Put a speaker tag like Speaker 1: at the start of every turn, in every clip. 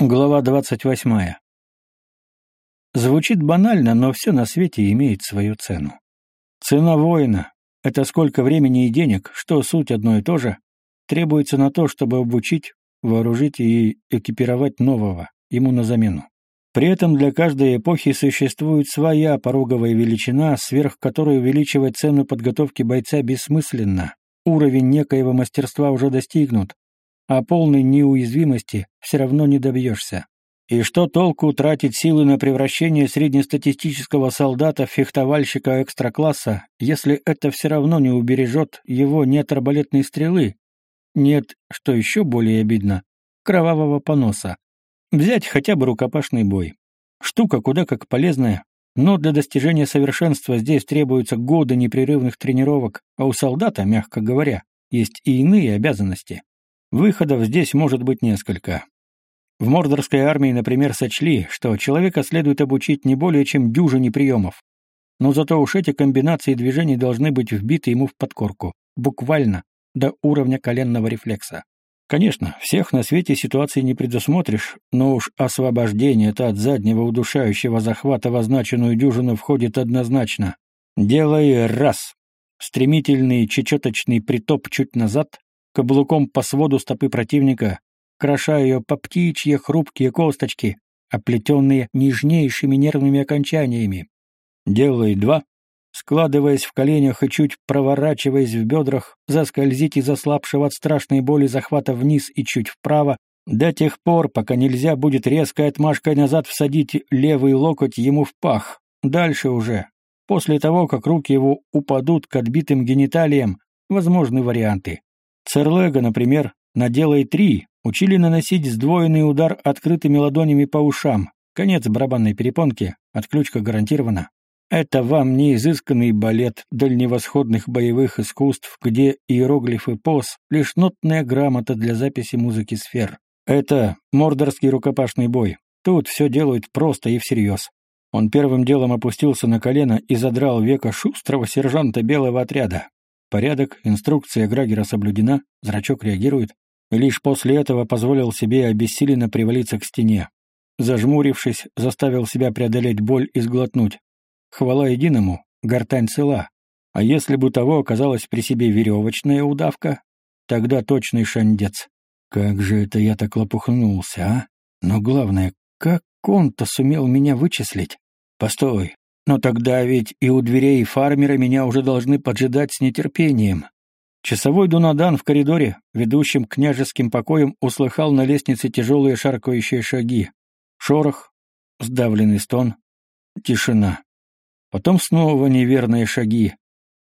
Speaker 1: Глава 28. Звучит банально, но все на свете имеет свою цену. Цена воина — это сколько времени и денег, что суть одно и то же, требуется на то, чтобы обучить, вооружить и экипировать нового, ему на замену. При этом для каждой эпохи существует своя пороговая величина, сверх которой увеличивать цену подготовки бойца бессмысленно. Уровень некоего мастерства уже достигнут, а полной неуязвимости все равно не добьешься. И что толку тратить силы на превращение среднестатистического солдата в фехтовальщика экстракласса, если это все равно не убережет его ни от арбалетной стрелы, нет, что еще более обидно, кровавого поноса. Взять хотя бы рукопашный бой. Штука куда как полезная, но для достижения совершенства здесь требуются годы непрерывных тренировок, а у солдата, мягко говоря, есть и иные обязанности. Выходов здесь может быть несколько. В Мордорской армии, например, сочли, что человека следует обучить не более чем дюжине приемов. Но зато уж эти комбинации движений должны быть вбиты ему в подкорку, буквально, до уровня коленного рефлекса. Конечно, всех на свете ситуации не предусмотришь, но уж освобождение-то от заднего удушающего захвата в означенную дюжину входит однозначно. Делай раз. Стремительный чечеточный притоп чуть назад, каблуком по своду стопы противника, кроша ее по птичьи хрупкие косточки, оплетенные нежнейшими нервными окончаниями. Делай два, складываясь в коленях и чуть проворачиваясь в бедрах, заскользить из ослабшего от страшной боли захвата вниз и чуть вправо, до тех пор, пока нельзя будет резкой отмашкой назад всадить левый локоть ему в пах. Дальше уже, после того, как руки его упадут к отбитым гениталиям, возможны варианты. Церлега, например, на «Делай три» учили наносить сдвоенный удар открытыми ладонями по ушам. Конец барабанной перепонки, отключка гарантирована. Это вам не изысканный балет дальневосходных боевых искусств, где иероглифы поз — лишь нотная грамота для записи музыки сфер. Это мордорский рукопашный бой. Тут все делают просто и всерьез. Он первым делом опустился на колено и задрал века шустрого сержанта белого отряда. Порядок, инструкция Грагера соблюдена, зрачок реагирует, лишь после этого позволил себе обессиленно привалиться к стене. Зажмурившись, заставил себя преодолеть боль и сглотнуть. Хвала единому, гортань цела. А если бы того оказалась при себе веревочная удавка, тогда точный шандец. Как же это я так лопухнулся, а? Но главное, как он-то сумел меня вычислить? Постой, но тогда ведь и у дверей фармера меня уже должны поджидать с нетерпением. Часовой Дунадан в коридоре, ведущем к княжеским покоям, услыхал на лестнице тяжелые шаркающие шаги. Шорох, сдавленный стон, тишина. Потом снова неверные шаги.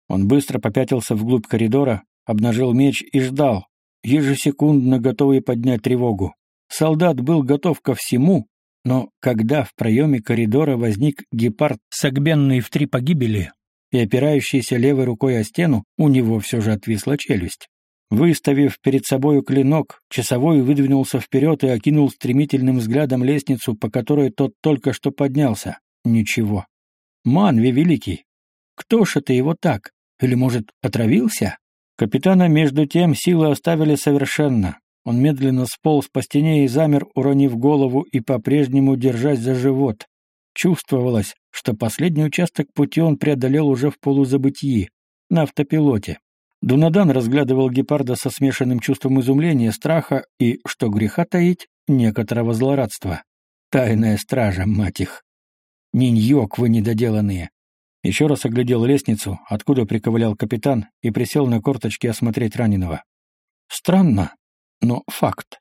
Speaker 1: Он быстро попятился вглубь коридора, обнажил меч и ждал, ежесекундно готовый поднять тревогу. Солдат был готов ко всему, но когда в проеме коридора возник гепард, согбенный в три погибели и опирающийся левой рукой о стену, у него все же отвисла челюсть. Выставив перед собою клинок, часовой выдвинулся вперед и окинул стремительным взглядом лестницу, по которой тот только что поднялся. Ничего. Манви великий. Кто ж это его так? Или, может, отравился? Капитана, между тем, силы оставили совершенно. Он медленно сполз по стене и замер, уронив голову и по-прежнему держась за живот. Чувствовалось, что последний участок пути он преодолел уже в полузабытии, на автопилоте. Дунадан разглядывал гепарда со смешанным чувством изумления, страха и, что греха таить, некоторого злорадства. Тайная стража, мать их. Ниньёк вы недоделанные. Еще раз оглядел лестницу, откуда приковылял капитан, и присел на корточки осмотреть раненого. Странно, но факт.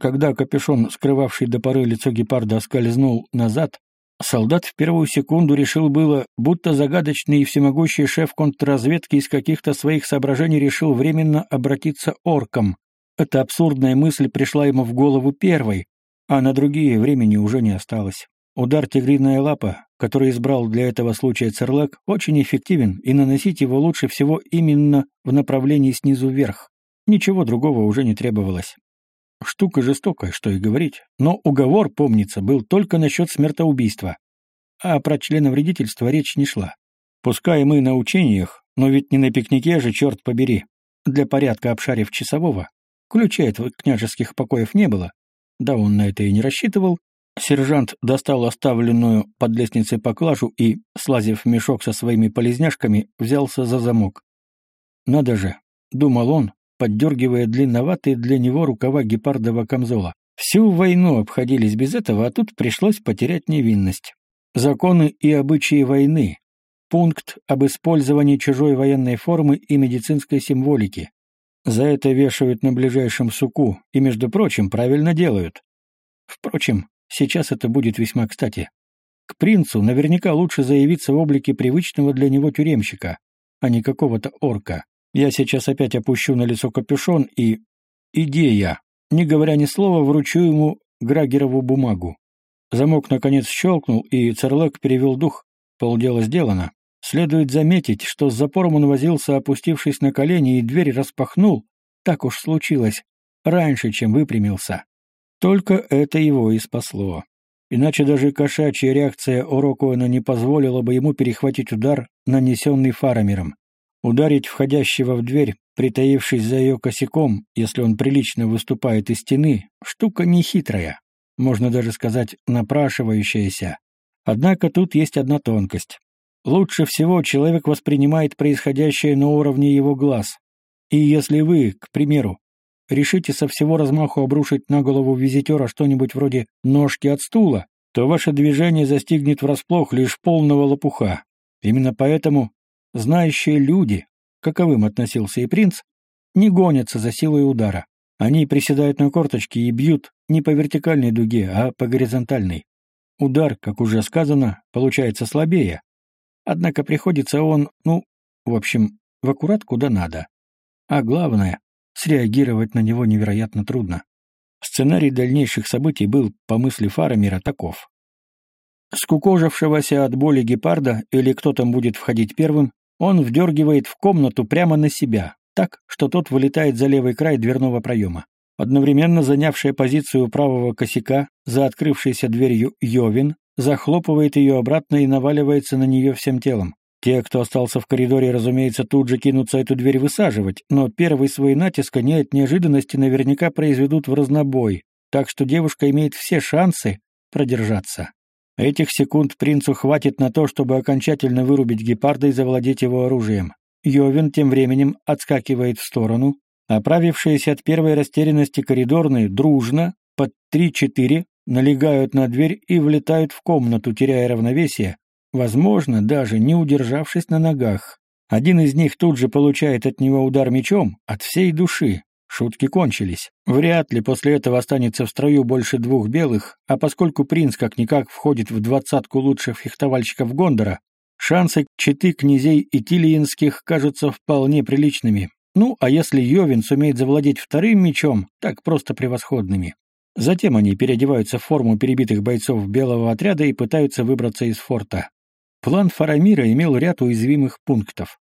Speaker 1: Когда капюшон, скрывавший до поры лицо гепарда, скользнул назад, солдат в первую секунду решил было, будто загадочный и всемогущий шеф контрразведки из каких-то своих соображений решил временно обратиться орком. Эта абсурдная мысль пришла ему в голову первой, а на другие времени уже не осталось. Удар «Тигриная лапа», который избрал для этого случая Церлак, очень эффективен, и наносить его лучше всего именно в направлении снизу вверх. Ничего другого уже не требовалось. Штука жестокая, что и говорить, но уговор, помнится, был только насчет смертоубийства. А про членовредительство речь не шла. Пускай мы на учениях, но ведь не на пикнике же, черт побери. Для порядка обшарив часового, ключей от княжеских покоев не было, Да он на это и не рассчитывал. Сержант достал оставленную под лестницей поклажу и, слазив мешок со своими полезняшками, взялся за замок. «Надо же», — думал он, поддергивая длинноватые для него рукава гепардового камзола. Всю войну обходились без этого, а тут пришлось потерять невинность. Законы и обычаи войны. Пункт об использовании чужой военной формы и медицинской символики. За это вешают на ближайшем суку, и, между прочим, правильно делают. Впрочем, сейчас это будет весьма кстати. К принцу наверняка лучше заявиться в облике привычного для него тюремщика, а не какого-то орка. Я сейчас опять опущу на лицо капюшон и... Идея. Не говоря ни слова, вручу ему Грагерову бумагу. Замок наконец щелкнул, и Церлак перевел дух. Полдела сделано. Следует заметить, что с запором он возился, опустившись на колени, и дверь распахнул, так уж случилось, раньше, чем выпрямился. Только это его и спасло. Иначе даже кошачья реакция Орокуэна не позволила бы ему перехватить удар, нанесенный фарамером. Ударить входящего в дверь, притаившись за ее косяком, если он прилично выступает из стены, штука нехитрая, можно даже сказать напрашивающаяся. Однако тут есть одна тонкость. Лучше всего человек воспринимает происходящее на уровне его глаз. И если вы, к примеру, решите со всего размаху обрушить на голову визитера что-нибудь вроде ножки от стула, то ваше движение застигнет врасплох лишь полного лопуха. Именно поэтому знающие люди, каковым относился и принц, не гонятся за силой удара. Они приседают на корточки и бьют не по вертикальной дуге, а по горизонтальной. Удар, как уже сказано, получается слабее, Однако приходится он, ну, в общем, в аккурат куда надо. А главное, среагировать на него невероятно трудно. Сценарий дальнейших событий был, по мысли Фарамира, таков. Скукожившегося от боли гепарда, или кто там будет входить первым, он вдергивает в комнату прямо на себя, так, что тот вылетает за левый край дверного проема. Одновременно занявшая позицию правого косяка за открывшейся дверью Йовин захлопывает ее обратно и наваливается на нее всем телом. Те, кто остался в коридоре, разумеется, тут же кинутся эту дверь высаживать, но первый свой натиск они от неожиданности наверняка произведут в разнобой, так что девушка имеет все шансы продержаться. Этих секунд принцу хватит на то, чтобы окончательно вырубить гепарда и завладеть его оружием. Йовин тем временем отскакивает в сторону, оправившиеся от первой растерянности коридорные дружно, под три-четыре, налегают на дверь и влетают в комнату, теряя равновесие, возможно, даже не удержавшись на ногах. Один из них тут же получает от него удар мечом от всей души. Шутки кончились. Вряд ли после этого останется в строю больше двух белых, а поскольку принц как-никак входит в двадцатку лучших фехтовальщиков Гондора, шансы читы князей и Тилиинских кажутся вполне приличными. Ну, а если Йовин сумеет завладеть вторым мечом, так просто превосходными. Затем они переодеваются в форму перебитых бойцов белого отряда и пытаются выбраться из форта. План Фарамира имел ряд уязвимых пунктов,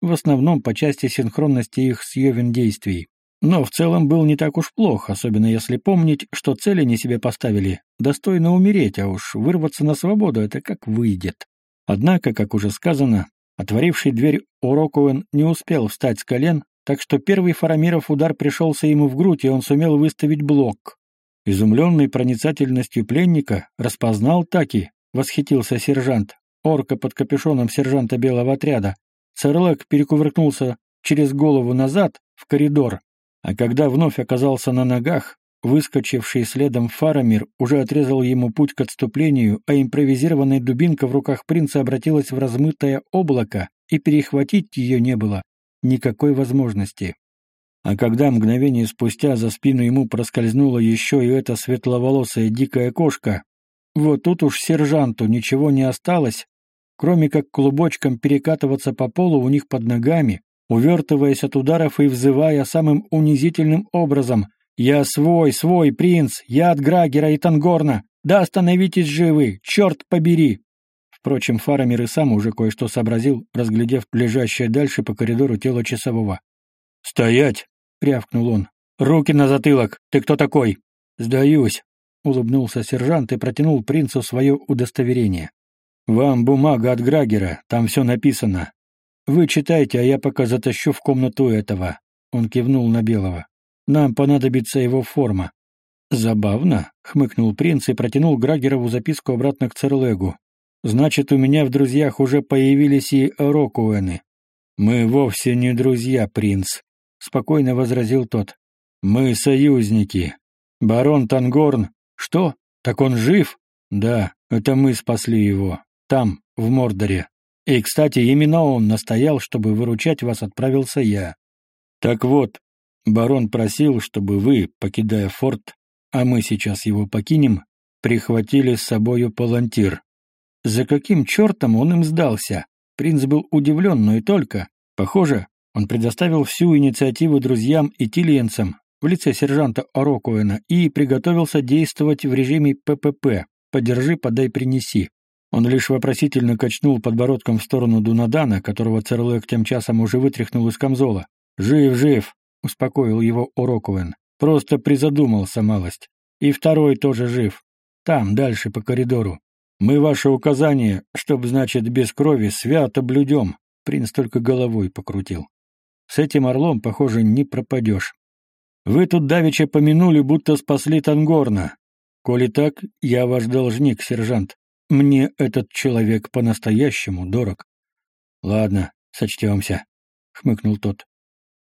Speaker 1: в основном по части синхронности их с Йовин действий. Но в целом был не так уж плох, особенно если помнить, что цели они себе поставили — достойно умереть, а уж вырваться на свободу — это как выйдет. Однако, как уже сказано, отворивший дверь Урокуэн не успел встать с колен, так что первый Фарамиров удар пришелся ему в грудь, и он сумел выставить блок. Изумленный проницательностью пленника, распознал таки, восхитился сержант, орка под капюшоном сержанта белого отряда. Церлек перекувыркнулся через голову назад, в коридор, а когда вновь оказался на ногах, выскочивший следом Фарамир уже отрезал ему путь к отступлению, а импровизированная дубинка в руках принца обратилась в размытое облако, и перехватить ее не было никакой возможности. А когда мгновение спустя за спину ему проскользнула еще и эта светловолосая дикая кошка, вот тут уж сержанту ничего не осталось, кроме как клубочком перекатываться по полу у них под ногами, увертываясь от ударов и взывая самым унизительным образом «Я свой, свой, принц! Я от Грагера и Тангорна! Да остановитесь живы! Черт побери!» Впрочем, Фарамир и сам уже кое-что сообразил, разглядев лежащее дальше по коридору тело часового. «Стоять!» — рявкнул он. «Руки на затылок! Ты кто такой?» «Сдаюсь!» — улыбнулся сержант и протянул принцу свое удостоверение. «Вам бумага от Грагера, там все написано. Вы читайте, а я пока затащу в комнату этого». Он кивнул на Белого. «Нам понадобится его форма». Забавно, хмыкнул принц и протянул Грагерову записку обратно к Церлегу. Значит, у меня в друзьях уже появились и Рокуэны. Мы вовсе не друзья, принц, спокойно возразил тот. Мы союзники. Барон Тангорн. Что? Так он жив? Да, это мы спасли его. Там, в Мордоре. И, кстати, именно он настоял, чтобы выручать вас отправился я. Так вот, барон просил, чтобы вы, покидая форт, а мы сейчас его покинем, прихватили с собою палантир. За каким чертом он им сдался? Принц был удивлен, но и только. Похоже, он предоставил всю инициативу друзьям и тилиенцам в лице сержанта Орокуэна и приготовился действовать в режиме ППП «Подержи, подай, принеси». Он лишь вопросительно качнул подбородком в сторону Дунадана, которого Церлек тем часом уже вытряхнул из камзола. «Жив, жив!» — успокоил его Орокуэн. «Просто призадумался малость. И второй тоже жив. Там, дальше по коридору. Мы ваше указание, чтоб, значит, без крови, свято блюдем». Принц только головой покрутил. «С этим орлом, похоже, не пропадешь. Вы тут давеча помянули, будто спасли Тангорна. Коли так, я ваш должник, сержант. Мне этот человек по-настоящему дорог. Ладно, сочтемся, — хмыкнул тот.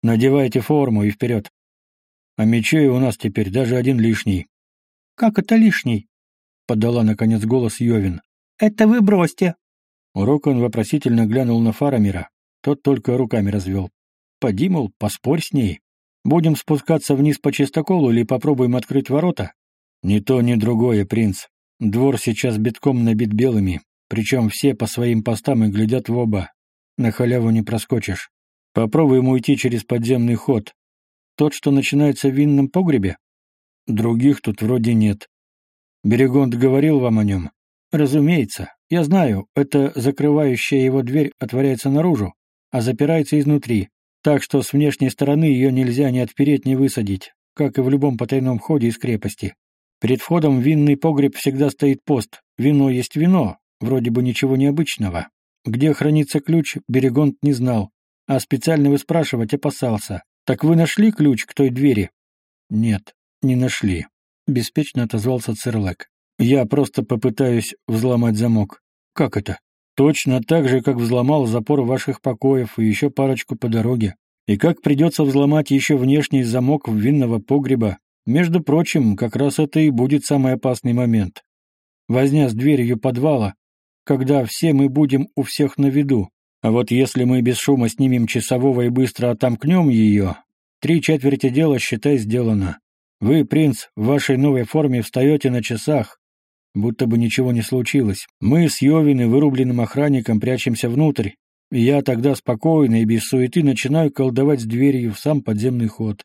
Speaker 1: Надевайте форму и вперед. А мечей у нас теперь даже один лишний. Как это лишний? — подала, наконец, голос Йовин. Это вы бросьте. Урокон вопросительно глянул на Фарамира. Тот только руками развел. Поди, мол, поспорь с ней. Будем спускаться вниз по чистоколу или попробуем открыть ворота? Ни то, ни другое, принц. Двор сейчас битком набит белыми, причем все по своим постам и глядят в оба. На халяву не проскочишь. Попробуем уйти через подземный ход. Тот, что начинается в винном погребе? Других тут вроде нет. Берегонд говорил вам о нем? Разумеется. Я знаю, это закрывающая его дверь отворяется наружу, а запирается изнутри, так что с внешней стороны ее нельзя ни отпереть, ни высадить, как и в любом потайном ходе из крепости. Перед входом в винный погреб всегда стоит пост. Вино есть вино, вроде бы ничего необычного. Где хранится ключ, Берегонт не знал, а специально выспрашивать опасался. «Так вы нашли ключ к той двери?» «Нет, не нашли», — беспечно отозвался Церлек. «Я просто попытаюсь взломать замок». «Как это?» «Точно так же, как взломал запор ваших покоев и еще парочку по дороге. И как придется взломать еще внешний замок винного погреба, между прочим, как раз это и будет самый опасный момент. Возня с дверью подвала, когда все мы будем у всех на виду. А вот если мы без шума снимем часового и быстро отомкнем ее, три четверти дела, считай, сделано. Вы, принц, в вашей новой форме встаете на часах, будто бы ничего не случилось. Мы с Йовин и вырубленным охранником прячемся внутрь, я тогда спокойно и без суеты начинаю колдовать с дверью в сам подземный ход.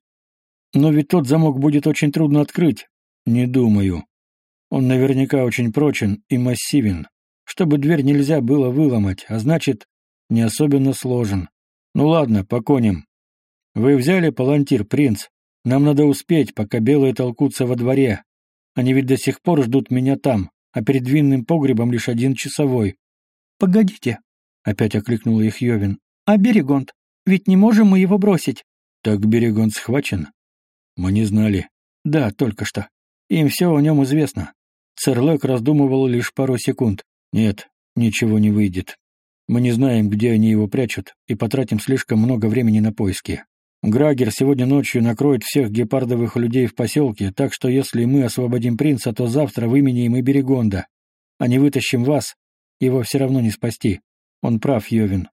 Speaker 1: Но ведь тот замок будет очень трудно открыть. Не думаю. Он наверняка очень прочен и массивен, чтобы дверь нельзя было выломать, а значит, не особенно сложен. Ну ладно, по коням. Вы взяли палантир, принц? Нам надо успеть, пока белые толкутся во дворе. Они ведь до сих пор ждут меня там, а перед винным погребом лишь один часовой. Погодите, опять окликнул их Йовин. А Берегонт? Ведь не можем мы его бросить. Так Берегонт схвачен. Мы не знали. Да, только что. Им все о нем известно. Церлек раздумывал лишь пару секунд. Нет, ничего не выйдет. Мы не знаем, где они его прячут, и потратим слишком много времени на поиски. Грагер сегодня ночью накроет всех гепардовых людей в поселке, так что если мы освободим принца, то завтра выменяем и Берегонда. А не вытащим вас, его все равно не спасти. Он прав, Йовин.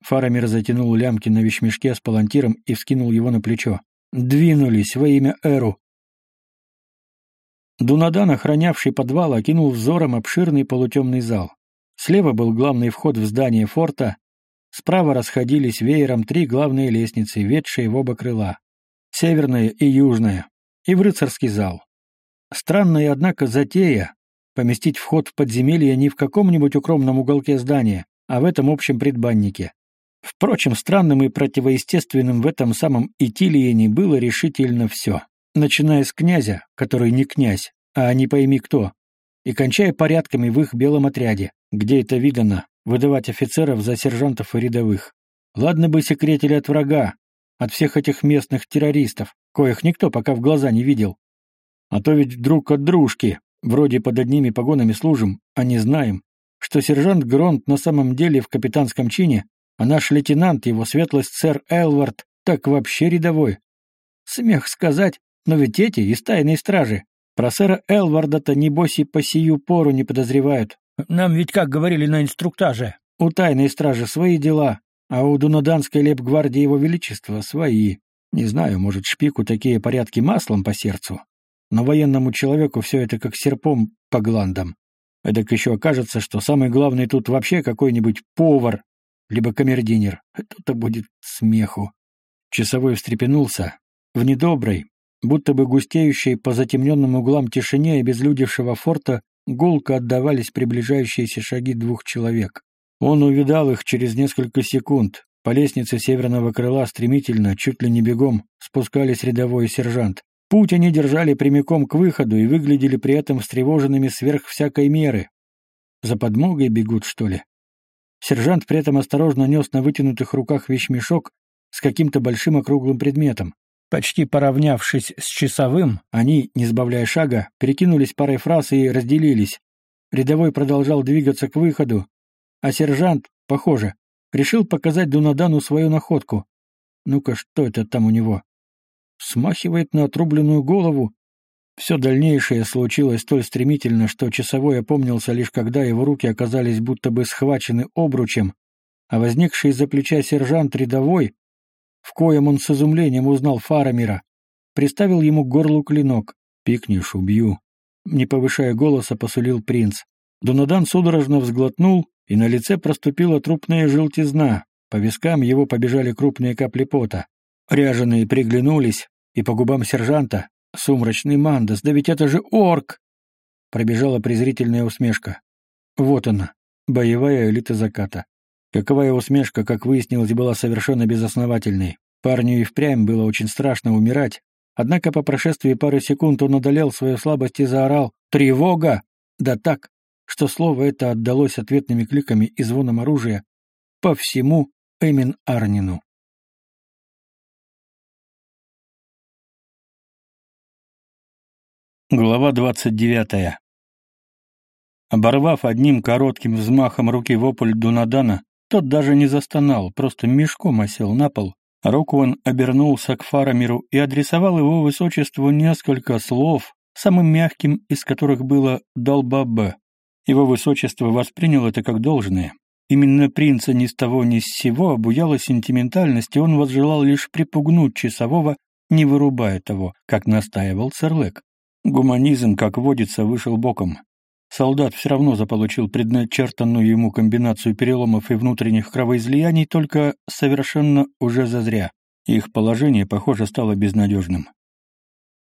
Speaker 1: Фарамир затянул лямки на вещмешке с палантиром и вскинул его на плечо. Двинулись во имя Эру. Дунадан, охранявший подвал, окинул взором обширный полутемный зал. Слева был главный вход в здание форта, справа расходились веером три главные лестницы, ведшие в оба крыла. Северная и южная, и в рыцарский зал. Странная, однако, затея — поместить вход в подземелье не в каком-нибудь укромном уголке здания, а в этом общем предбаннике. Впрочем, странным и противоестественным в этом самом Итилиене было решительно все. Начиная с князя, который не князь, а не пойми кто, и кончая порядками в их белом отряде, где это видано, выдавать офицеров за сержантов и рядовых. Ладно бы секретили от врага, от всех этих местных террористов, коих никто пока в глаза не видел. А то ведь друг от дружки, вроде под одними погонами служим, а не знаем, что сержант Гронт на самом деле в капитанском чине, а наш лейтенант, его светлость сэр Элвард, так вообще рядовой. Смех сказать, но ведь эти из тайной стражи. Про сэра Элварда-то, небось, и по сию пору не подозревают. Нам ведь как говорили на инструктаже. У тайной стражи свои дела, а у Дунаданской лейб-гвардии его величества свои. Не знаю, может, шпику такие порядки маслом по сердцу. Но военному человеку все это как серпом по гландам. Эдак еще окажется, что самый главный тут вообще какой-нибудь повар, либо камердинер. Это будет смеху. Часовой встрепенулся. В недоброй, будто бы густеющей по затемненным углам тишине и безлюдевшего форта гулко отдавались приближающиеся шаги двух человек. Он увидал их через несколько секунд. По лестнице северного крыла стремительно, чуть ли не бегом, спускались рядовой и сержант. Путь они держали прямиком к выходу и выглядели при этом встревоженными сверх всякой меры. За подмогой бегут, что ли? Сержант при этом осторожно нес на вытянутых руках вещмешок с каким-то большим округлым предметом. Почти поравнявшись с часовым, они, не сбавляя шага, перекинулись парой фраз и разделились. Рядовой продолжал двигаться к выходу, а сержант, похоже, решил показать Дунадану свою находку. Ну-ка, что это там у него? смахивает на отрубленную голову. Все дальнейшее случилось столь стремительно, что часовой опомнился лишь когда его руки оказались будто бы схвачены обручем, а возникший из-за плеча сержант рядовой, в коем он с изумлением узнал Фарамира, приставил ему к горлу клинок. «Пикнешь — убью», — не повышая голоса, посулил принц. Донадан судорожно взглотнул, и на лице проступила трупная желтизна, по вискам его побежали крупные капли пота. Ряженые приглянулись, и по губам сержанта «Сумрачный Мандас, да ведь это же орк!» Пробежала презрительная усмешка. Вот она, боевая элита заката. Каковая усмешка, как выяснилось, была совершенно безосновательной. Парню и впрямь было очень страшно умирать, однако по прошествии пары секунд он одолел свою слабость и заорал «Тревога!» Да так, что слово это отдалось ответными кликами и звоном оружия по всему Эмин Арнину. Глава двадцать девятая. Оборвав одним коротким взмахом руки вопль Дунадана, тот даже не застонал, просто мешком осел на пол. Руку он обернулся к Фарамиру и адресовал его высочеству несколько слов, самым мягким из которых было «долбабе». Его высочество воспринял это как должное. Именно принца ни с того ни с сего обуяла сентиментальность, и он возжелал лишь припугнуть часового, не вырубая того, как настаивал Серлек. Гуманизм, как водится, вышел боком. Солдат все равно заполучил предначертанную ему комбинацию переломов и внутренних кровоизлияний, только совершенно уже зазря. Их положение, похоже, стало безнадежным.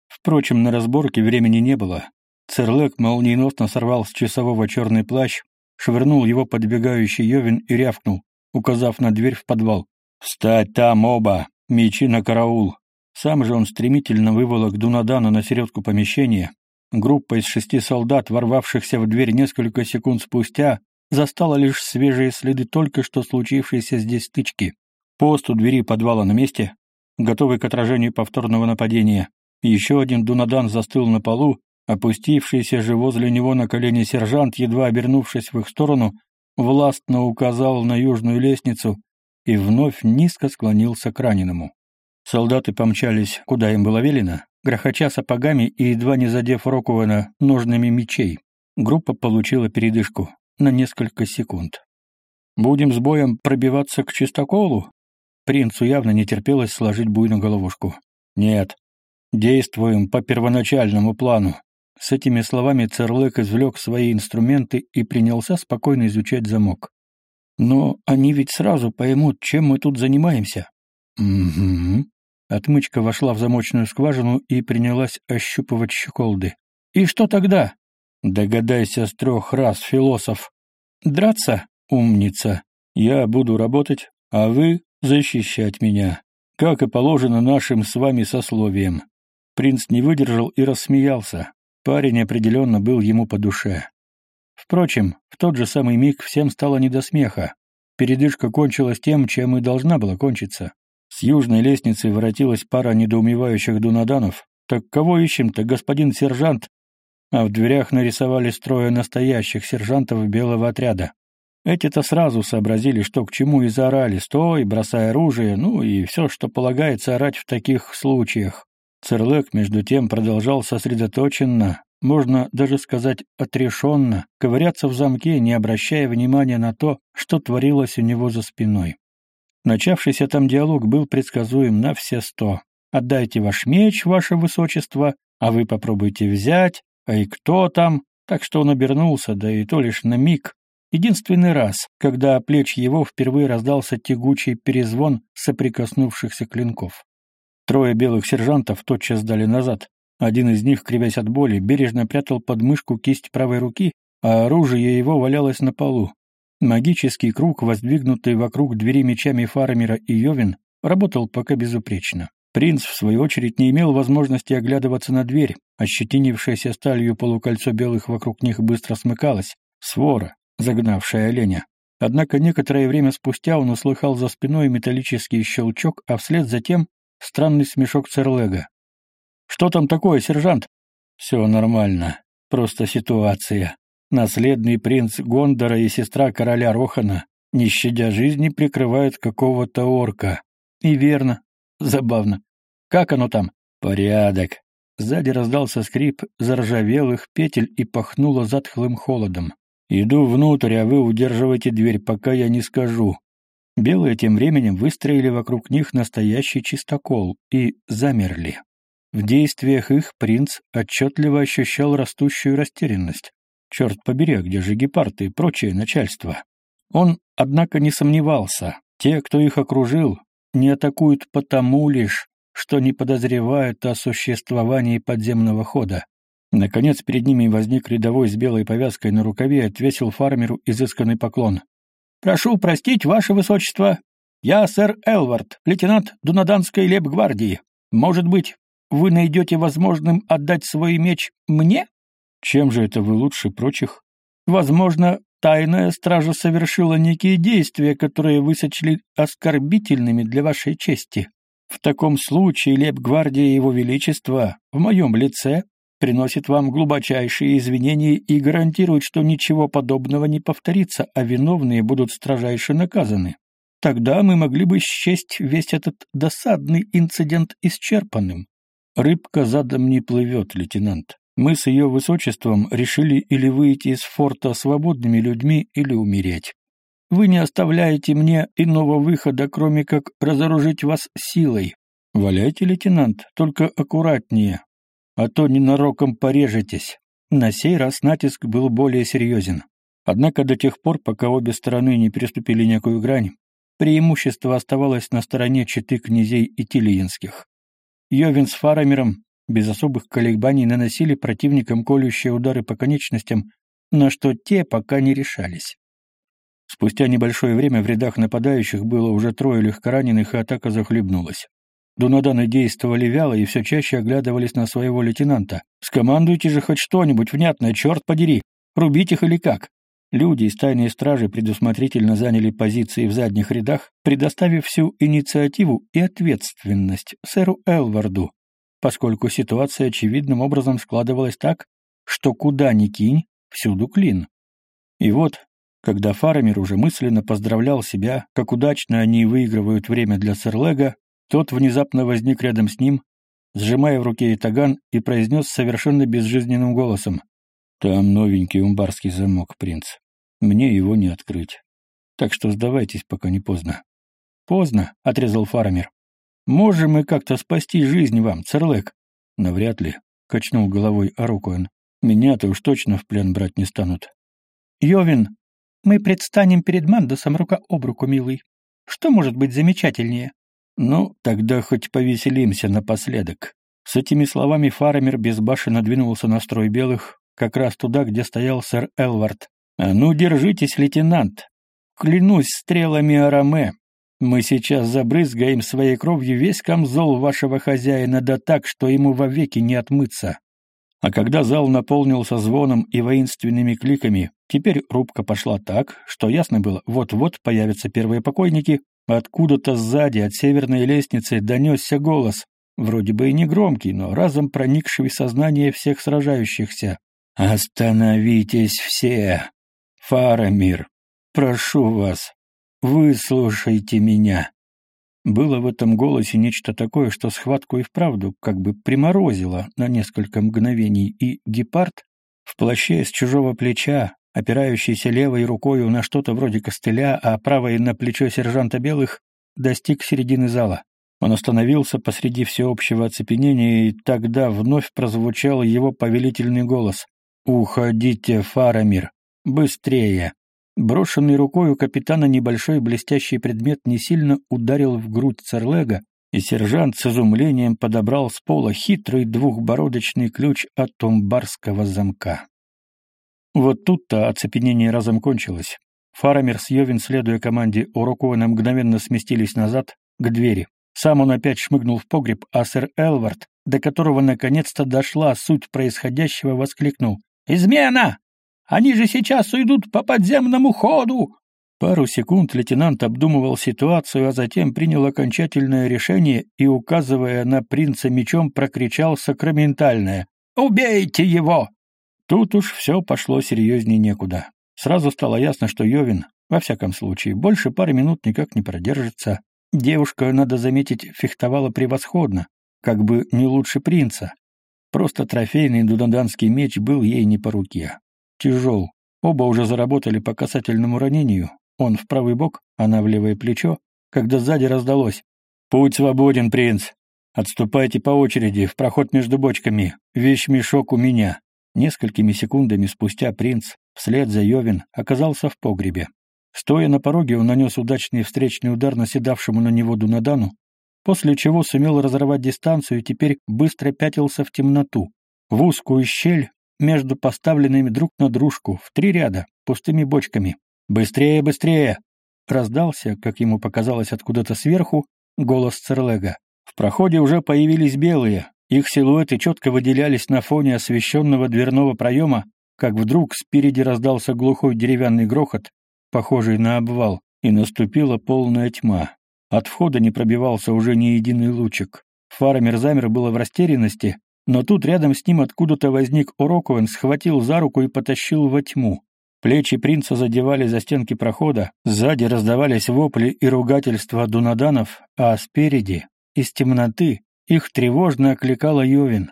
Speaker 1: Впрочем, на разборке времени не было. Церлек молниеносно сорвал с часового черный плащ, швырнул его подбегающий Йовин и рявкнул, указав на дверь в подвал. «Встать там оба! Мечи на караул! Сам же он стремительно выволок Дунадана на середку помещения. Группа из шести солдат, ворвавшихся в дверь несколько секунд спустя, застала лишь свежие следы только что случившейся здесь стычки. Пост у двери подвала на месте, готовый к отражению повторного нападения. Еще один Дунадан застыл на полу, опустившийся же возле него на колени сержант, едва обернувшись в их сторону, властно указал на южную лестницу и вновь низко склонился к раненому. Солдаты помчались, куда им было велено, грохоча сапогами и едва не задев Рокуэна ножными мечей. Группа получила передышку на несколько секунд. «Будем с боем пробиваться к чистоколу?» Принцу явно не терпелось сложить буйную головушку. «Нет. Действуем по первоначальному плану». С этими словами Церлык извлек свои инструменты и принялся спокойно изучать замок. «Но они ведь сразу поймут, чем мы тут занимаемся». «Угу», Отмычка вошла в замочную скважину и принялась ощупывать щеколды. «И что тогда?» «Догадайся с трех раз, философ». «Драться? Умница. Я буду работать, а вы защищать меня, как и положено нашим с вами сословием». Принц не выдержал и рассмеялся. Парень определенно был ему по душе. Впрочем, в тот же самый миг всем стало не до смеха. Передышка кончилась тем, чем и должна была кончиться. С южной лестницы воротилась пара недоумевающих дунаданов, Так кого ищем-то, господин сержант?» А в дверях нарисовались трое настоящих сержантов белого отряда. Эти-то сразу сообразили, что к чему, и заорали «Стой!», бросая оружие, ну и все, что полагается орать в таких случаях. Церлек, между тем, продолжал сосредоточенно, можно даже сказать отрешенно, ковыряться в замке, не обращая внимания на то, что творилось у него за спиной. Начавшийся там диалог был предсказуем на все сто. «Отдайте ваш меч, ваше высочество, а вы попробуйте взять, а и кто там?» Так что он обернулся, да и то лишь на миг. Единственный раз, когда плеч его впервые раздался тягучий перезвон соприкоснувшихся клинков. Трое белых сержантов тотчас сдали назад. Один из них, кривясь от боли, бережно прятал под мышку кисть правой руки, а оружие его валялось на полу. Магический круг, воздвигнутый вокруг двери мечами Фармера и Йовин, работал пока безупречно. Принц, в свою очередь, не имел возможности оглядываться на дверь. Ощетинившееся сталью полукольцо белых вокруг них быстро смыкалось. Свора, загнавшая оленя. Однако некоторое время спустя он услыхал за спиной металлический щелчок, а вслед за тем странный смешок Церлега. «Что там такое, сержант?» «Все нормально. Просто ситуация. Наследный принц Гондора и сестра короля Рохана, не щадя жизни, прикрывают какого-то орка. И верно. Забавно. Как оно там?» «Порядок». Сзади раздался скрип заржавелых петель и пахнуло затхлым холодом. «Иду внутрь, а вы удерживайте дверь, пока я не скажу. Белые тем временем выстроили вокруг них настоящий чистокол и замерли. В действиях их принц отчетливо ощущал растущую растерянность. Черт побери, а где же гепард и прочее начальство? Он, однако, не сомневался. Те, кто их окружил, не атакуют потому лишь, что не подозревают о существовании подземного хода. Наконец перед ними возник рядовой с белой повязкой на рукаве и отвесил фармеру изысканный поклон. Прошу простить, ваше высочество. Я сэр Элвард, лейтенант Дунаданской лейб-гвардии. Может быть, вы найдете возможным отдать свой меч мне? Чем же это вы лучше прочих? Возможно, тайная стража совершила некие действия, которые вы сочли оскорбительными для вашей чести. В таком случае лейб-гвардия Его Величества в моем лице приносит вам глубочайшие извинения и гарантирует, что ничего подобного не повторится, а виновные будут строжайше наказаны. Тогда мы могли бы счесть весь этот досадный инцидент исчерпанным. Рыбка задом не плывет, лейтенант. Мы с ее высочеством решили или выйти из форта свободными людьми, или умереть. Вы не оставляете мне иного выхода, кроме как разоружить вас силой. Валяйте, лейтенант, только аккуратнее, а то ненароком порежетесь. На сей раз натиск был более серьезен. Однако до тех пор, пока обе стороны не переступили некую грань, преимущество оставалось на стороне четы князей и тилиинских. Йовин с Фарамером без особых колебаний наносили противникам колющие удары по конечностям, на что те пока не решались. Спустя небольшое время в рядах нападающих было уже трое легкораненых, и атака захлебнулась. Дунаданы действовали вяло и все чаще оглядывались на своего лейтенанта. «Скомандуйте же хоть что-нибудь внятное, черт подери! Рубить их или как?» Люди из тайной стражи предусмотрительно заняли позиции в задних рядах, предоставив всю инициативу и ответственность сэру Элварду, поскольку ситуация очевидным образом складывалась так, что куда ни кинь, всюду клин. И вот, когда Фарамир уже мысленно поздравлял себя, как удачно они выигрывают время для Серлега, тот внезапно возник рядом с ним, сжимая в руке итаган, и произнес совершенно безжизненным голосом. «Там новенький умбарский замок, принц. Мне его не открыть. Так что сдавайтесь, пока не поздно». «Поздно», — отрезал фармер. «Можем мы как-то спасти жизнь вам, Церлек?» «Навряд ли», — качнул головой Арукуэн. «Меня-то уж точно в плен брать не станут». «Йовин, мы предстанем перед Мандусом рука об руку, милый. Что может быть замечательнее?» «Ну, тогда хоть повеселимся напоследок». С этими словами фармер безбашенно двинулся на строй белых, как раз туда, где стоял сэр Элвард. «А ну, держитесь, лейтенант! Клянусь стрелами Араме, мы сейчас забрызгаем своей кровью весь камзол вашего хозяина, да так, что ему вовеки не отмыться». А когда зал наполнился звоном и воинственными кликами, теперь рубка пошла так, что ясно было, вот-вот появятся первые покойники, Откуда-то сзади, от северной лестницы, донесся голос. вроде бы и не громкий, но разом проникший в сознание всех сражающихся. «Остановитесь все! Фарамир, прошу вас, выслушайте меня!» Было в этом голосе нечто такое, что схватку и вправду как бы приморозило на несколько мгновений, и гепард в плаще с чужого плеча, опирающийся левой рукой на что-то вроде костыля, а правой на плечо сержанта Белых, достиг середины зала. Он остановился посреди всеобщего оцепенения, и тогда вновь прозвучал его повелительный голос. «Уходите, Фарамир! Быстрее!» Брошенный рукой у капитана небольшой блестящий предмет не сильно ударил в грудь Церлега, и сержант с изумлением подобрал с пола хитрый двухбородочный ключ от тумбарского замка. Вот тут-то оцепенение разом кончилось. Фарамир с Йовин, следуя команде Урокуэна, мгновенно сместились назад, к двери. Сам он опять шмыгнул в погреб, а сэр Элвард, до которого наконец-то дошла суть происходящего, воскликнул. «Измена! Они же сейчас уйдут по подземному ходу!» Пару секунд лейтенант обдумывал ситуацию, а затем принял окончательное решение и, указывая на принца мечом, прокричал сакраментальное «Убейте его!» Тут уж все пошло серьезнее некуда. Сразу стало ясно, что Йовин, во всяком случае, больше пары минут никак не продержится. Девушка, надо заметить, фехтовала превосходно, как бы не лучше принца. Просто трофейный дунаданский меч был ей не по руке. Тяжел. Оба уже заработали по касательному ранению. Он в правый бок, она в левое плечо, когда сзади раздалось. «Путь свободен, принц! Отступайте по очереди, в проход между бочками. Вещь-мешок у меня. Несколькими секундами спустя принц, вслед за Йовин, оказался в погребе. Стоя на пороге, он нанес удачный встречный удар наседавшему на него Дунадану, после чего сумел разорвать дистанцию и теперь быстро пятился в темноту, в узкую щель между поставленными друг на дружку, в три ряда, пустыми бочками. «Быстрее, быстрее!» Раздался, как ему показалось откуда-то сверху, голос Церлега. В проходе уже появились белые, их силуэты четко выделялись на фоне освещенного дверного проема, как вдруг спереди раздался глухой деревянный грохот, похожий на обвал, и наступила полная тьма. От входа не пробивался уже ни единый лучик. Фармер замер было в растерянности, но тут рядом с ним откуда-то возник Орокуэн, схватил за руку и потащил во тьму. Плечи принца задевали за стенки прохода, сзади раздавались вопли и ругательства дунаданов, а спереди, из темноты, их тревожно окликала Йовин.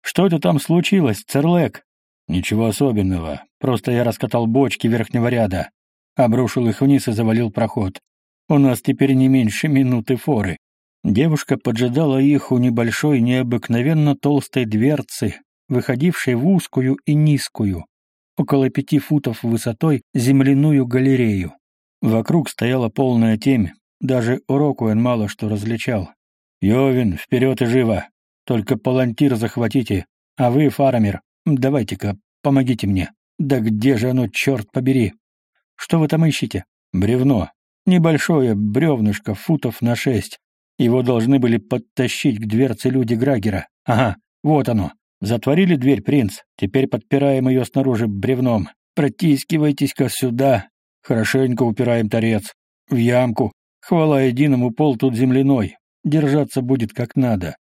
Speaker 1: «Что это там случилось, Церлек?» «Ничего особенного. Просто я раскатал бочки верхнего ряда. Обрушил их вниз и завалил проход. У нас теперь не меньше минуты форы». Девушка поджидала их у небольшой, необыкновенно толстой дверцы, выходившей в узкую и низкую, около пяти футов высотой, земляную галерею. Вокруг стояла полная темь, даже Урокуэн мало что различал. «Йовин, вперед и живо! Только палантир захватите, а вы, фармер, давайте-ка, помогите мне. Да где же оно, черт побери? Что вы там ищете? Бревно. Небольшое бревнышко, футов на шесть. Его должны были подтащить к дверце люди Грагера. Ага, вот оно. Затворили дверь, принц. Теперь подпираем ее снаружи бревном. Протискивайтесь-ка сюда. Хорошенько упираем торец. В ямку. Хвала единому, пол тут земляной. Держаться будет как надо.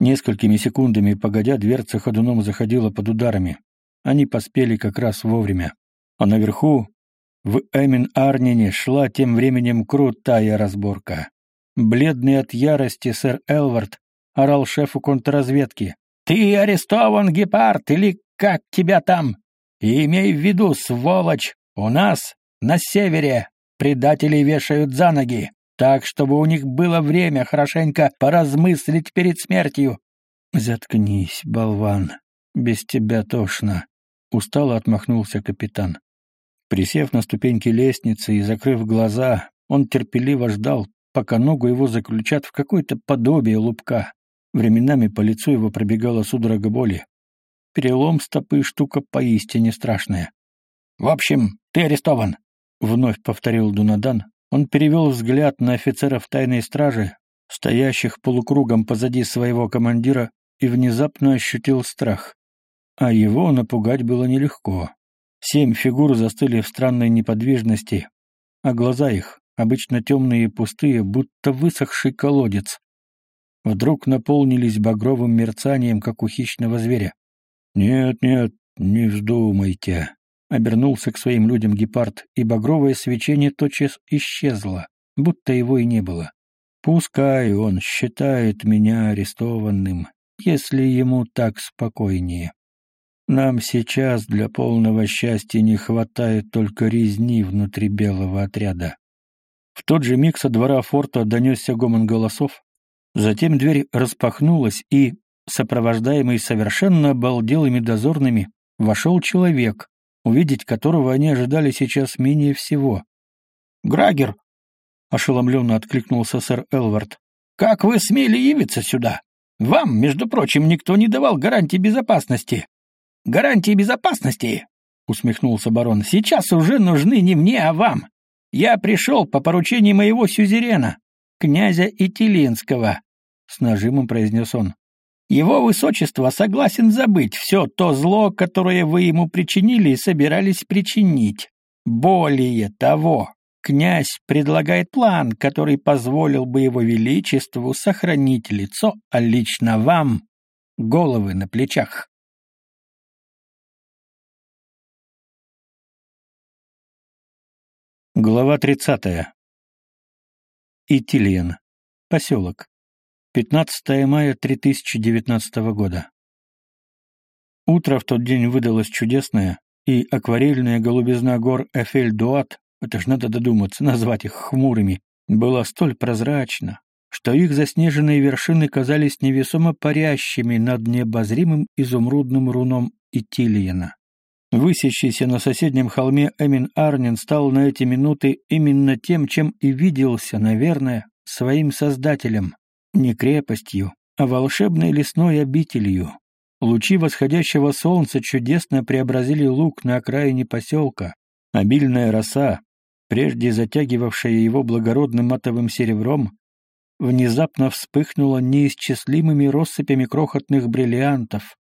Speaker 1: Несколькими секундами погодя, дверца ходуном заходила под ударами. Они поспели как раз вовремя. А наверху, в Эмин-Арнине, шла тем временем крутая разборка. Бледный от ярости сэр Элвард орал шефу контрразведки. «Ты арестован, гепард, или как тебя там? И имей в виду, сволочь, у нас, на севере, предателей вешают за ноги так, чтобы у них было время хорошенько поразмыслить перед смертью. «Заткнись, болван, без тебя тошно», — устало отмахнулся капитан. Присев на ступеньки лестницы и закрыв глаза, он терпеливо ждал, пока ногу его заключат в какое-то подобие лупка. Временами по лицу его пробегала судорога боли. Перелом стопы — штука поистине страшная. «В общем, ты арестован», — вновь повторил Дунадан, он перевел взгляд на офицеров тайной стражи, стоящих полукругом позади своего командира, и внезапно ощутил страх. А его напугать было нелегко. Семь фигур застыли в странной неподвижности, а глаза их, обычно темные и пустые, будто высохший колодец. вдруг наполнились багровым мерцанием, как у хищного зверя. «Нет, нет, не вздумайте», — обернулся к своим людям гепард, и багровое свечение тотчас исчезло, будто его и не было. «Пускай он считает меня арестованным, если ему так спокойнее. Нам сейчас для полного счастья не хватает только резни внутри белого отряда». В тот же миг со двора форта донесся гомон голосов, затем дверь распахнулась, и, сопровождаемый совершенно обалделыми дозорными, вошел человек, увидеть которого они ожидали сейчас менее всего.
Speaker 2: «Грагер!»
Speaker 1: — ошеломленно откликнулся сэр Элвард.
Speaker 2: «Как вы смели явиться сюда? Вам, между прочим, никто не давал гарантии безопасности». «Гарантии безопасности?» — усмехнулся барон. «Сейчас уже нужны не мне, а вам. Я пришел по поручению моего сюзерена, князя Итилинского», — с нажимом произнес он. Его высочество согласен забыть все то зло, которое вы ему причинили и собирались причинить. Более того, князь предлагает план, который позволил бы его величеству сохранить лицо, а лично вам — головы на плечах.
Speaker 1: Глава 30. Итильен. Поселок. 15 мая 3019 года. Утро в тот день выдалось чудесное, и акварельная голубизна гор Эфель-Дуат, это ж надо додуматься, назвать их хмурыми, была столь прозрачна, что их заснеженные вершины казались невесомо парящими над необозримым изумрудным руном Итилиена. Высящийся на соседнем холме Эмин Арнин стал на эти минуты именно тем, чем и виделся, наверное, своим создателем, не крепостью, а волшебной лесной обителью. Лучи восходящего солнца чудесно преобразили луг на окраине поселка. Обильная роса, прежде затягивавшая его благородным матовым серебром, внезапно вспыхнула неисчислимыми россыпями крохотных бриллиантов.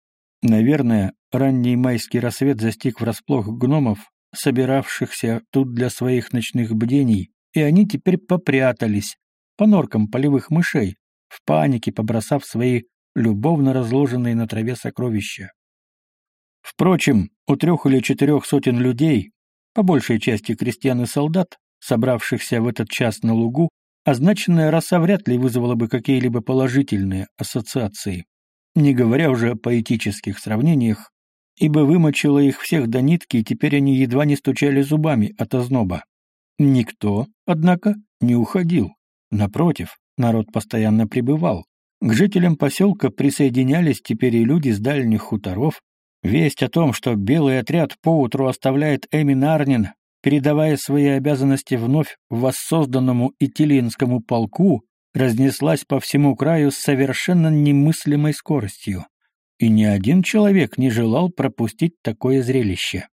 Speaker 1: Наверное, ранний майский рассвет застиг врасплох гномов, собиравшихся тут для своих ночных бдений, и они теперь попрятались по норкам полевых мышей, в панике побросав свои любовно разложенные на траве сокровища. Впрочем, у трех или четырех сотен людей, по большей части крестьян и солдат, собравшихся в этот час на лугу, означенная роса вряд ли вызвала бы какие-либо положительные ассоциации, не говоря уже о поэтических сравнениях, ибо вымочила их всех до нитки, и теперь они едва не стучали зубами от озноба. Никто, однако, не уходил. Напротив, народ постоянно прибывал. К жителям поселка присоединялись теперь и люди с дальних хуторов. Весть о том, что белый отряд поутру оставляет Эмин Арнин, передавая свои обязанности вновь воссозданному Итилинскому полку, разнеслась по всему краю с совершенно немыслимой скоростью. И ни один человек не желал пропустить такое зрелище.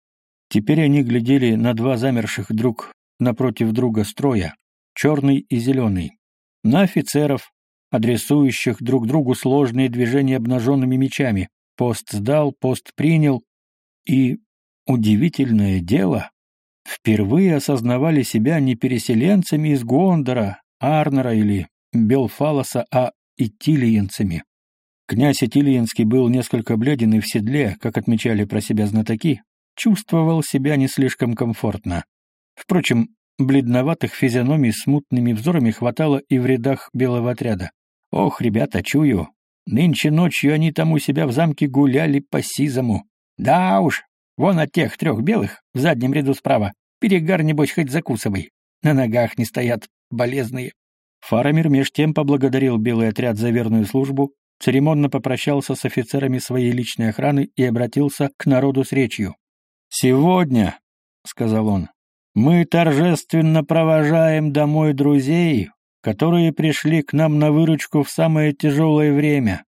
Speaker 1: Теперь они глядели на два замерших друг напротив друга строя, черный и зеленый на офицеров, адресующих друг другу сложные движения обнаженными мечами. Пост сдал, пост принял, и, удивительное дело, впервые осознавали себя не переселенцами из Гондора, Арнера или Белфалоса, а итилиенцами. Князь Итилиенский был несколько бледен и в седле, как отмечали про себя знатоки, чувствовал себя не слишком комфортно. Впрочем, Бледноватых физиономий с мутными взорами хватало и в рядах белого отряда. Ох, ребята, чую. Нынче ночью они там у себя в замке гуляли по сизому. Да уж, вон от тех трех белых, в заднем ряду справа. Перегар, небось, хоть закусывай. На ногах не стоят, болезные. Фарамир меж тем поблагодарил белый отряд за верную службу, церемонно попрощался с офицерами своей личной охраны и обратился к народу с речью. «Сегодня», — сказал он, мы торжественно провожаем домой друзей, которые пришли к нам на выручку в самое тяжелое время,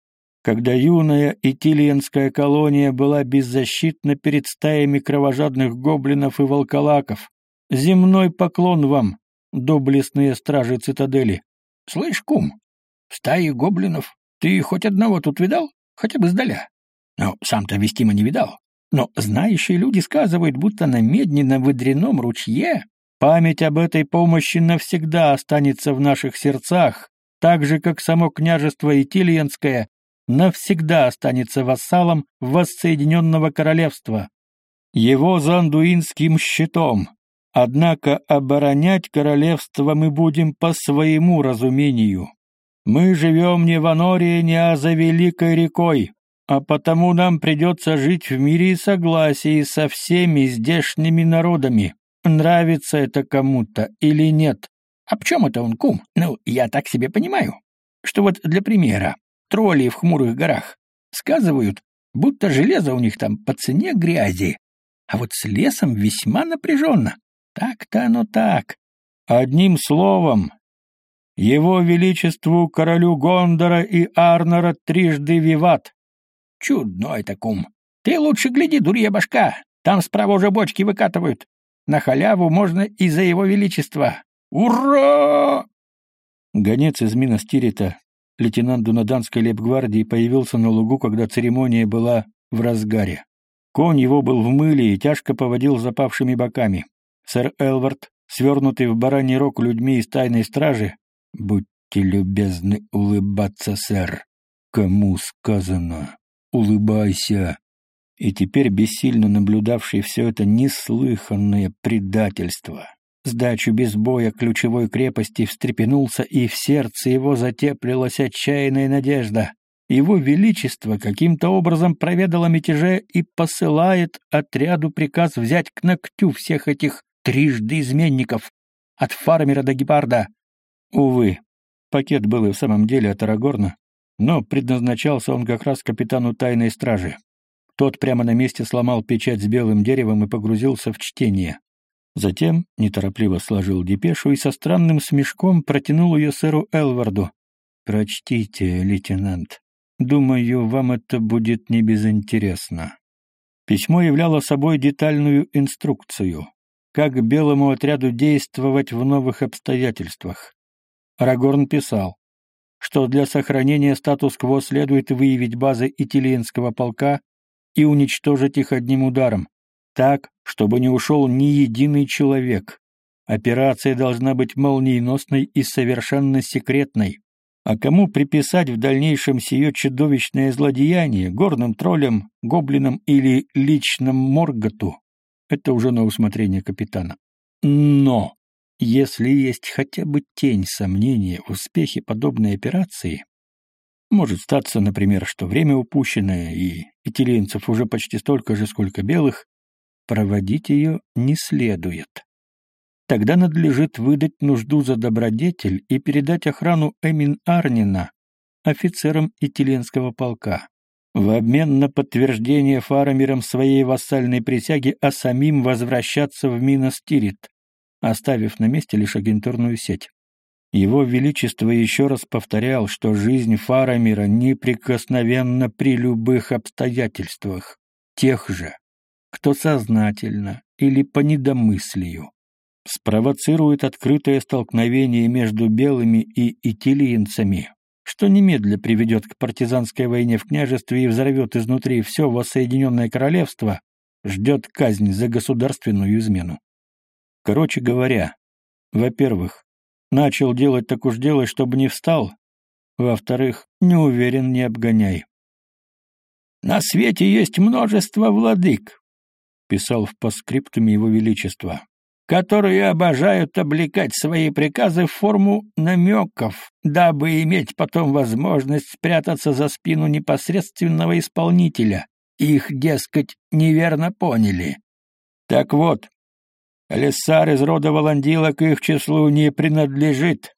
Speaker 1: когда юная итильянская колония была беззащитна перед стаями кровожадных гоблинов и волколаков. Земной поклон вам, доблестные стражи цитадели.
Speaker 2: Слышь, кум, стаи гоблинов, ты хоть одного тут видал? Хотя бы сдаля. Ну, сам-то вестимо не видал. Но знающие люди сказывают, будто на медне на выдряном ручье память об этой помощи навсегда останется в наших сердцах,
Speaker 1: так же, как само княжество Итильянское, навсегда останется вассалом воссоединенного королевства. Его за андуинским щитом. Однако оборонять королевство мы будем по своему разумению. Мы живем не в Анории, не а за Великой рекой, а потому нам придется жить в мире и согласии со всеми здешними народами. Нравится это кому-то или нет.
Speaker 2: А в чем это он, кум? Ну, я так себе понимаю, что вот для примера, тролли в хмурых горах сказывают, будто железо у них там по цене грязи, а вот с лесом весьма напряженно. Так-то оно так.
Speaker 1: Одним словом, его Величеству королю Гондора и Арнора трижды виват.
Speaker 2: Чудно это, кум. Ты лучше гляди, дурья башка. Там справа уже бочки выкатывают. На халяву можно и за его величество. Ура!
Speaker 1: Гонец из Минастирита, лейтенант Дунаданской лейбгвардии, появился на лугу, когда церемония была в разгаре. Конь его был в мыле и тяжко поводил запавшими боками. Сэр Элвард, свернутый в бараний рог людьми из тайной стражи, «Будьте любезны улыбаться, сэр. Кому сказано? Улыбайся!» И теперь бессильно наблюдавший все это неслыханное предательство, сдачу без боя ключевой крепости встрепенулся, и в сердце его затеплилась отчаянная надежда. Его Величество каким-то образом проведало мятеже и посылает отряду приказ взять к ногтю всех этих трижды изменников, от фармера до гепарда. Увы, пакет был и в самом деле от Арагорна, но предназначался он как раз капитану тайной стражи. Тот прямо на месте сломал печать с белым деревом и погрузился в чтение. Затем неторопливо сложил депешу и со странным смешком протянул ее сэру Элварду. «Прочтите, лейтенант. Думаю, вам это будет не безинтересно». Письмо являло собой детальную инструкцию, как белому отряду действовать в новых обстоятельствах. Арагорн писал, что для сохранения статус-кво следует выявить базы Итилиенского полка и уничтожить их одним ударом, так, чтобы не ушел ни единый человек. Операция должна быть молниеносной и совершенно секретной. А кому приписать в дальнейшем сие чудовищное злодеяние, горным троллям, гоблинам или личным Морготу, это уже на усмотрение капитана. Но, если есть хотя бы тень сомнения в успехе подобной операции, может статься, например, что время упущенное, и итилинцев уже почти столько же, сколько белых, проводить ее не следует. Тогда надлежит выдать нужду за добродетель и передать охрану Эмин Арнина офицерам Итиленского полка. В обмен на подтверждение Фарамиром своей вассальной присяги, а самим возвращаться в Миностирит, оставив на месте лишь агентурную сеть. Его Величество еще раз повторял, что жизнь Фарамира неприкосновенна при любых обстоятельствах, тех же, кто сознательно или по недомыслию спровоцирует открытое столкновение между белыми и итилиенцами, что немедля приведет к партизанской войне в княжестве и взорвет изнутри все воссоединенное королевство, ждет казнь за государственную измену. Короче говоря, во-первых, начал делать так уж делай, чтобы не встал, во-вторых, не уверен, не обгоняй.
Speaker 2: «На свете есть множество владык», —
Speaker 1: писал в постскриптуме его величества
Speaker 2: которые обожают облекать свои приказы в форму намеков, дабы иметь потом возможность спрятаться за спину непосредственного исполнителя. Их, дескать, неверно поняли. Так вот, Лессар из рода Воландила к их числу не принадлежит.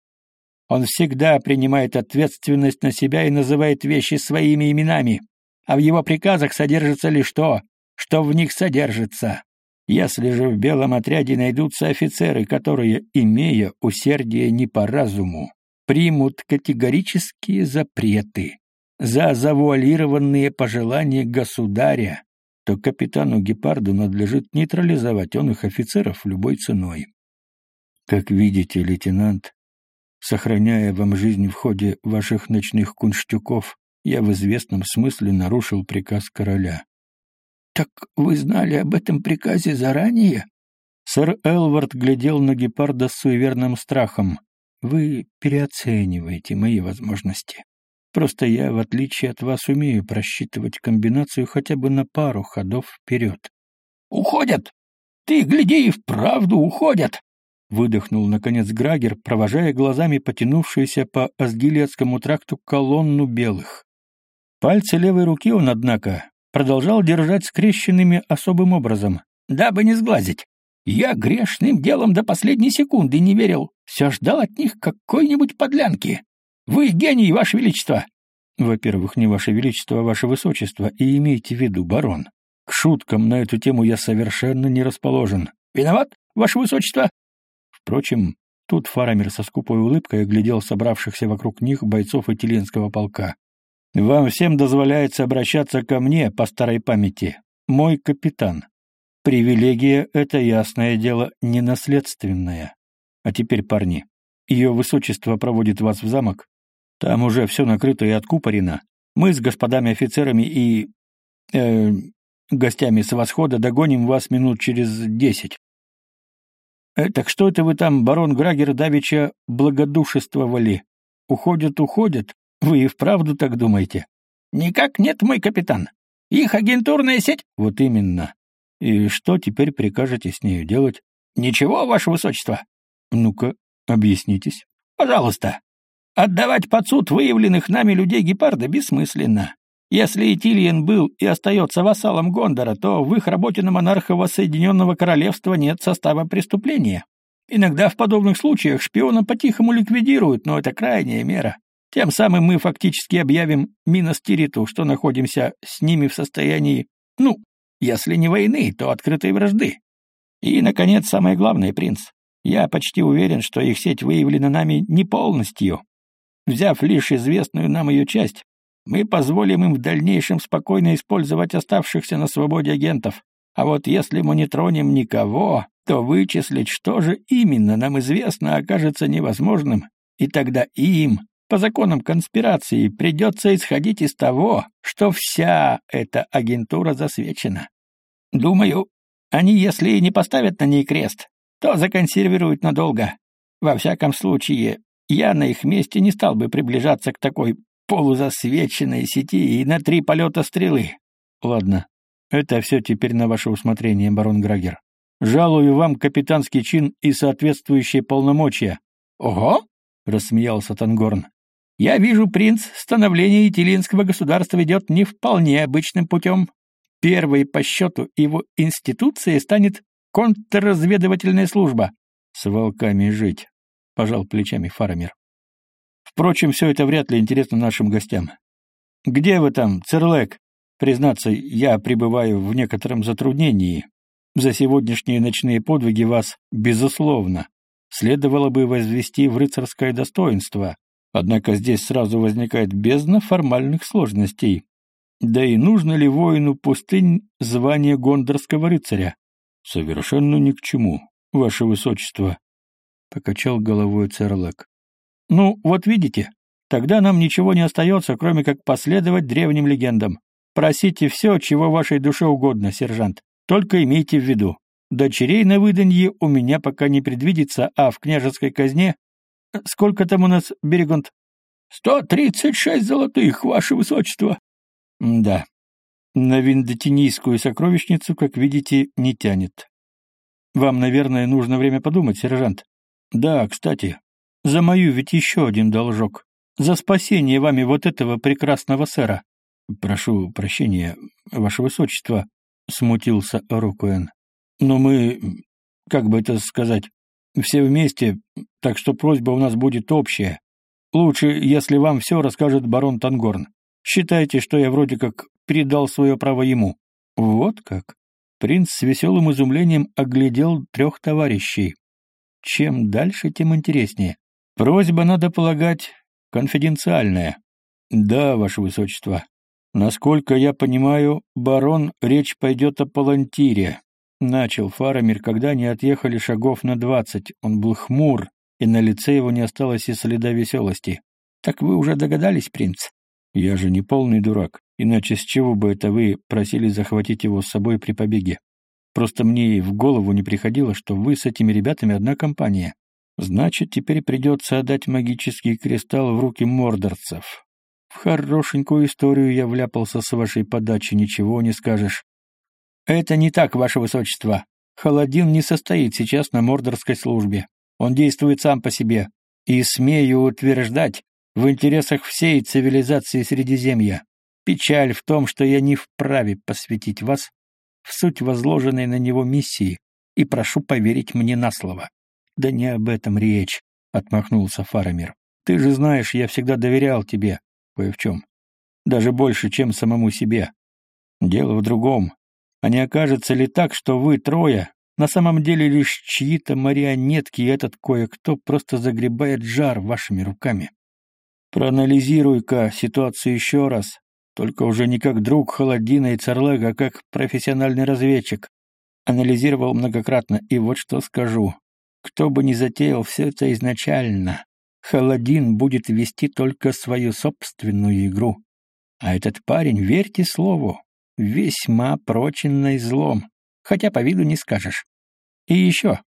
Speaker 2: Он всегда принимает ответственность на себя и называет вещи своими именами, а в его приказах содержится лишь то, что в них содержится. Если же в белом отряде найдутся офицеры, которые, имея усердие не по разуму, примут категорические запреты за завуалированные пожелания государя, то капитану Гепарду надлежит нейтрализовать он их офицеров любой ценой. Как видите, лейтенант, сохраняя вам жизнь в ходе ваших ночных кунштюков, я в известном смысле нарушил приказ короля. «Так вы знали об этом приказе заранее?»
Speaker 1: Сэр Элвард глядел на гепарда с суеверным страхом. вы переоцениваете мои возможности. Просто я, в отличие от вас, умею просчитывать комбинацию хотя бы на пару ходов вперед.
Speaker 2: «Уходят! Ты гляди, и вправду уходят!»
Speaker 1: Выдохнул, наконец, Грагер, провожая глазами потянувшуюся по Асгилецкому тракту колонну белых. Пальцы левой руки он, однако, продолжал держать скрещенными особым образом,
Speaker 2: дабы не сглазить. Я грешным делом до последней секунды не верил, все ждал от них какой-нибудь подлянки. Вы гений, Ваше Величество!»
Speaker 1: «Во-первых, не Ваше Величество, а Ваше Высочество, и имейте в виду, барон. К шуткам на эту тему я совершенно не расположен».
Speaker 2: «Виноват, Ваше Высочество!»
Speaker 1: Впрочем, тут Фарамир со скупой улыбкой оглядел собравшихся вокруг них бойцов Этилинского полка. «Вам всем дозволяется обращаться ко мне по старой памяти. Мой капитан. Привилегия — это, ясное дело, не наследственная. А теперь, парни, ее высочество проводит вас в замок, там уже все накрыто и откупорено. Мы с господами офицерами и... Э, гостями с восхода догоним вас минут через десять. Э, так что это вы там, барон Грагер Давича, благодушествовали? Уходят, уходят? Вы и вправду так думаете?
Speaker 2: Никак нет, мой капитан. Их агентурная сеть...
Speaker 1: Вот именно. И что теперь прикажете с нею делать?
Speaker 2: Ничего, ваше высочество.
Speaker 1: Ну-ка, объяснитесь.
Speaker 2: Пожалуйста. Отдавать под суд выявленных нами людей гепарда бессмысленно. Если Итильен был и остается вассалом Гондора, то в их работе на монарха Воссоединенного Королевства нет состава преступления. Иногда в подобных случаях шпиона по-тихому ликвидируют, но это крайняя мера. Тем самым мы фактически объявим Миностириту, что находимся с ними в состоянии, ну, если не войны, то открытой вражды. И, наконец, самое главное, принц. Я почти уверен, что их сеть выявлена нами не полностью. Взяв лишь известную нам ее часть, мы позволим им в дальнейшем спокойно использовать оставшихся на свободе агентов. А вот если мы не тронем никого, то вычислить, что же именно нам известно, окажется невозможным, и тогда им, по законам конспирации, придется исходить из того, что вся эта агентура засвечена. Думаю, они, если и не поставят на ней крест, то законсервируют надолго. Во всяком случае, я на их месте не стал бы приближаться к такой полузасвеченной сети и на три полета стрелы.
Speaker 1: Ладно, это все теперь на ваше усмотрение, барон Грагер. Жалую вам капитанский чин и соответствующие полномочия.
Speaker 2: Ого! — рассмеялся Тангорн. «Я вижу, принц, становление Итилинского государства идет не вполне обычным путем. Первой по счету его институцией станет контрразведывательная служба».
Speaker 1: «С волками жить», — пожал плечами Фарамир. Впрочем, все это вряд ли интересно нашим гостям. Где вы там, Церлек? Признаться, я пребываю в некотором затруднении. За сегодняшние ночные подвиги вас, безусловно, следовало бы возвести в рыцарское достоинство. Однако здесь сразу возникает бездна формальных сложностей. Да и нужно ли воину пустынь звание гондорского рыцаря? Совершенно ни к чему, ваше высочество, — покачал головой Церлек. Ну, вот видите, тогда нам ничего не остается, кроме как последовать древним легендам. Просите все, чего вашей душе угодно, сержант. Только имейте в виду, дочерей на выданье у меня пока не предвидится, а в княжеской казне... Сколько там у нас, Берегонт?
Speaker 2: Сто тридцать шесть золотых, ваше высочество.
Speaker 1: да. На виндотинийскую сокровищницу, как видите, не тянет. Вам, наверное, нужно время подумать, сержант. Да, кстати, за мою ведь еще один должок. За спасение вами вот этого прекрасного сэра. Прошу прощения, ваше высочество, смутился Рукуэн. Но мы, как бы это сказать, все вместе, так что просьба у нас будет общая. Лучше, если вам все расскажет барон Тангорн. Считайте, что я вроде как передал свое право ему. Вот как. Принц с веселым изумлением оглядел трех товарищей. Чем дальше, тем интереснее. Просьба, надо полагать, конфиденциальная. Да, ваше высочество. Насколько я понимаю, барон, речь пойдет о палантире. Начал Фарамир, когда они отъехали шагов на двадцать. Он был хмур, и на лице его не осталось и следа веселости. Так вы уже догадались, принц? Я же не полный дурак, иначе с чего бы это вы просили захватить его с собой при побеге? Просто мне и в голову не приходило, что вы с этими ребятами одна компания. Значит, теперь придется отдать магический кристалл в руки мордорцев. В хорошенькую историю я вляпался с вашей подачи, ничего не скажешь.
Speaker 2: Это не так, ваше высочество. Холодин не состоит сейчас на мордорской службе. Он действует сам по себе. И, смею утверждать, в интересах всей цивилизации Средиземья. Печаль в том, что я не вправе посвятить вас в суть возложенной на него миссии, и прошу поверить мне на слово.
Speaker 1: Да не об этом речь, отмахнулся Фарамир. Ты же знаешь, я всегда доверял тебе, кое в чем. Даже больше, чем самому себе. Дело в другом. А не окажется ли так, что вы трое на самом деле лишь чьи-то марионетки, и этот кое-кто просто загребает жар вашими руками? Проанализируй-ка ситуацию еще раз, только уже не как друг Холодина и Царлега, а как профессиональный разведчик. Анализировал многократно, и вот что скажу. Кто бы ни затеял все это изначально, Холодин будет вести только свою собственную игру. А этот парень, верьте слову, весьма проченный злом, хотя по виду не скажешь. И еще.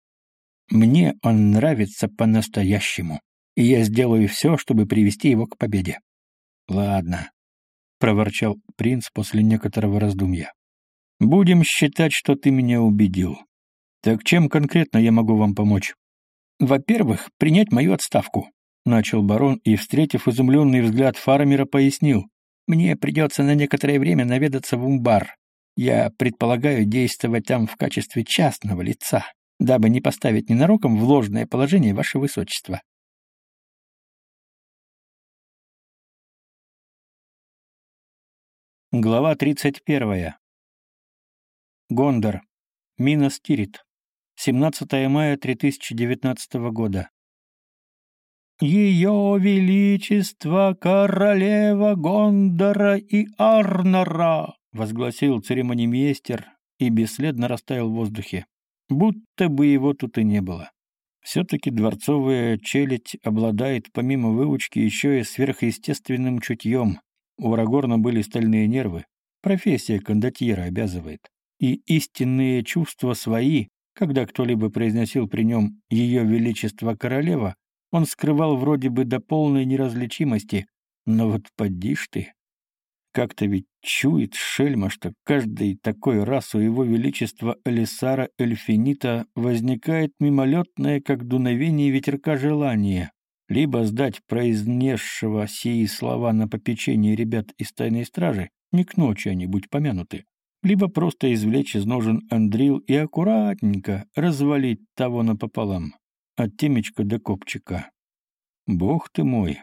Speaker 1: Мне он нравится по-настоящему, и я сделаю все, чтобы привести его к победе. Ладно, проворчал принц после некоторого раздумья. Будем считать, что ты меня убедил. Так чем конкретно я могу вам помочь? Во-первых, принять мою отставку, начал барон и, встретив изумленный взгляд фармера, пояснил. Мне придется на некоторое время наведаться в Умбар. Я предполагаю действовать там в качестве частного лица, дабы не поставить ненароком в ложное положение ваше высочество. Глава 31. Гондор. Минас Тирит. 17 мая 2019 года. «Ее Величество Королева Гондора и Арнора!» — возгласил церемонимейстер и бесследно растаял в воздухе, будто бы его тут и не было. Все-таки дворцовая челядь обладает помимо выучки еще и сверхъестественным чутьем, у Арагорна были стальные нервы, профессия кондотьера обязывает, и истинные чувства свои, когда кто-либо произносил при нем «Ее Величество Королева», он скрывал вроде бы до полной неразличимости, но вот поди ж ты. Как-то ведь чует шельма, что каждый такой раз у его величества Элисара Эльфинита возникает мимолетное, как дуновение ветерка желание, либо сдать произнесшего сии слова на попечение ребят из тайной стражи, не к ночи они будь помянуты, либо просто извлечь из ножен Андрил и аккуратненько развалить того напополам, от темечка до копчика. Бог ты мой,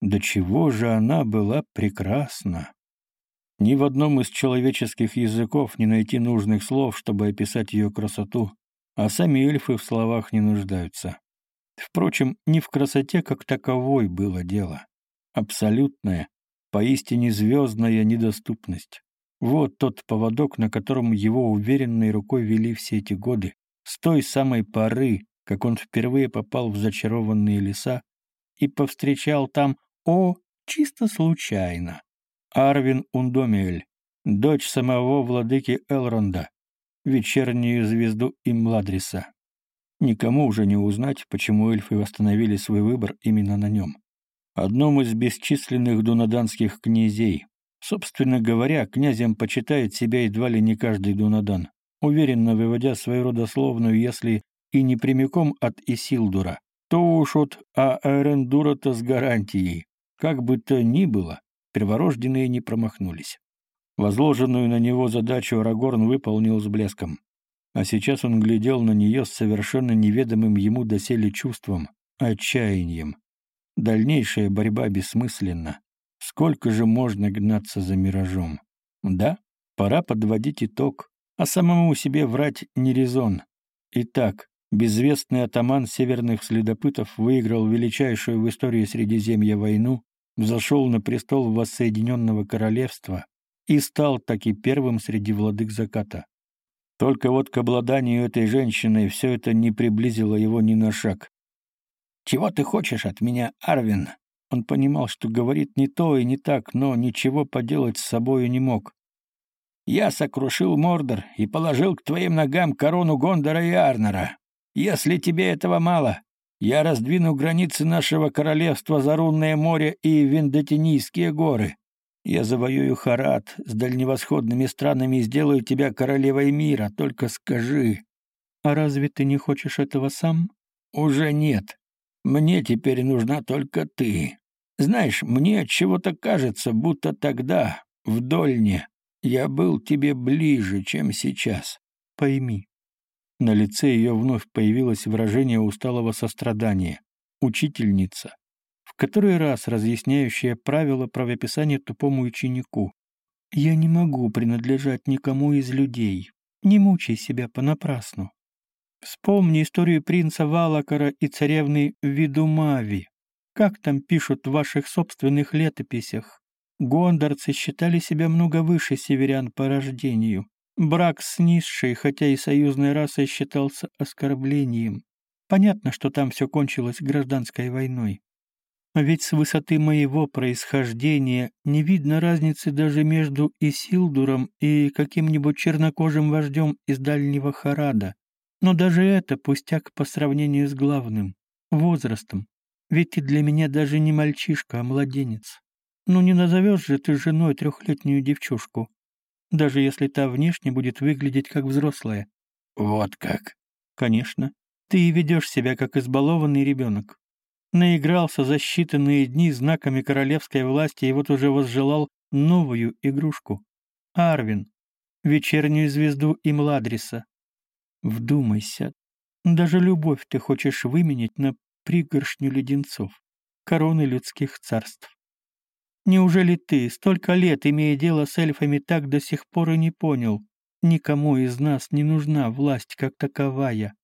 Speaker 1: до чего же она была прекрасна! Ни в одном из человеческих языков не найти нужных слов, чтобы описать ее красоту, а сами эльфы в словах не нуждаются. Впрочем, не в красоте как таковой было дело. Абсолютная, поистине звездная недоступность. Вот тот поводок, на котором его уверенной рукой вели все эти годы, с той самой поры, как он впервые попал в зачарованные леса и повстречал там, о, чисто случайно, Арвин Ундомиэль, дочь самого владыки Элронда, вечернюю звезду Имладриса. Никому уже не узнать, почему эльфы восстановили свой выбор именно на нем. Одном из бесчисленных дунаданских князей. Собственно говоря, князем почитает себя едва ли не каждый дунадан, уверенно выводя свою родословную, если и не прямиком от Исилдура, то уж от Аэрендура-то с гарантией. Как бы то ни было, перворожденные не промахнулись. Возложенную на него задачу Арагорн выполнил с блеском. А сейчас он глядел на нее с совершенно неведомым ему доселе чувством, отчаянием. Дальнейшая борьба бессмысленна. Сколько же можно гнаться за миражом? Да, пора подводить итог, а самому себе врать не резон. Итак, безвестный атаман северных следопытов выиграл величайшую в истории Средиземья войну, взошел на престол воссоединенного королевства и стал таки первым среди владык заката. Только вот к обладанию этой женщиной все это не приблизило его ни на шаг. «Чего ты хочешь от меня, Арвин?» Он понимал, что говорит не то и не так, но ничего поделать с собою не мог. «Я сокрушил Мордор и положил к твоим ногам корону Гондора и Арнера. Если тебе этого мало,
Speaker 2: Я раздвину границы нашего королевства за Рунное море и Вендетинийские горы. Я завоюю Харат с дальневосходными странами и сделаю тебя королевой мира, только скажи».
Speaker 1: «А разве ты не хочешь этого сам?»
Speaker 2: «Уже нет. Мне теперь нужна только ты. Знаешь, мне от чего-то кажется, будто тогда, в Дольне, я был тебе ближе, чем сейчас.
Speaker 1: Пойми, на лице ее вновь появилось выражение усталого сострадания. Учительница, в который раз разъясняющая правила правописания тупому ученику. «Я не могу принадлежать никому из людей. Не мучай себя понапрасну. Вспомни историю принца Валакара и царевны Видумави. Как там пишут в ваших собственных летописях? Гондорцы считали себя много выше северян по рождению. Брак с низшей, хотя и союзной расой, считался оскорблением. Понятно, что там все кончилось гражданской войной. А ведь с высоты моего происхождения не видно разницы даже между Исилдуром и каким-нибудь чернокожим вождем из дальнего Харада. Но даже это пустяк по сравнению с главным — возрастом. Ведь ты для меня даже не мальчишка, а младенец. Ну не назовешь же ты женой трехлетнюю девчушку даже если та внешне будет выглядеть как взрослая.
Speaker 2: Вот как?
Speaker 1: Конечно. Ты и ведешь себя как избалованный ребенок. Наигрался за считанные дни знаками королевской власти и вот уже возжелал новую игрушку. Арвин, вечернюю звезду Имладриса. Вдумайся, даже любовь ты хочешь выменять на пригоршню леденцов, короны людских царств. Неужели ты, столько лет имея дело с эльфами, так до сих пор и не понял? Никому из нас не нужна власть как таковая.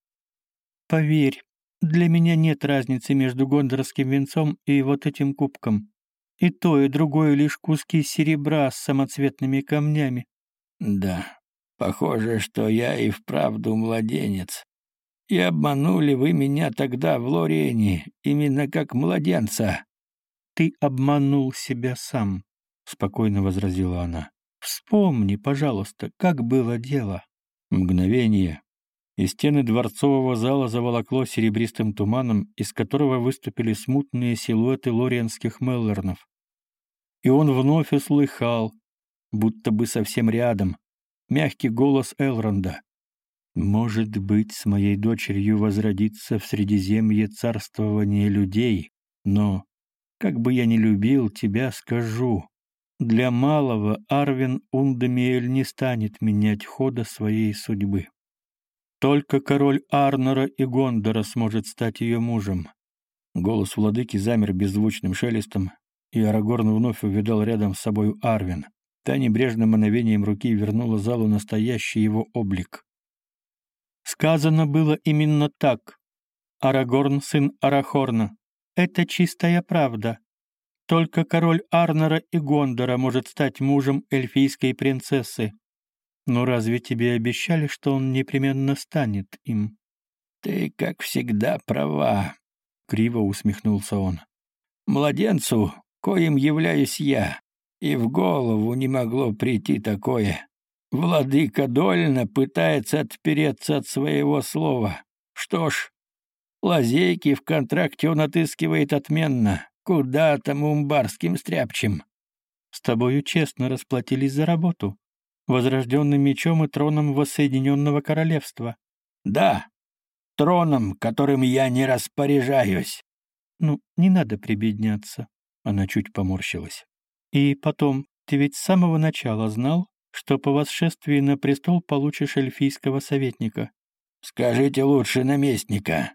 Speaker 1: Поверь, для меня нет разницы между гондорским венцом и вот этим кубком. И то, и другое лишь куски серебра с самоцветными камнями.
Speaker 2: Да, похоже, что я и вправду младенец. И обманули вы меня тогда в Лорене, именно как младенца
Speaker 1: ты обманул себя сам», — спокойно возразила она. «Вспомни, пожалуйста, как было дело».
Speaker 2: Мгновение, и стены дворцового зала заволокло серебристым туманом, из которого выступили смутные силуэты лорианских меллернов. И он вновь услыхал, будто бы совсем рядом, мягкий голос Элронда. «Может быть, с моей дочерью возродится в Средиземье царствование людей, но как бы я ни любил тебя, скажу. Для малого Арвин Ундамиэль не станет менять хода своей судьбы. Только король Арнора и Гондора сможет стать ее мужем. Голос владыки замер беззвучным шелестом, и Арагорн вновь увидал рядом с собой Арвин. Та небрежным мановением руки вернула залу настоящий его облик.
Speaker 1: Сказано было именно так. Арагорн, сын Арахорна, это чистая правда. Только король Арнора и Гондора может стать мужем эльфийской принцессы. Но разве тебе обещали, что он непременно станет им?
Speaker 2: Ты, как всегда, права, криво усмехнулся он. Младенцу, коим являюсь я, и в голову не могло прийти такое. Владыка Дольна пытается отпереться от своего слова. Что ж, Лазейки в контракте он отыскивает отменно. Куда там умбарским стряпчем?
Speaker 1: С тобою честно расплатились за работу. Возрожденным мечом и троном воссоединенного королевства.
Speaker 2: Да, троном, которым я не распоряжаюсь.
Speaker 1: Ну, не надо прибедняться. Она чуть поморщилась. И потом, ты ведь с самого начала знал, что по восшествии на престол получишь эльфийского советника.
Speaker 2: Скажите лучше наместника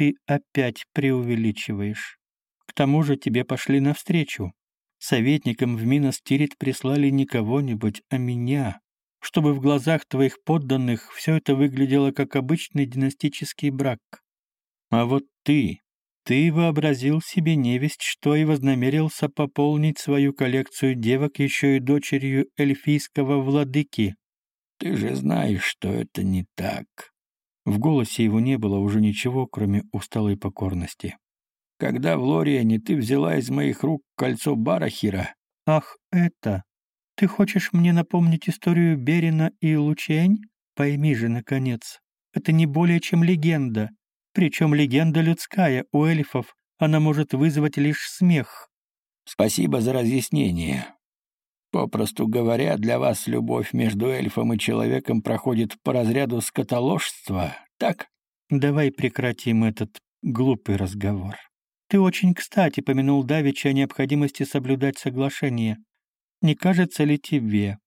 Speaker 1: ты опять преувеличиваешь. К тому же тебе пошли навстречу. Советникам в Миностирит прислали не кого-нибудь, а меня, чтобы в глазах твоих подданных все это выглядело как обычный династический брак. А вот ты, ты вообразил себе невесть, что и вознамерился пополнить свою коллекцию девок еще и дочерью эльфийского владыки.
Speaker 2: Ты же знаешь, что это не так.
Speaker 1: В голосе его не было уже ничего, кроме усталой покорности.
Speaker 2: «Когда в Лориане ты взяла из моих рук кольцо Барахира...»
Speaker 1: «Ах, это... Ты хочешь мне напомнить историю Берина и Лучень? Пойми же, наконец, это не более чем легенда. Причем легенда людская, у эльфов она может вызвать лишь смех.
Speaker 2: Спасибо за разъяснение. Попросту говоря, для вас любовь между эльфом и человеком проходит по разряду скотоложства, так?
Speaker 1: Давай прекратим этот глупый разговор. Ты очень кстати помянул Давича о необходимости соблюдать соглашение. Не кажется ли тебе,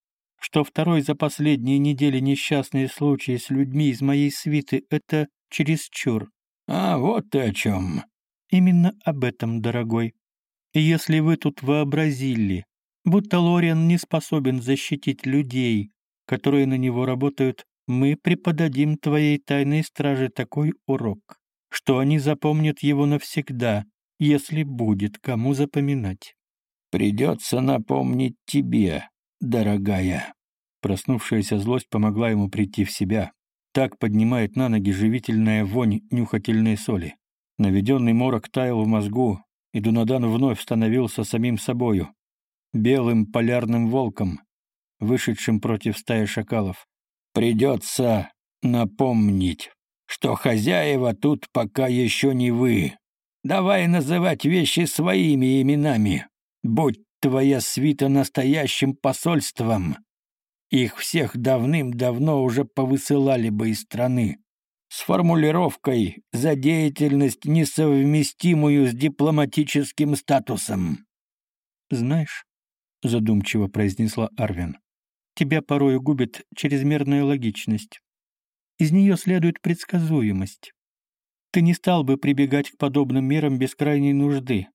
Speaker 1: что второй за последние недели несчастный случай с людьми из моей свиты — это чересчур?
Speaker 2: А вот ты о чем.
Speaker 1: Именно об этом, дорогой. И если вы тут вообразили, будто Лориан не способен защитить людей, которые на него работают, мы преподадим твоей тайной страже такой урок, что они запомнят его навсегда, если будет кому запоминать.
Speaker 2: «Придется напомнить тебе, дорогая».
Speaker 1: Проснувшаяся злость помогла ему прийти в себя. Так поднимает на ноги живительная вонь нюхательной соли. Наведенный морок таял в мозгу, и Дунадан вновь становился самим собою, белым полярным волком, вышедшим против стаи шакалов.
Speaker 2: «Придется напомнить, что хозяева тут пока еще не вы. Давай называть вещи своими именами. Будь твоя свита настоящим посольством, их всех давным-давно уже повысылали бы из страны. С формулировкой «за деятельность, несовместимую с дипломатическим статусом».
Speaker 1: «Знаешь», — задумчиво произнесла Арвин, — «тебя порою губит чрезмерная логичность. Из нее следует предсказуемость. Ты не стал бы прибегать к подобным мерам без крайней нужды.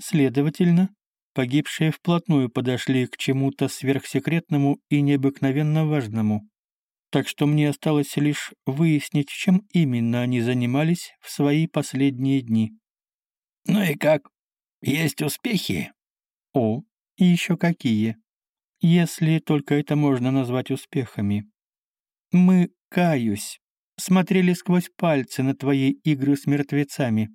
Speaker 1: Следовательно, Погибшие вплотную подошли к чему-то сверхсекретному и необыкновенно важному. Так что мне осталось лишь выяснить, чем именно они занимались в свои последние дни.
Speaker 2: «Ну и как? Есть успехи?»
Speaker 1: «О, и еще какие. Если только это можно назвать успехами. Мы, каюсь, смотрели сквозь пальцы на твои игры с мертвецами.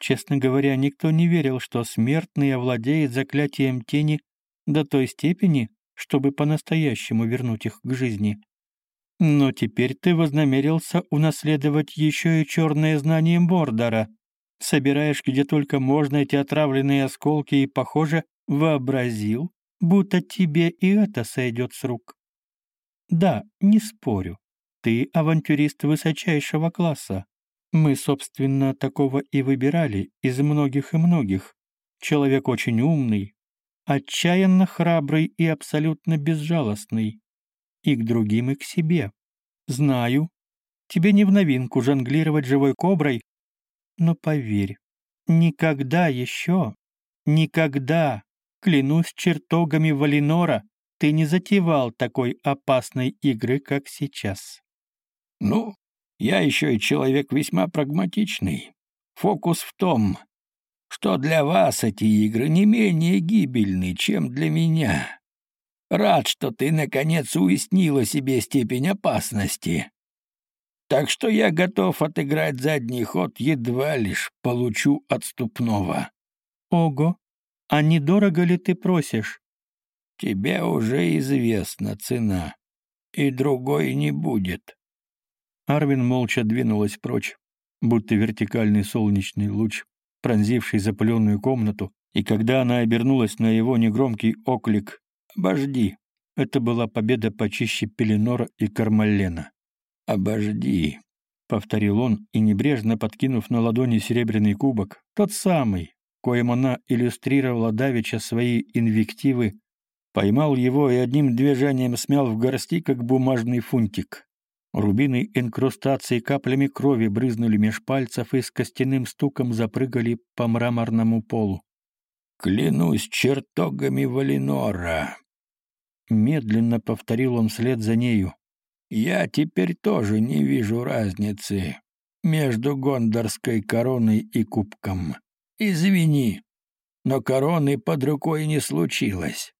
Speaker 1: Честно говоря, никто не верил, что смертный овладеет заклятием тени до той степени, чтобы по-настоящему вернуть их к жизни. Но теперь ты вознамерился унаследовать еще и черное знание Бордора. Собираешь где только можно эти отравленные осколки и, похоже, вообразил, будто тебе и это сойдет с рук. Да, не спорю, ты авантюрист высочайшего класса, мы, собственно, такого и выбирали из многих и многих. Человек очень умный, отчаянно храбрый и абсолютно безжалостный. И к другим, и к себе. Знаю, тебе не в новинку жонглировать живой коброй, но поверь, никогда еще, никогда, клянусь чертогами Валинора, ты не затевал такой опасной игры, как сейчас.
Speaker 2: Ну, я еще и человек весьма прагматичный. Фокус в том, что для вас эти игры не менее гибельны, чем для меня. Рад, что ты, наконец, уяснила себе степень опасности. Так что я готов отыграть задний ход, едва лишь получу отступного.
Speaker 1: Ого, а недорого ли ты просишь?
Speaker 2: Тебе уже известна цена, и другой не будет.
Speaker 1: Арвин молча двинулась прочь, будто вертикальный солнечный луч, пронзивший запыленную комнату, и когда она обернулась на его негромкий оклик «Обожди!», это была победа почище Пеленора и Кармалена.
Speaker 2: «Обожди!»
Speaker 1: — повторил он и, небрежно подкинув на ладони серебряный кубок, тот самый, коим она иллюстрировала давеча свои инвективы, поймал его и одним движением смял в горсти, как бумажный фунтик. Рубины инкрустации каплями крови брызнули меж пальцев и с костяным стуком запрыгали по мраморному полу.
Speaker 2: «Клянусь чертогами Валинора!»
Speaker 1: Медленно повторил он вслед за нею.
Speaker 2: «Я теперь тоже не вижу разницы между гондорской короной и кубком. Извини, но короны под рукой не случилось».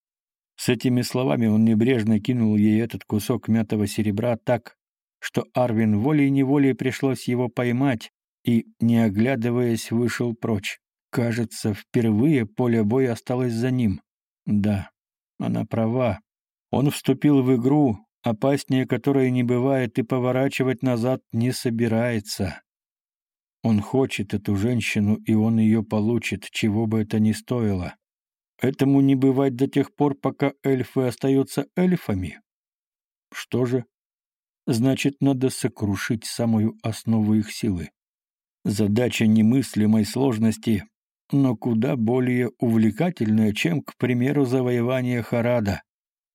Speaker 1: С этими словами он небрежно кинул ей этот кусок мятого серебра так, что Арвин волей-неволей пришлось его поймать и, не оглядываясь, вышел прочь. Кажется, впервые поле боя осталось за ним. Да, она права. Он вступил в игру, опаснее которой не бывает, и поворачивать назад не собирается. Он хочет эту женщину, и он ее получит, чего бы это ни стоило. Этому не бывать до тех пор, пока эльфы остаются эльфами. Что же? Значит, надо сокрушить самую основу их силы. Задача немыслимой сложности, но куда более увлекательная, чем, к примеру, завоевание Харада.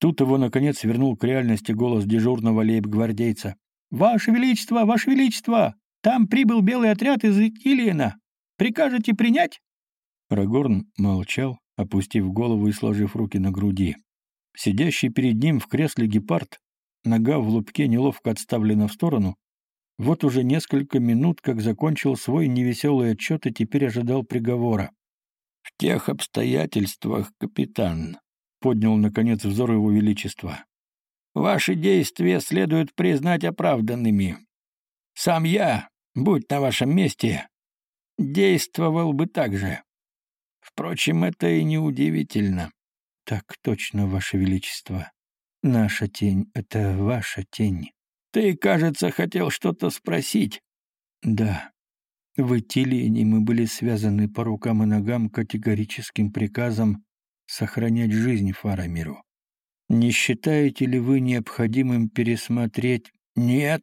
Speaker 1: Тут его, наконец, вернул к реальности голос дежурного лейб-гвардейца. «Ваше Величество, Ваше Величество! Там прибыл белый отряд из Икилиена. Прикажете принять?» Рагорн молчал, опустив голову и сложив руки на груди. Сидящий перед ним в кресле гепард, нога в лупке неловко отставлена в сторону, вот уже несколько минут, как закончил свой невеселый отчет и теперь ожидал приговора. «В тех обстоятельствах, капитан», — поднял, наконец, взор его величества, — «ваши действия следует признать оправданными. Сам я, будь на вашем месте, действовал бы так же. Впрочем, это и не удивительно. Так точно, Ваше Величество. Наша тень — это ваша тень. Ты, кажется, хотел что-то спросить. Да. В Итилине мы были связаны по рукам и ногам категорическим приказом сохранять жизнь Фарамиру. Не считаете ли вы необходимым пересмотреть... Нет,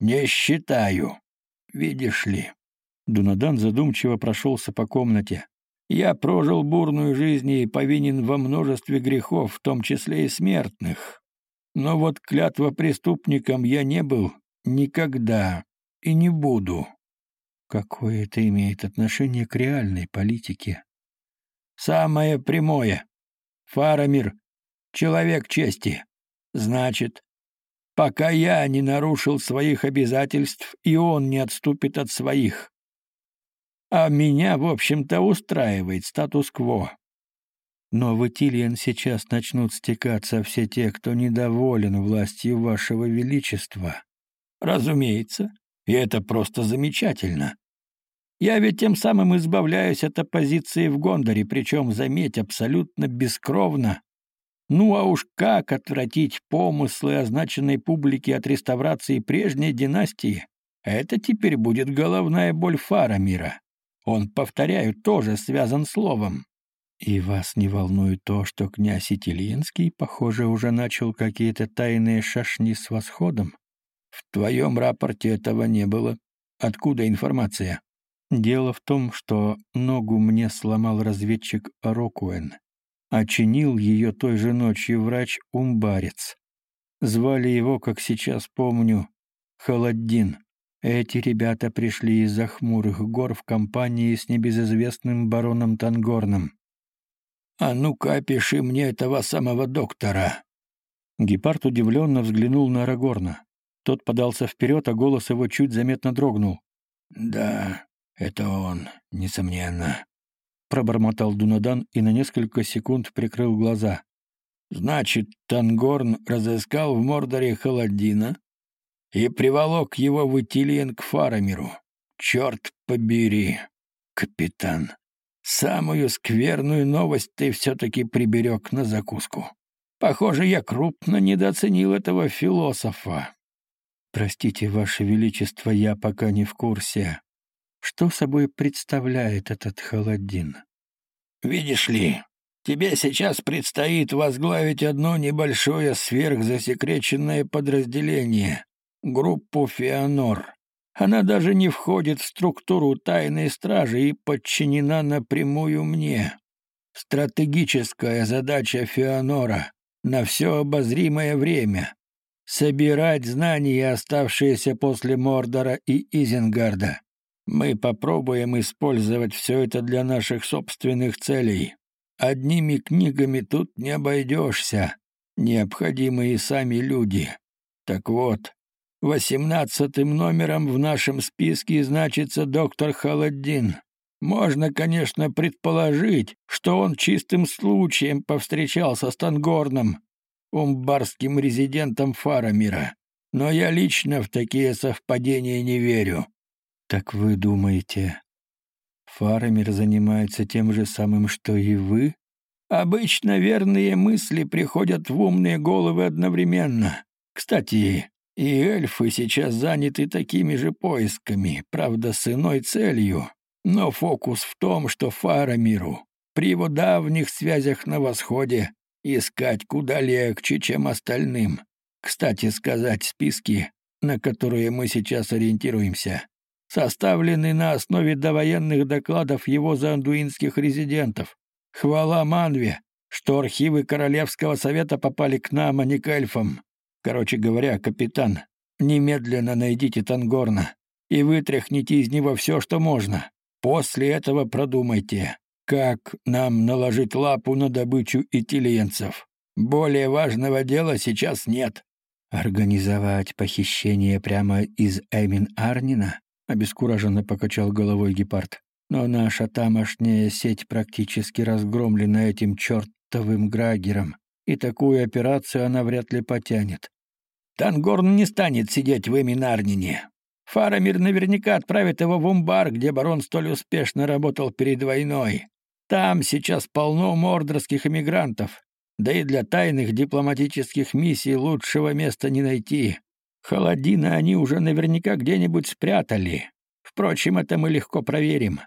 Speaker 1: не считаю. Видишь ли. Дунадан задумчиво прошелся по комнате. Я прожил бурную жизнь и повинен во множестве грехов, в том числе и смертных. Но вот клятва преступником я не был никогда и не буду. Какое это имеет отношение к реальной политике? Самое прямое. Фарамир — человек чести. Значит, пока я не нарушил своих обязательств, и он не отступит от своих. А меня, в общем-то, устраивает статус-кво. Но в Итилиен сейчас начнут стекаться все те, кто недоволен властью вашего величества. Разумеется, и это просто замечательно. Я ведь тем самым избавляюсь от оппозиции в Гондоре, причем, заметь, абсолютно бескровно. Ну а уж как отвратить помыслы означенной публики от реставрации прежней династии, это теперь будет головная боль Фарамира. Он, повторяю, тоже связан словом. И вас не волнует то, что князь Итильинский, похоже, уже начал какие-то тайные шашни с восходом? В твоем рапорте этого не было. Откуда информация? Дело в том, что ногу мне сломал разведчик Рокуэн. Очинил ее той же ночью врач-умбарец. Звали его, как сейчас помню, Холоддин. Эти ребята пришли из-за хмурых гор в компании с небезызвестным бароном Тангорном. «А ну-ка, опиши мне этого самого доктора!» Гепард удивленно взглянул на Арагорна. Тот подался вперед, а голос его чуть заметно дрогнул. «Да, это он, несомненно», — пробормотал Дунадан и на несколько секунд прикрыл глаза. «Значит, Тангорн разыскал в Мордоре Холодина и приволок его в Итилиен к Фарамиру. Черт побери, капитан. Самую скверную новость ты все-таки приберег на закуску. Похоже, я крупно недооценил этого философа. Простите, Ваше Величество, я пока не в курсе. Что собой представляет этот холодин? Видишь ли, тебе сейчас предстоит возглавить одно небольшое сверхзасекреченное подразделение, группу «Феонор». Она даже не входит в структуру тайной стражи и подчинена напрямую мне. Стратегическая задача Феонора на все обозримое время — собирать знания, оставшиеся после Мордора и Изенгарда. Мы попробуем использовать все это для наших собственных целей. Одними книгами тут не обойдешься. Необходимы и сами люди. Так вот, Восемнадцатым номером в нашем списке значится доктор Халаддин. Можно, конечно, предположить, что он чистым случаем повстречался с Тангорном, умбарским резидентом Фарамира. Но я лично в такие совпадения не верю. Так вы думаете, Фарамир занимается тем же самым, что и вы? Обычно верные мысли приходят в умные головы одновременно. Кстати,
Speaker 2: И эльфы сейчас заняты такими же поисками, правда, с иной целью. Но фокус в том, что Фарамиру при его давних связях на Восходе искать куда легче, чем остальным. Кстати сказать, списки, на которые мы сейчас ориентируемся, составлены на основе довоенных докладов его зандуинских резидентов. Хвала Манве, что архивы Королевского совета попали к нам, а не к эльфам. Короче говоря, капитан, немедленно найдите Тангорна и вытряхните из него все, что можно. После этого продумайте, как нам наложить лапу на добычу итильенцев. Более важного дела сейчас нет.
Speaker 1: Организовать похищение прямо из Эмин Арнина? Обескураженно покачал головой гепард. Но наша тамошняя сеть практически разгромлена этим чертовым Грагером, и такую операцию она вряд ли потянет.
Speaker 2: Тангорн не станет сидеть в Эминарнине. Фарамир наверняка отправит его в Умбар, где барон столь успешно работал перед войной. Там сейчас полно мордорских эмигрантов, да и для тайных дипломатических миссий лучшего места не найти. Холодина они уже наверняка где-нибудь спрятали. Впрочем, это мы легко проверим.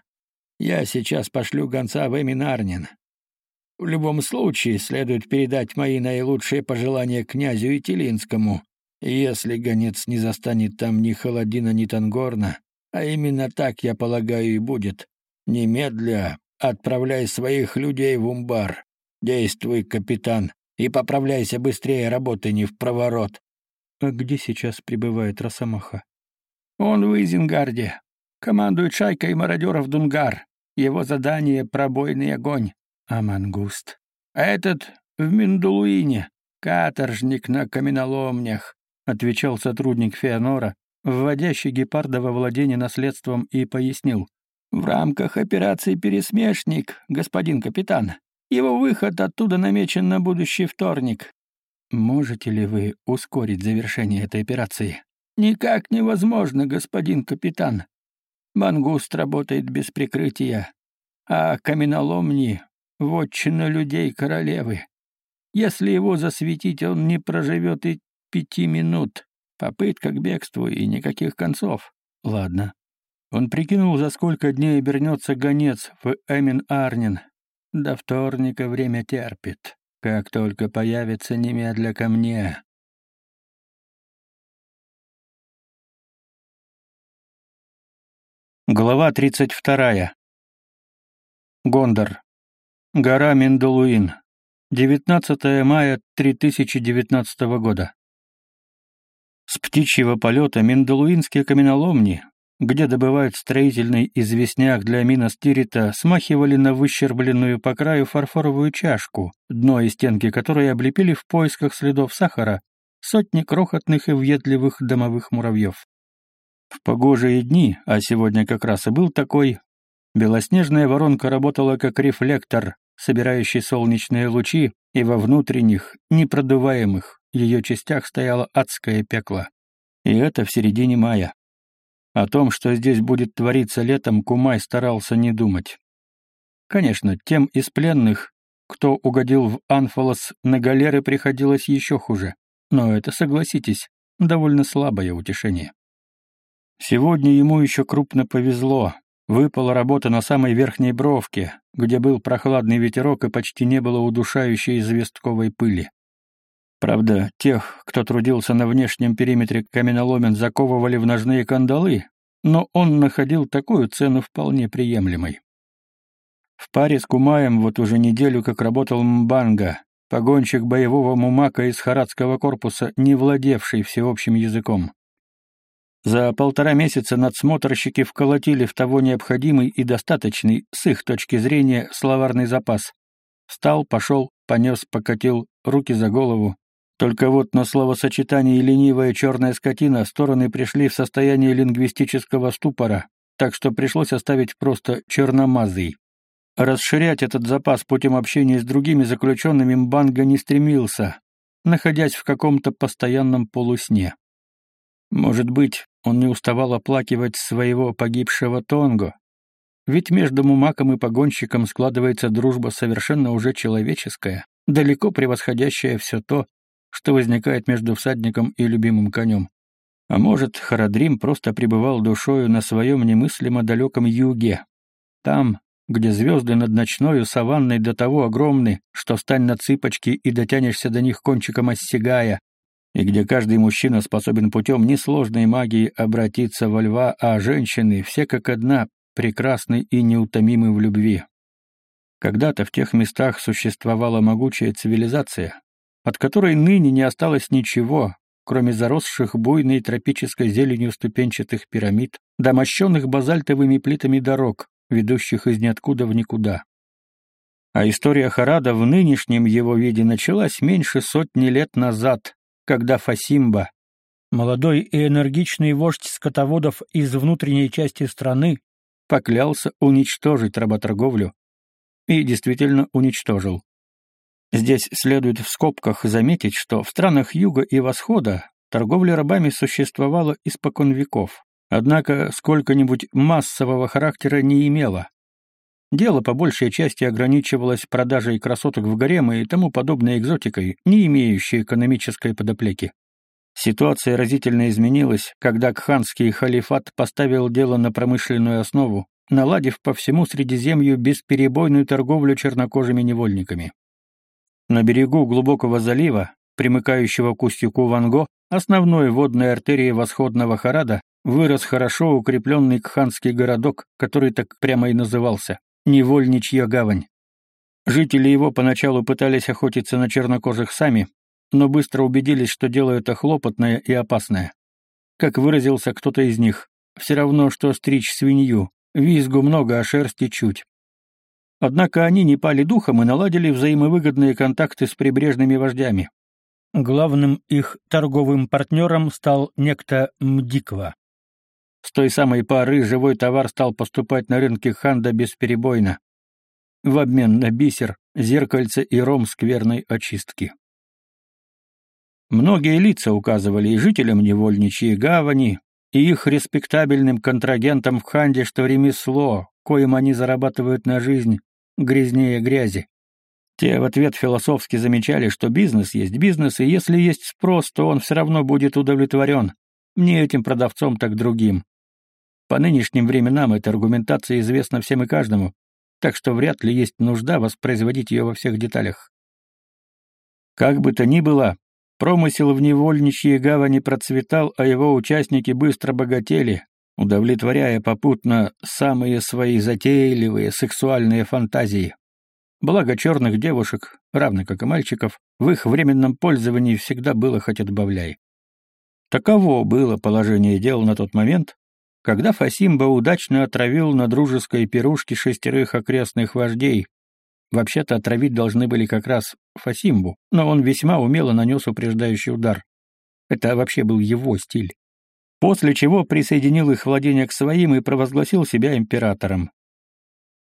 Speaker 2: Я сейчас пошлю гонца в Эминарнин. В любом случае, следует передать мои наилучшие пожелания князю Итилинскому, если гонец не застанет там ни Холодина, ни Тангорна, а именно так, я полагаю, и будет, немедля отправляй своих людей в Умбар. Действуй, капитан, и поправляйся быстрее, работай не в проворот.
Speaker 1: А где сейчас пребывает Росомаха?
Speaker 2: Он в Изенгарде. Командует шайкой мародеров Дунгар. Его задание — пробойный огонь.
Speaker 1: А мангуст?
Speaker 2: А этот в Миндулуине. Каторжник на каменоломнях
Speaker 1: отвечал сотрудник Феонора, вводящий гепарда во владение наследством, и пояснил.
Speaker 2: «В рамках операции «Пересмешник», господин капитан. Его выход оттуда намечен на будущий вторник».
Speaker 1: «Можете ли вы ускорить завершение этой операции?»
Speaker 2: «Никак невозможно, господин капитан. Мангуст работает без прикрытия, а каменоломни — вотчина людей королевы. Если его засветить, он не проживет и пяти минут. Попытка к бегству и никаких концов.
Speaker 1: Ладно. Он прикинул, за сколько дней обернется гонец в Эмин-Арнин. До вторника время терпит. Как только появится, немедля ко мне. Глава 32. Гондор. Гора Миндалуин. 19 мая 3019 года. С птичьего полета Мендалуинские каменоломни, где добывают строительный известняк для мина стирита, смахивали на выщербленную по краю фарфоровую чашку, дно и стенки которой облепили в поисках следов сахара сотни крохотных и въедливых домовых муравьев. В погожие дни, а сегодня как раз и был такой, белоснежная воронка работала как рефлектор, собирающий солнечные лучи, и во внутренних, непродуваемых, ее частях стояло адское пекло. И это в середине мая. О том, что здесь будет твориться летом, Кумай старался не думать. Конечно, тем из пленных, кто угодил в Анфолос, на галеры приходилось еще хуже. Но это, согласитесь, довольно слабое утешение. Сегодня ему еще крупно повезло. Выпала работа на самой верхней бровке, где был прохладный ветерок и почти не было удушающей известковой пыли. Правда, тех, кто трудился на внешнем периметре каменоломен, заковывали в ножные кандалы, но он находил такую цену вполне приемлемой. В паре с Кумаем вот уже неделю как работал Мбанга, погонщик боевого мумака из Харадского корпуса, не владевший всеобщим языком. За полтора месяца надсмотрщики вколотили в того необходимый и достаточный, с их точки зрения, словарный запас. Встал, пошел, понес, покатил, руки за голову, только вот на словосочетание «ленивая черная скотина» стороны пришли в состояние лингвистического ступора, так что пришлось оставить просто «черномазый». Расширять этот запас путем общения с другими заключенными Мбанга не стремился, находясь в каком-то постоянном полусне. Может быть, он не уставал оплакивать своего погибшего Тонго, ведь между Мумаком и погонщиком складывается дружба совершенно уже человеческая, далеко превосходящая все то, что возникает между всадником и любимым конем. А может, Харадрим просто пребывал душою на своем немыслимо далеком юге. Там, где звезды над ночною саванной до того огромны, что встань на цыпочки и дотянешься до них кончиком оссягая, и где каждый мужчина способен путем несложной магии обратиться во льва, а женщины все как одна прекрасны и неутомимы в любви. Когда-то в тех местах существовала могучая цивилизация, от которой ныне не осталось ничего, кроме заросших буйной тропической зеленью ступенчатых пирамид, домощенных базальтовыми плитами дорог, ведущих из ниоткуда в никуда. А история Харада в нынешнем его виде началась меньше сотни лет назад, когда Фасимба, молодой и энергичный вождь скотоводов из внутренней части страны, поклялся уничтожить работорговлю и действительно уничтожил. Здесь следует в скобках заметить, что в странах Юга и Восхода торговля рабами существовала испокон веков, однако сколько-нибудь массового характера не имела. Дело по большей части ограничивалось продажей красоток в гаремы и тому подобной экзотикой, не имеющей экономической подоплеки. Ситуация разительно изменилась, когда Кханский халифат поставил дело на промышленную основу, наладив по всему Средиземью бесперебойную торговлю чернокожими невольниками. На берегу глубокого залива, примыкающего к устью Куванго, основной водной артерии восходного Харада, вырос хорошо укрепленный кханский городок, который так прямо и назывался невольничья гавань. Жители его поначалу пытались охотиться на чернокожих сами, но быстро убедились, что дело это хлопотное и опасное. Как выразился кто-то из них, все равно, что стричь свинью, визгу много, а шерсти чуть. Однако они не пали духом и наладили взаимовыгодные контакты с прибрежными вождями. Главным их торговым партнером стал некто Мдиква. С той самой поры живой товар стал поступать на рынке Ханда бесперебойно, в обмен на бисер, зеркальце и ром скверной очистки. Многие лица указывали и жителям невольничьей гавани, и их респектабельным контрагентам в Ханде, что ремесло, коим они зарабатывают на жизнь, грязнее грязи. Те в ответ философски замечали, что бизнес есть бизнес, и если есть спрос, то он все равно будет удовлетворен. Не этим продавцом, так другим. По нынешним временам эта аргументация известна всем и каждому, так что вряд ли есть нужда воспроизводить ее во всех деталях. Как бы то ни было, промысел в невольничьей гавани процветал, а его участники быстро богатели, удовлетворяя попутно самые свои затейливые сексуальные фантазии. Благо черных девушек, равно как и мальчиков, в их временном пользовании всегда было хоть отбавляй. Таково было положение дел на тот момент, когда Фасимба удачно отравил на дружеской пирушке шестерых окрестных вождей. Вообще-то отравить должны были как раз Фасимбу, но он весьма умело нанес упреждающий удар. Это вообще был его стиль после чего присоединил их владения к своим и провозгласил себя императором.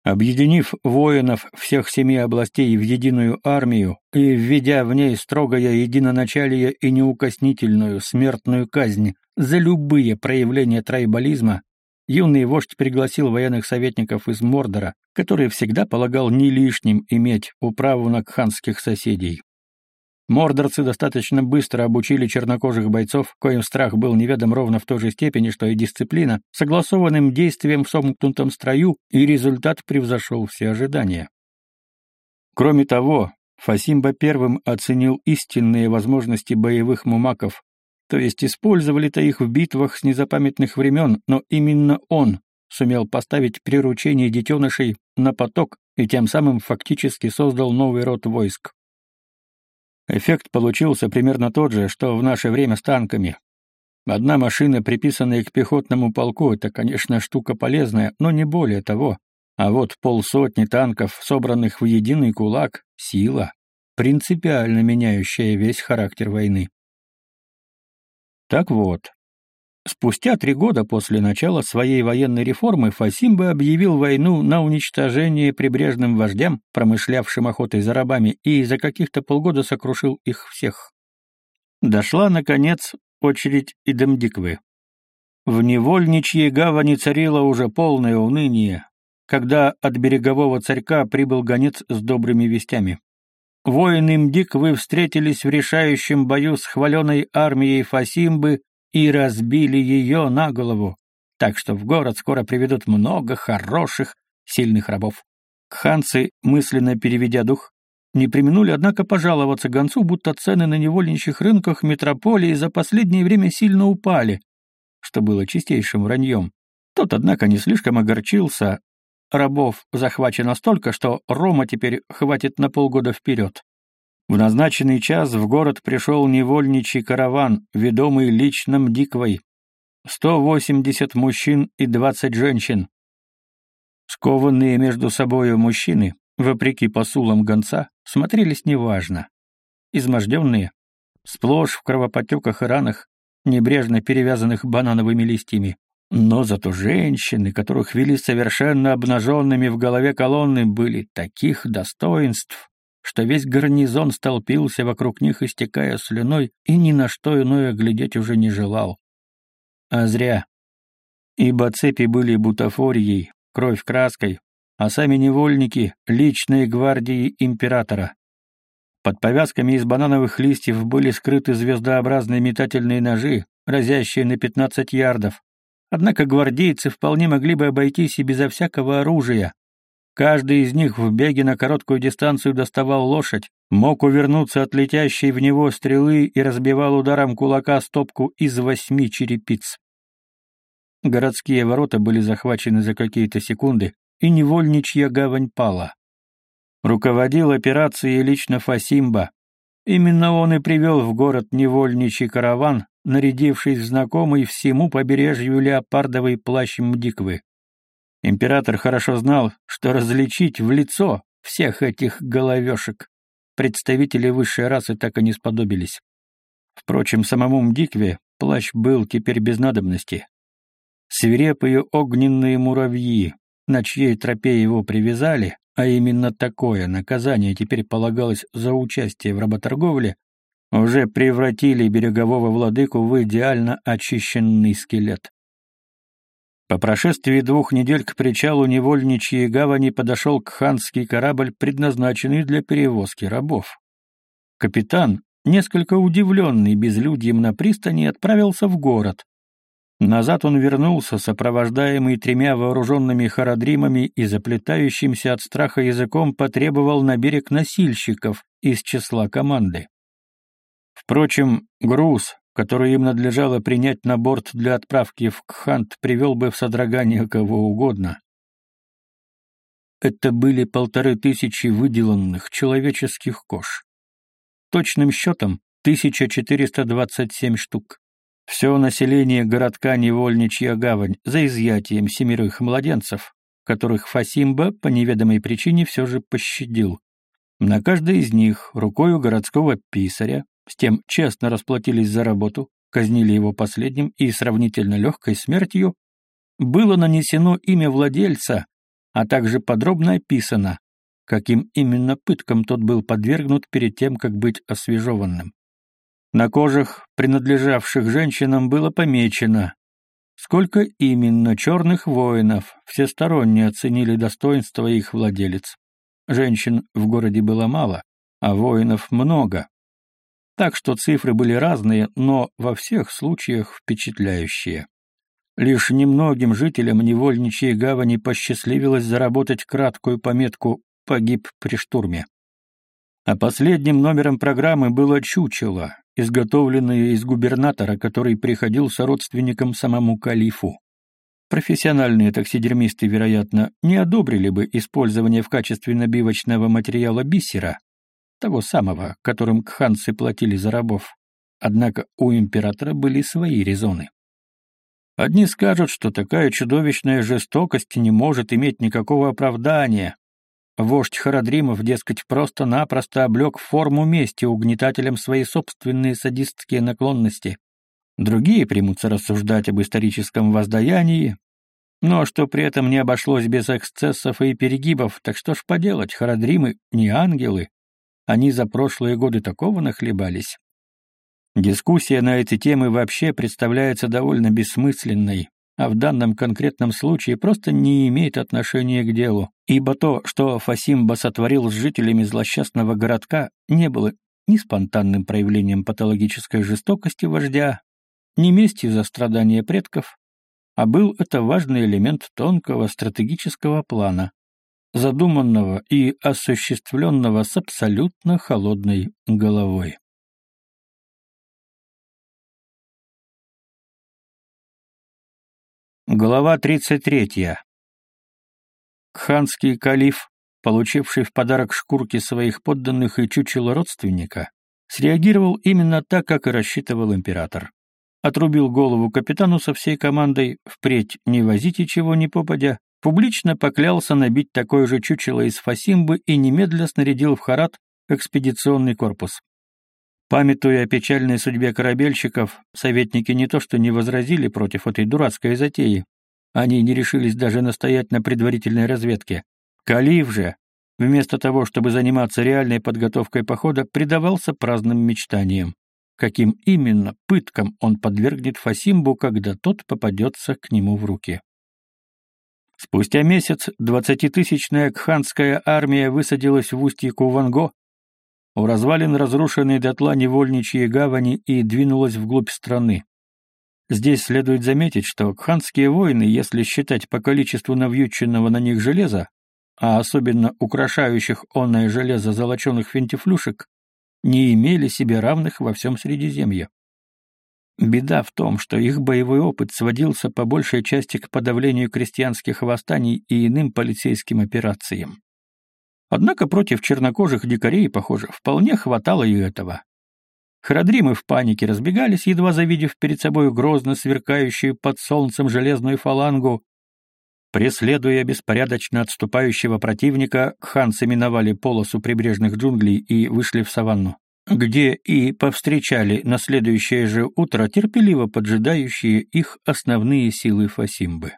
Speaker 1: Объединив воинов всех семи областей в единую армию и введя в ней строгое единоначалие и неукоснительную смертную казнь за любые проявления трайбализма, юный вождь пригласил военных советников из Мордора, который всегда полагал не лишним иметь управу на кханских соседей. Мордорцы достаточно быстро обучили чернокожих бойцов, коим страх был неведом ровно в той же степени, что и дисциплина, согласованным действием в сомкнутом строю, и результат превзошел все ожидания. Кроме того, Фасимба первым оценил истинные возможности боевых мумаков, то есть использовали-то их в битвах с незапамятных времен, но именно он сумел поставить приручение детенышей на поток и тем самым фактически создал новый род войск. Эффект получился примерно тот же, что в наше время с танками. Одна машина, приписанная к пехотному полку, это, конечно, штука полезная, но не более того. А вот полсотни танков, собранных в единый кулак, сила, принципиально меняющая весь характер войны. Так вот, Спустя три года после начала своей военной реформы Фасимба объявил войну на уничтожение прибрежным вождям, промышлявшим охотой за рабами, и за каких-то полгода сокрушил их всех. Дошла, наконец, очередь и Демдиквы. В невольничьей гавани царило уже полное уныние, когда от берегового царька прибыл гонец с добрыми вестями. Воины Мдиквы встретились в решающем бою с хваленой армией Фасимбы
Speaker 2: и разбили ее на голову, так что в город скоро приведут много хороших, сильных рабов. Кханцы, мысленно переведя дух, не применули, однако, пожаловаться гонцу, будто цены на невольничьих рынках метрополии за последнее время сильно упали, что было чистейшим враньем. Тот, однако, не слишком огорчился. Рабов захвачено столько, что Рома теперь хватит на полгода вперед. В назначенный час в город пришел невольничий караван, ведомый личным Диквой. 180 мужчин и 20 женщин. Скованные между собою мужчины, вопреки посулам гонца, смотрелись неважно. Изможденные, сплошь в кровопотеках и ранах, небрежно перевязанных банановыми листьями. Но зато женщины, которых вели совершенно обнаженными в голове колонны, были таких достоинств, что весь гарнизон столпился вокруг них, истекая слюной, и ни на что иное глядеть уже не желал. А зря. Ибо цепи были бутафорией, кровь краской, а сами невольники — личной гвардии императора. Под повязками из банановых листьев были скрыты звездообразные метательные ножи, разящие на 15 ярдов. Однако гвардейцы вполне могли бы обойтись и безо всякого оружия. Каждый из них в беге на короткую дистанцию доставал лошадь, мог увернуться от летящей в него стрелы и разбивал ударом кулака стопку из восьми черепиц. Городские ворота были захвачены за какие-то секунды, и невольничья гавань пала. Руководил операцией лично Фасимба. Именно он и привел в город невольничий караван, нарядившись в знакомый всему побережью леопардовый плащ Мдиквы. Император хорошо знал, что различить в лицо всех этих головешек представители высшей расы так и не сподобились. Впрочем, самому Мдикве плащ был теперь без надобности. Свирепые огненные муравьи, на чьей тропе его привязали, а именно такое наказание теперь полагалось за участие в работорговле, уже превратили берегового владыку в идеально очищенный скелет. По прошествии двух недель к причалу невольничьей гавани подошел кханский корабль, предназначенный для перевозки рабов. Капитан, несколько удивленный безлюдьем на пристани, отправился в город, Назад он вернулся, сопровождаемый тремя вооруженными харадримами и заплетающимся от страха языком потребовал на берег носильщиков из числа команды. Впрочем, груз, который им надлежало принять на борт для отправки в Кхант, привел бы в содрогание кого угодно. Это были полторы тысячи выделанных человеческих кож. Точным счетом 1427 штук. Все население городка Невольничья гавань, за изъятием семерых младенцев, которых Фасимба по неведомой причине все же пощадил. На каждой из них рукою городского писаря, с тем честно расплатились за работу, казнили его последним и сравнительно легкой смертью, было нанесено имя владельца, а также подробно описано, каким именно пыткам тот был подвергнут перед тем, как быть освежеванным. На кожах, принадлежавших женщинам, было помечено, сколько именно черных воинов всесторонне оценили достоинство их владелец. Женщин в городе было мало, а воинов много. Так что цифры были разные, но во всех случаях впечатляющие. Лишь немногим жителям невольничьей гавани посчастливилось заработать краткую пометку «погиб при штурме». А последним номером программы было чучело, изготовленное из губернатора, который приходился родственником самому калифу. Профессиональные таксидермисты, вероятно, не одобрили бы использование в качестве набивочного материала бисера, того самого, которым кханцы платили за рабов. Однако у императора были свои резоны. Одни скажут, что такая чудовищная жестокость не может иметь никакого оправдания, Вождь Харадримов, дескать, просто-напросто облег форму мести угнетателям свои собственные садистские наклонности. Другие примутся рассуждать об историческом воздаянии, но что при этом не обошлось без эксцессов и перегибов, так что ж поделать, Харадримы не ангелы, они за прошлые годы такого нахлебались. Дискуссия на эти темы вообще представляется довольно бессмысленной, а в данном конкретном случае просто не имеет отношения к делу, ибо то, что Фасимба сотворил с жителями злосчастного городка, не было ни спонтанным проявлением патологической жестокости вождя,
Speaker 1: не местью за страдания предков, а был это важный элемент тонкого стратегического плана, задуманного и осуществленного с абсолютно холодной головой. Глава 33. Ханский калиф, получивший в подарок шкурки своих подданных и чучело родственника, среагировал именно так, как и рассчитывал император. Отрубил голову капитану со всей командой, впредь не возите чего ни попадя, публично поклялся набить такое же чучело из Фасимбы и немедля снарядил в Харат экспедиционный корпус. Памятуя о печальной судьбе корабельщиков, советники не то что не возразили против этой дурацкой затеи, они не решились даже настоять на предварительной разведке. Калиф же, вместо того, чтобы заниматься реальной подготовкой похода, предавался праздным мечтаниям. Каким именно пыткам он подвергнет Фасимбу, когда тот попадется к нему в руки. Спустя месяц двадцатитысячная кханская армия высадилась в устье Куванго, у развалин разрушенной дотла невольничьей гавани и двинулась вглубь страны. Здесь следует заметить, что кханские воины, если считать по количеству навьюченного на них железа, а особенно украшающих онное железо золоченых фентифлюшек, не имели себе равных во всем Средиземье. Беда в том, что их боевой опыт сводился по большей части к подавлению крестьянских восстаний и иным полицейским операциям. Однако против чернокожих дикарей, похоже, вполне хватало и этого. Храдримы в панике разбегались, едва завидев перед собой грозно сверкающую под солнцем железную фалангу. Преследуя беспорядочно отступающего противника, ханцы миновали полосу прибрежных джунглей и вышли в саванну, где и повстречали на следующее же утро терпеливо поджидающие их основные силы Фасимбы.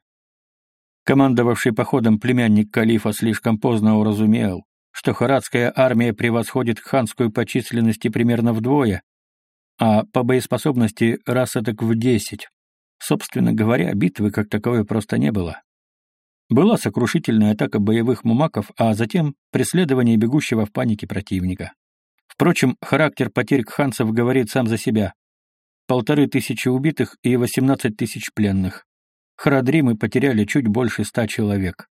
Speaker 1: Командовавший походом племянник калифа слишком поздно уразумел, что харадская армия превосходит ханскую по численности примерно вдвое, а по боеспособности раз этак в десять. Собственно говоря, битвы как таковой просто не было. Была сокрушительная атака боевых мумаков, а затем преследование бегущего в панике противника. Впрочем, характер потерь кханцев говорит сам за себя. Полторы тысячи убитых и восемнадцать тысяч пленных. Харадримы потеряли чуть больше ста человек.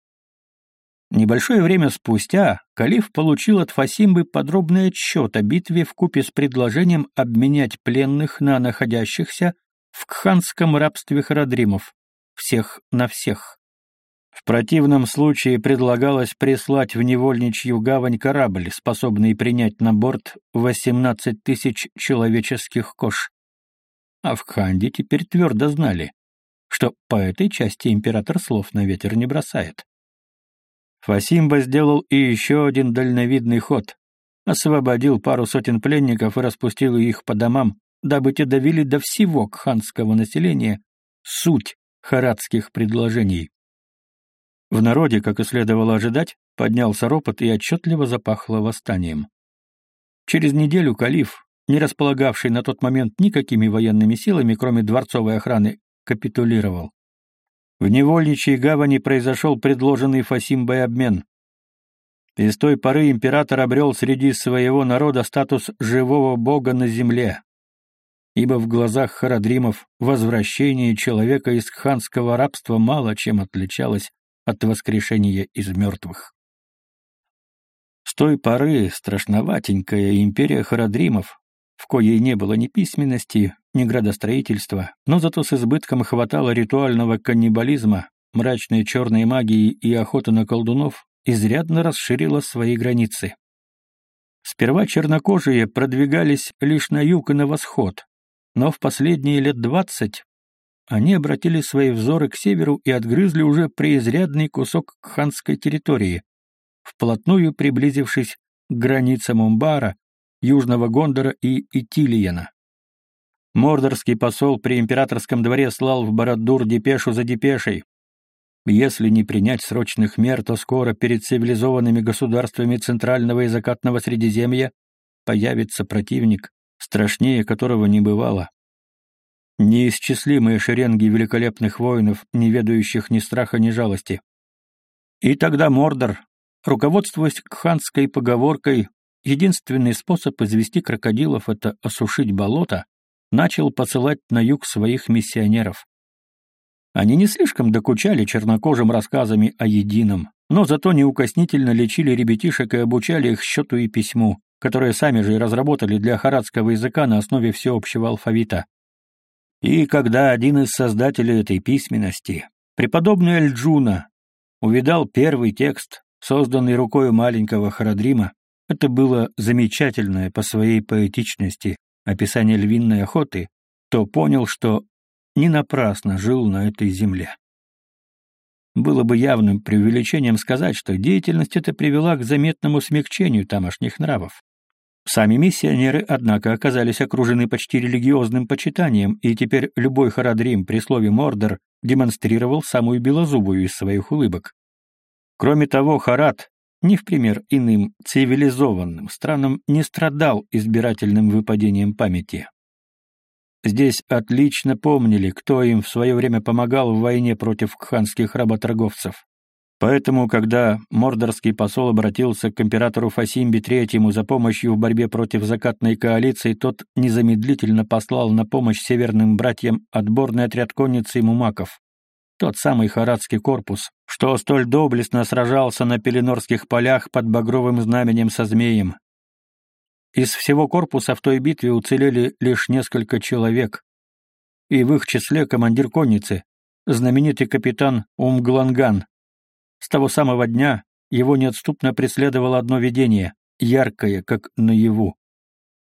Speaker 1: Небольшое время спустя Калиф получил от Фасимбы подробный отчет о битве в купе с предложением обменять пленных на находящихся в кханском рабстве харадримов, всех на всех. В противном случае предлагалось прислать в невольничью гавань корабль, способный принять на борт 18 тысяч человеческих кож. А в Кханде теперь твердо знали, что по этой части император слов на ветер не бросает. Фасимба сделал и еще один дальновидный ход. Освободил пару сотен пленников и распустил их по домам, дабы те довели до всего кханского населения суть харадских предложений. В народе, как и следовало ожидать, поднялся ропот и отчетливо запахло восстанием. Через неделю калиф, не располагавший на тот момент никакими военными силами, кроме дворцовой охраны, капитулировал. В невольничьей гавани произошел предложенный Фасимбой обмен. И с той поры император обрел среди своего народа статус живого бога на земле. Ибо в глазах харадримов возвращение человека из ханского рабства мало чем отличалось от воскрешения из мертвых. С той поры страшноватенькая империя харадримов, в коей не было ни письменности, ни градостроительства, но зато с избытком хватало ритуального каннибализма, мрачной черной магии и охоты на колдунов, изрядно расширила свои границы. Сперва чернокожие продвигались лишь на юг и на восход, но в последние лет двадцать они обратили свои взоры к северу и отгрызли уже преизрядный кусок ханской территории, вплотную приблизившись к границам Умбара, Южного Гондора и Итилиена. Мордорский посол при императорском дворе слал в Барадур депешу за депешей. Если не принять срочных мер, то скоро перед цивилизованными государствами Центрального и Закатного Средиземья появится противник, страшнее которого не бывало. Неисчислимые шеренги великолепных воинов, не ведающих ни страха, ни жалости. И тогда Мордор, руководствуясь ханской поговоркой Единственный способ извести крокодилов — это осушить болото, начал посылать на юг своих миссионеров. Они не слишком докучали чернокожим рассказами о едином, но зато неукоснительно лечили ребятишек и обучали их счету и письму, которые сами же и разработали для харадского языка на основе всеобщего алфавита. И когда один из создателей этой письменности, преподобный Эльджуна, увидал первый текст, созданный рукой маленького Харадрима, это было замечательное по своей поэтичности описание львиной охоты, то понял, что не напрасно жил на этой земле. Было бы явным преувеличением сказать, что деятельность эта привела к заметному смягчению тамошних нравов. Сами миссионеры, однако, оказались окружены почти религиозным почитанием, и теперь любой Харадрим при слове «мордор» демонстрировал самую белозубую из своих улыбок. Кроме того, Харат, не в пример иным цивилизованным странам, не страдал избирательным выпадением памяти. Здесь отлично помнили, кто им в свое время помогал в войне против кханских работорговцев. Поэтому, когда мордорский посол обратился к императору Фасимби III за помощью в борьбе против закатной коалиции, тот незамедлительно послал на помощь северным братьям отборный отряд конницы и мумаков. Тот самый харадский корпус, что столь доблестно сражался на Пеленорских полях под багровым знаменем со змеем. Из всего корпуса в той битве уцелели лишь несколько человек, и в их числе командир конницы, знаменитый капитан Умгланган, с того самого дня его неотступно преследовало одно видение, яркое, как наяву.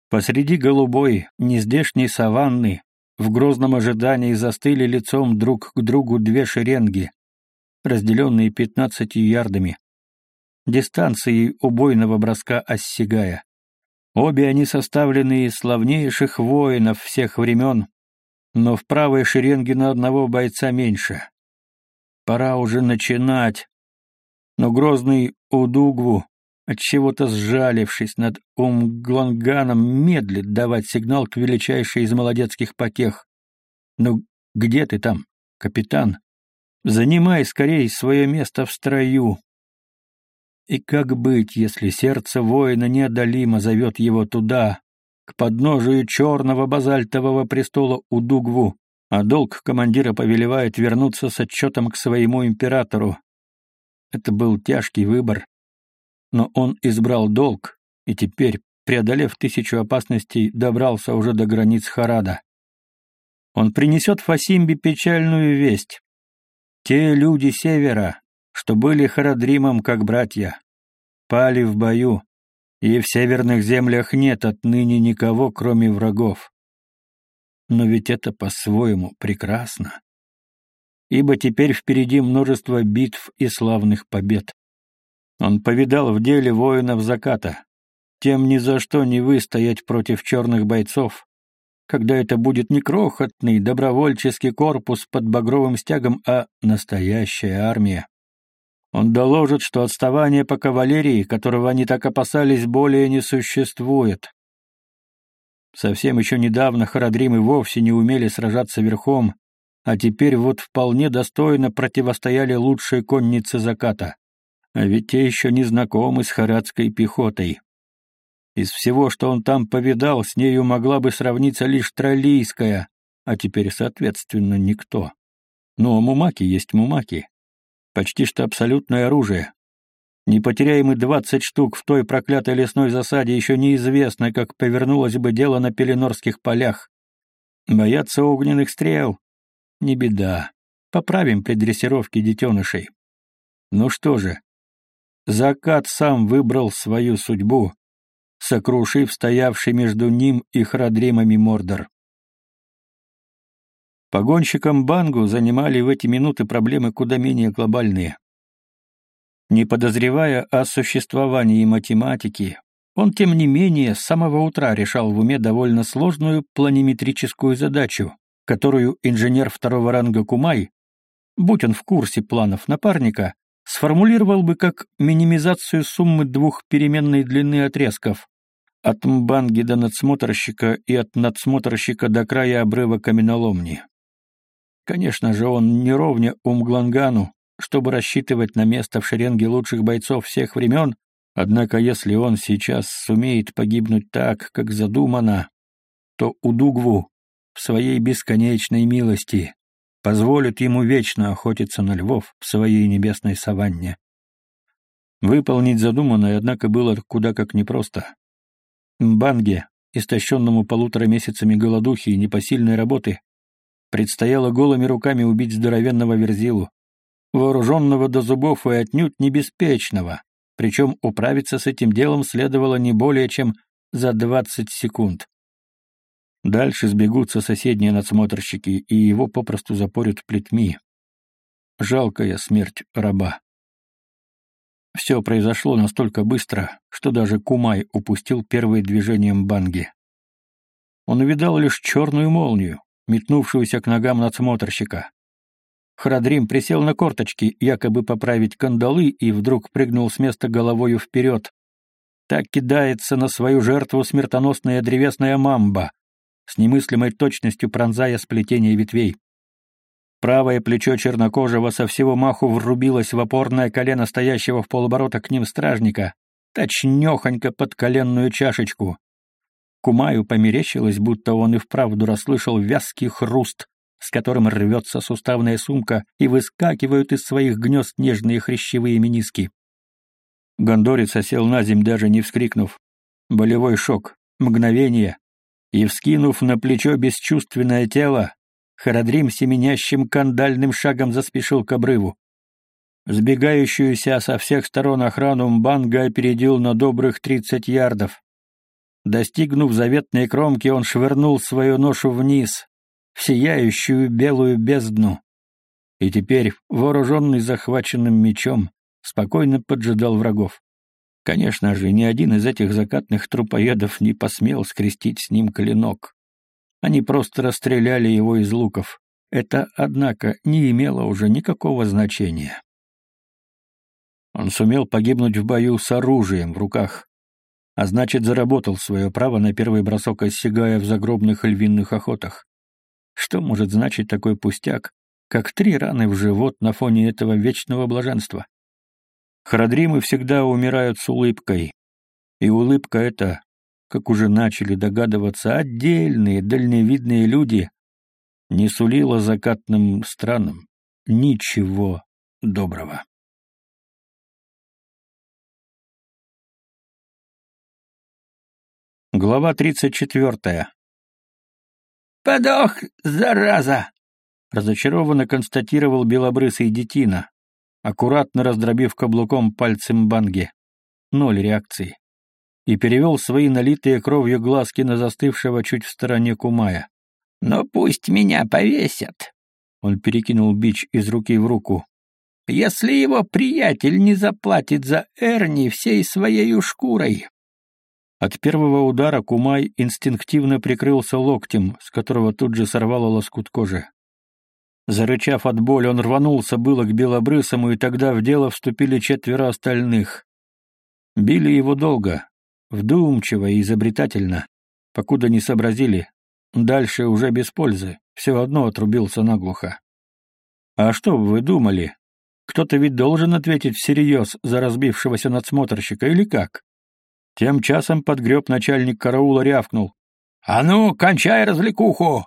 Speaker 1: Посреди голубой, нездешней саванны, в грозном ожидании застыли лицом друг к другу две шеренги, разделенные пятнадцатью ярдами, дистанцией убойного броска осягая. Обе они составлены из славнейших воинов всех времен, но в правой шеренге на одного бойца меньше. Пора уже начинать, но грозный Удугву, отчего-то сжалившись над Умгланганом, медлит давать сигнал к величайшей из молодецких потех. «Ну, где ты там, капитан? Занимай скорее свое место в строю!» И как быть, если сердце воина неодолимо зовет его туда, к подножию черного базальтового престола Удугву, а долг командира повелевает вернуться с отчетом к своему императору, это был тяжкий выбор, но он избрал долг, и теперь, преодолев тысячу опасностей, добрался уже до границ Харада. Он принесет Фасимбе печальную весть. Те люди севера, что были Харадримом как братья, пали в бою, и в северных землях нет отныне никого, кроме врагов. Но ведь это по-своему прекрасно ибо теперь впереди множество битв и славных побед. Он повидал в деле воинов заката. Тем ни за что не выстоять против черных бойцов, когда это будет не крохотный добровольческий корпус под багровым стягом, а настоящая армия. Он доложит, что отставание по кавалерии, которого они так опасались, более не существует. Совсем еще недавно Харадримы вовсе не умели сражаться верхом, а теперь вот вполне достойно противостояли лучшие конницы заката. А ведь те еще не знакомы с харадской пехотой. Из всего, что он там повидал, с нею могла бы сравниться лишь троллийская, а теперь, соответственно, никто. Но мумаки есть мумаки. Почти что абсолютное оружие. Не потеряем мы двадцать штук в той проклятой лесной засаде, еще неизвестно, как повернулось бы дело на Пеленорских полях. Боятся огненных стрел, не беда. Поправим при дрессировке детенышей. Ну что же, закат сам выбрал свою судьбу, сокрушив стоявший между ним и Храдримами Мордор. Погонщикам Бангу занимали в эти минуты проблемы куда менее глобальные. Не подозревая о существовании математики, он, тем не менее, с самого утра решал в уме довольно сложную планиметрическую задачу, которую инженер второго ранга Кумай, будь он в курсе планов напарника, сформулировал бы как минимизацию суммы двух переменной длины отрезков от мбанги до надсмотрщика и от надсмотрщика до края обрыва каменоломни. Конечно же, он не ровня Умглангану, чтобы рассчитывать на место в шеренге лучших бойцов всех времен, однако если он сейчас сумеет погибнуть так, как задумано, то Удугву в своей бесконечной милости позволит ему вечно охотиться на львов в своей небесной саванне. Выполнить задуманное, однако, было куда как непросто. Мбанге, истощенному полутора месяцами голодухи и непосильной работы, предстояло голыми руками убить здоровенного верзилу, вооруженного до зубов и отнюдь небеспечного, причем управиться с этим делом следовало не более чем за двадцать секунд. Дальше сбегутся соседние надсмотрщики, и его попросту запорят плетьми. Жалкая смерть раба. Все произошло настолько быстро, что даже Кумай упустил первые движения банги. Он увидал лишь черную молнию, метнувшуюся к ногам надсмотрщика. Храдрим присел на корточки, якобы поправить кандалы, и вдруг прыгнул с места головою вперед. Так кидается на свою жертву смертоносная древесная мамба, с немыслимой точностью пронзая сплетение ветвей. Правое плечо чернокожего со всего маху врубилось в опорное колено стоящего в полоборота к ним стражника, точнёхонько под коленную чашечку. Кумаю померещилось, будто он и вправду расслышал вязкий хруст, с которым рвется суставная сумка и выскакивают из своих гнезд нежные хрящевые мениски. Гондорец осел на земь, даже не вскрикнув. Болевой шок, мгновение, и, вскинув на плечо бесчувственное тело, Харадрим семенящим кандальным шагом заспешил к обрыву. Сбегающуюся со всех сторон охрану Мбанга опередил на добрых тридцать ярдов. Достигнув заветной кромки, он швырнул свою ношу вниз, в сияющую белую бездну. И теперь, вооруженный захваченным мечом, спокойно поджидал врагов. Конечно же, ни один из этих закатных трупоедов не посмел скрестить с ним клинок. Они просто расстреляли его из луков. Это, однако, не имело уже никакого значения. Он сумел погибнуть в бою с оружием в руках, а значит, заработал свое право на первый бросок осягая в загробных львиных охотах. Что может значить такой пустяк, как три раны в живот на фоне этого вечного блаженства? Харадримы всегда умирают с улыбкой, и улыбка эта как уже начали догадываться отдельные дальневидные люди, не сулило закатным странам ничего доброго. Глава тридцать четвертая.
Speaker 2: «Подох, зараза!»
Speaker 1: — разочарованно констатировал белобрысый детина, аккуратно раздробив каблуком пальцем банги. Ноль реакции и перевел свои налитые кровью глазки на застывшего чуть в стороне Кумая.
Speaker 2: «Но пусть меня повесят!»
Speaker 1: Он перекинул бич из руки в руку.
Speaker 2: «Если его приятель не заплатит за Эрни всей своей шкурой!»
Speaker 1: От первого удара Кумай инстинктивно прикрылся локтем, с которого тут же сорвало лоскут кожи. Зарычав от боли, он рванулся было к белобрысому, и тогда в дело вступили четверо остальных. Били его долго, Вдумчиво и изобретательно, покуда не сообразили. Дальше уже без пользы, все одно отрубился наглухо. А что вы думали? Кто-то ведь должен ответить всерьез за разбившегося надсмотрщика или как? Тем часом подгреб начальник караула рявкнул. «А ну, кончай развлекуху!»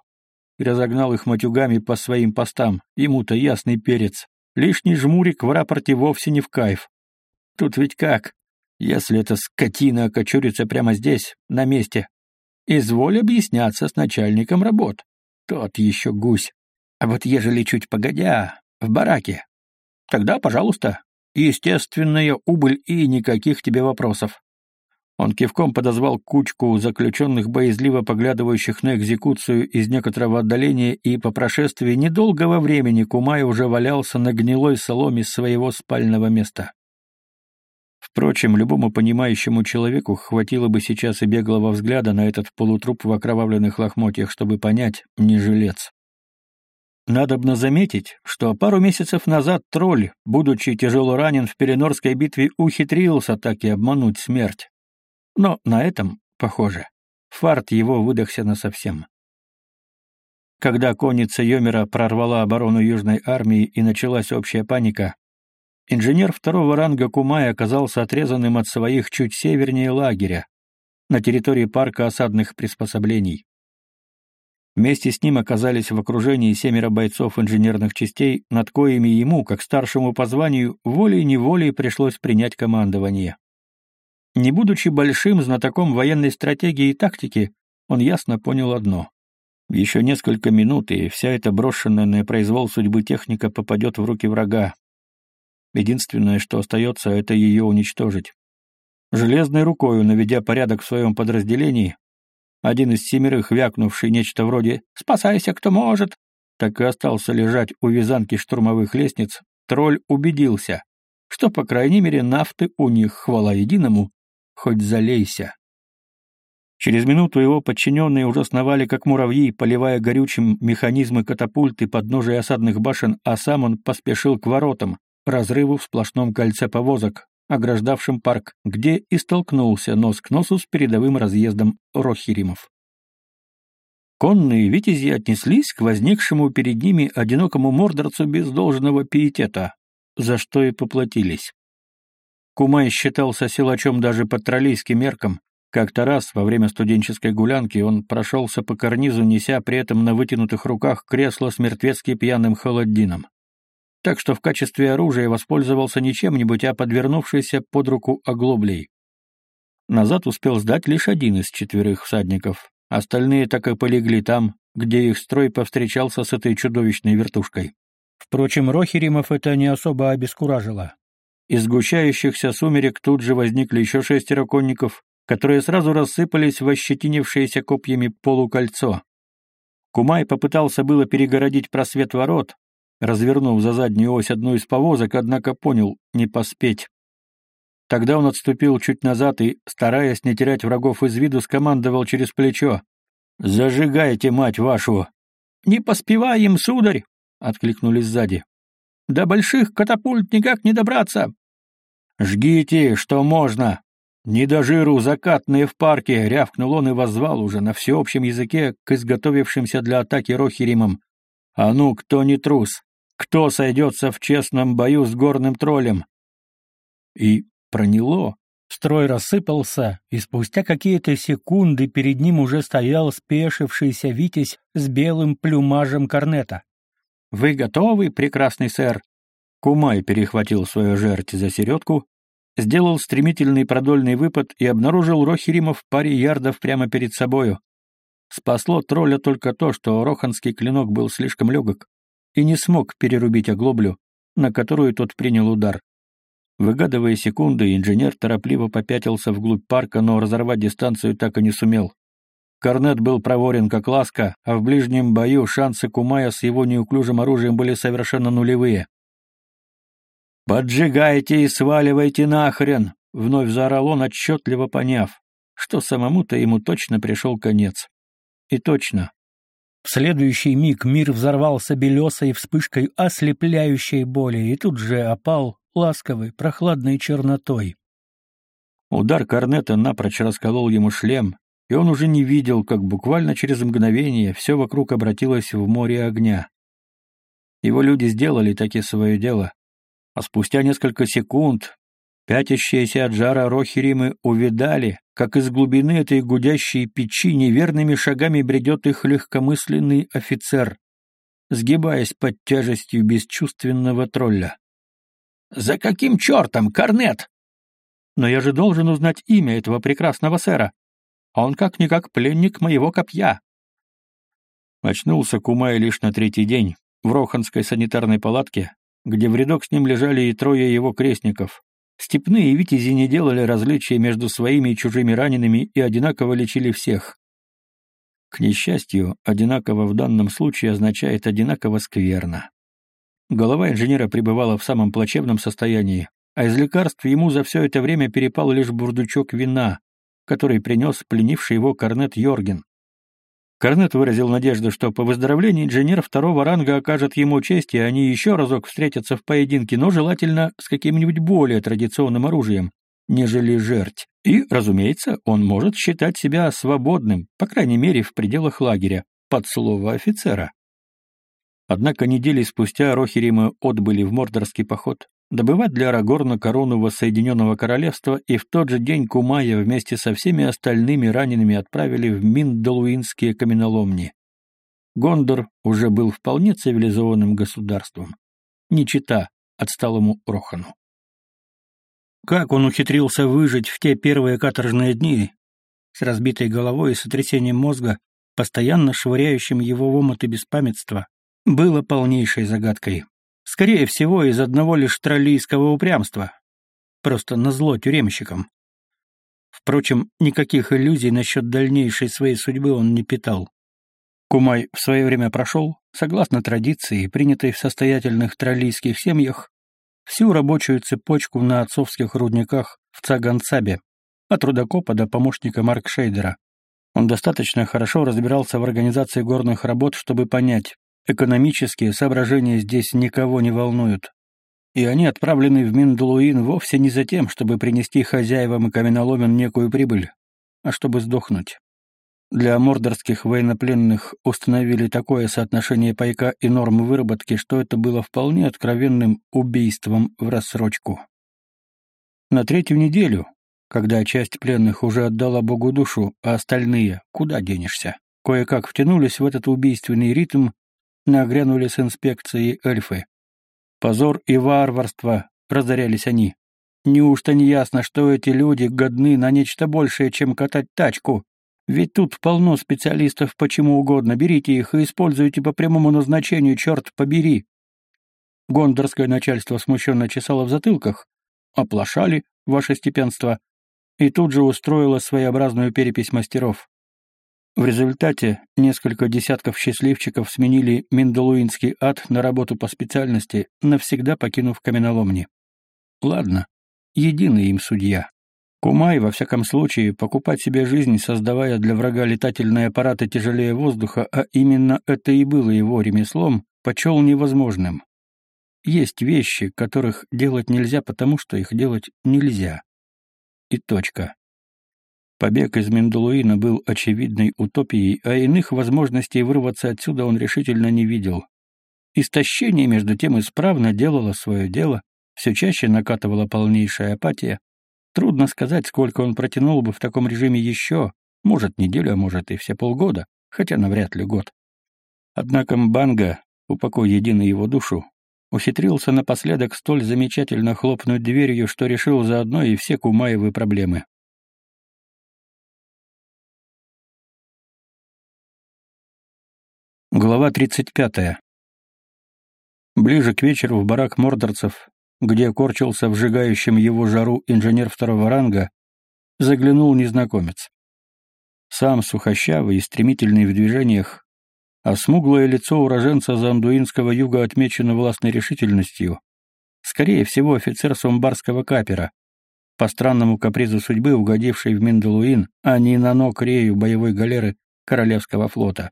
Speaker 1: И разогнал их матюгами по своим постам. Ему-то ясный перец. Лишний жмурик в рапорте вовсе не в кайф. Тут ведь как? Если эта скотина окочурится прямо здесь, на месте, изволь объясняться с начальником работ. Тот еще гусь. А вот ежели чуть погодя, в бараке, тогда, пожалуйста, естественная убыль и никаких тебе вопросов. Он кивком подозвал кучку заключенных, боязливо поглядывающих на экзекуцию из некоторого отдаления, и по прошествии недолгого времени Кумай уже валялся на гнилой соломе своего спального места. Впрочем, любому понимающему человеку хватило бы сейчас и беглого взгляда на этот полутруп в окровавленных лохмотьях, чтобы понять — не жилец. Надобно заметить, что пару месяцев назад тролль, будучи тяжело ранен в Перенорской битве, ухитрился так и обмануть смерть. Но на этом, похоже, фарт его выдохся насовсем. Когда конница Йомера прорвала оборону Южной армии и началась общая паника, Инженер второго ранга Кумай оказался отрезанным от своих чуть севернее лагеря, на территории парка осадных приспособлений. Вместе с ним оказались в окружении семеро бойцов инженерных частей, над коими ему, как старшему по званию, волей-неволей пришлось принять командование. Не будучи большим знатоком военной стратегии и тактики, он ясно понял одно. Еще несколько минут, и вся эта брошенная на произвол судьбы техника попадет в руки врага. Единственное, что остается, это ее уничтожить. Железной рукою, наведя порядок в своем подразделении, один из семерых, вякнувший нечто вроде «Спасайся, кто может!», так и остался лежать у вязанки штурмовых лестниц, тролль убедился, что, по крайней мере, нафты у них, хвала единому, хоть залейся. Через минуту его подчиненные уже сновали, как муравьи, поливая горючим механизмы катапульты под ножей осадных башен, а сам он поспешил к воротам, разрыву в сплошном кольце повозок, ограждавшим парк, где и столкнулся нос к носу с передовым разъездом Рохиримов. Конные витязи отнеслись к возникшему перед ними одинокому мордорцу без должного пиетета, за что и поплатились. Кумай считался силачом даже по троллейским меркам. Как-то раз, во время студенческой гулянки, он прошелся по карнизу, неся при этом на вытянутых руках кресло с мертвецки пьяным холоддином так что в качестве оружия воспользовался не чем-нибудь, а подвернувшейся под руку оглоблей. Назад успел сдать лишь один из четверых всадников, остальные так и полегли там, где их строй повстречался с этой чудовищной вертушкой. Впрочем, Рохеримов это не особо обескуражило. Из сгущающихся сумерек тут же возникли еще шестеро конников, которые сразу рассыпались в ощетинившееся копьями полукольцо. Кумай попытался было перегородить просвет ворот, развернув за заднюю ось одну из повозок, однако понял — не поспеть. Тогда он отступил чуть назад и, стараясь не терять врагов из виду, скомандовал через плечо. «Зажигайте, мать вашу!» «Не поспеваем, сударь!» — откликнулись сзади. «До больших катапульт никак не добраться!» «Жгите, что можно!» «Не до жиру, закатные в парке!» — рявкнул он и воззвал уже на всеобщем языке к изготовившимся для атаки Рохеримам. «А ну, кто не трус? Кто сойдется в честном бою с горным троллем? И проняло. Строй рассыпался, и спустя какие-то секунды перед ним уже стоял спешившийся Витязь с белым плюмажем корнета. «Вы готовы, прекрасный сэр?» Кумай перехватил свою жерть за середку, сделал стремительный продольный выпад и обнаружил Рохирима в паре ярдов прямо перед собою. Спасло тролля только то, что роханский клинок был слишком легок и не смог перерубить оглоблю, на которую тот принял удар. Выгадывая секунды, инженер торопливо попятился вглубь парка, но разорвать дистанцию так и не сумел. Корнет был проворен как ласка, а в ближнем бою шансы Кумая с его неуклюжим оружием были совершенно нулевые. «Поджигайте и сваливайте нахрен!» — вновь заорал он, отчетливо поняв, что самому-то ему точно пришел конец. И точно, в следующий миг мир взорвался белесой вспышкой ослепляющей боли и тут же опал ласковой, прохладной чернотой. Удар корнета напрочь расколол ему шлем, и он уже не видел, как буквально через мгновение все вокруг обратилось в море огня. Его люди сделали таки свое дело, а спустя несколько секунд Пятящиеся от жара рохеримы увидали, как из глубины этой гудящей печи неверными шагами бредет их легкомысленный офицер, сгибаясь под тяжестью бесчувственного тролля. «За каким чертом, Корнет?» «Но я же должен узнать имя этого прекрасного сэра. Он как-никак пленник моего копья». Очнулся Кумай лишь на третий день, в Роханской санитарной палатке, где в рядок с ним лежали и трое его крестников, Степные витязи не делали различия между своими и чужими ранеными и одинаково лечили всех. К несчастью, одинаково в данном случае означает одинаково скверно. Голова инженера пребывала в самом плачевном состоянии, а из лекарств ему за все это время перепал лишь бурдучок вина, который принес пленивший его корнет Йорген. Корнет выразил надежду, что по выздоровлении инженер второго ранга окажет ему честь, и они еще разок встретятся в поединке, но желательно с каким-нибудь более традиционным оружием, нежели жерть. И, разумеется, он может считать себя свободным, по крайней мере, в пределах лагеря, под слово офицера. Однако недели спустя Рохеримы отбыли в Мордорский поход добывать для Арагорна корону Воссоединенного Королевства, и в тот же день Кумая вместе со всеми остальными ранеными отправили в Миндалуинские каменоломни. Гондор уже был вполне цивилизованным государством. Не чита отсталому Рохану. Как он ухитрился выжить в те первые каторжные дни, с разбитой головой и сотрясением мозга, постоянно швыряющим его в омуты беспамятства, было полнейшей загадкой. Скорее всего, из одного лишь троллийского упрямства. Просто назло тюремщикам. Впрочем, никаких иллюзий насчет дальнейшей своей судьбы он не питал. Кумай в свое время прошел, согласно традиции, принятой в состоятельных троллийских семьях, всю рабочую цепочку на отцовских рудниках в Цаганцабе, от рудокопа до помощника Маркшейдера. Он достаточно хорошо разбирался в организации горных работ, чтобы понять, экономические соображения здесь никого не волнуют. И они отправлены в Миндулуин вовсе не за тем, чтобы принести хозяевам и каменоломен некую прибыль, а чтобы сдохнуть. Для мордорских военнопленных установили такое соотношение пайка и норм выработки, что это было вполне откровенным убийством в рассрочку. На третью неделю, когда часть пленных уже отдала Богу душу, а остальные, куда денешься, кое-как втянулись в этот убийственный ритм, нагрянули с инспекцией эльфы. Позор и варварство, разорялись они. Неужто не ясно, что эти люди годны на нечто большее, чем катать тачку? Ведь тут полно специалистов почему угодно, берите их и используйте по прямому назначению, черт побери. Гондорское начальство смущенно чесало в затылках. Оплошали, ваше степенство, и тут же устроило своеобразную перепись мастеров. В результате несколько десятков счастливчиков сменили Миндалуинский ад на работу по специальности, навсегда покинув каменоломни. Ладно, единый им судья. Кумай, во всяком случае, покупать себе жизнь, создавая для врага летательные аппараты тяжелее воздуха, а именно это и было его ремеслом, почел невозможным. Есть вещи, которых делать нельзя, потому что их делать нельзя. И точка. Побег из Мендулуина был очевидной утопией, а иных возможностей вырваться отсюда он решительно не видел. Истощение, между тем, исправно делало свое дело, все чаще накатывала полнейшая апатия. Трудно сказать, сколько он протянул бы в таком режиме еще, может, неделю, а может и все полгода, хотя навряд ли год. Однако Мбанга, упокой единый его душу, ухитрился напоследок столь замечательно хлопнуть дверью, что решил заодно и все Кумаевы проблемы. Глава 35. Ближе к вечеру в барак мордорцев, где корчился в сжигающем его жару инженер второго ранга, заглянул незнакомец. Сам сухощавый и стремительный в движениях, а смуглое лицо уроженца Зандуинского юга отмечено властной решительностью. Скорее всего, офицер сомбарского капера, по странному капризу судьбы угодивший в Миндалуин, а не на ног рею боевой галеры Королевского флота.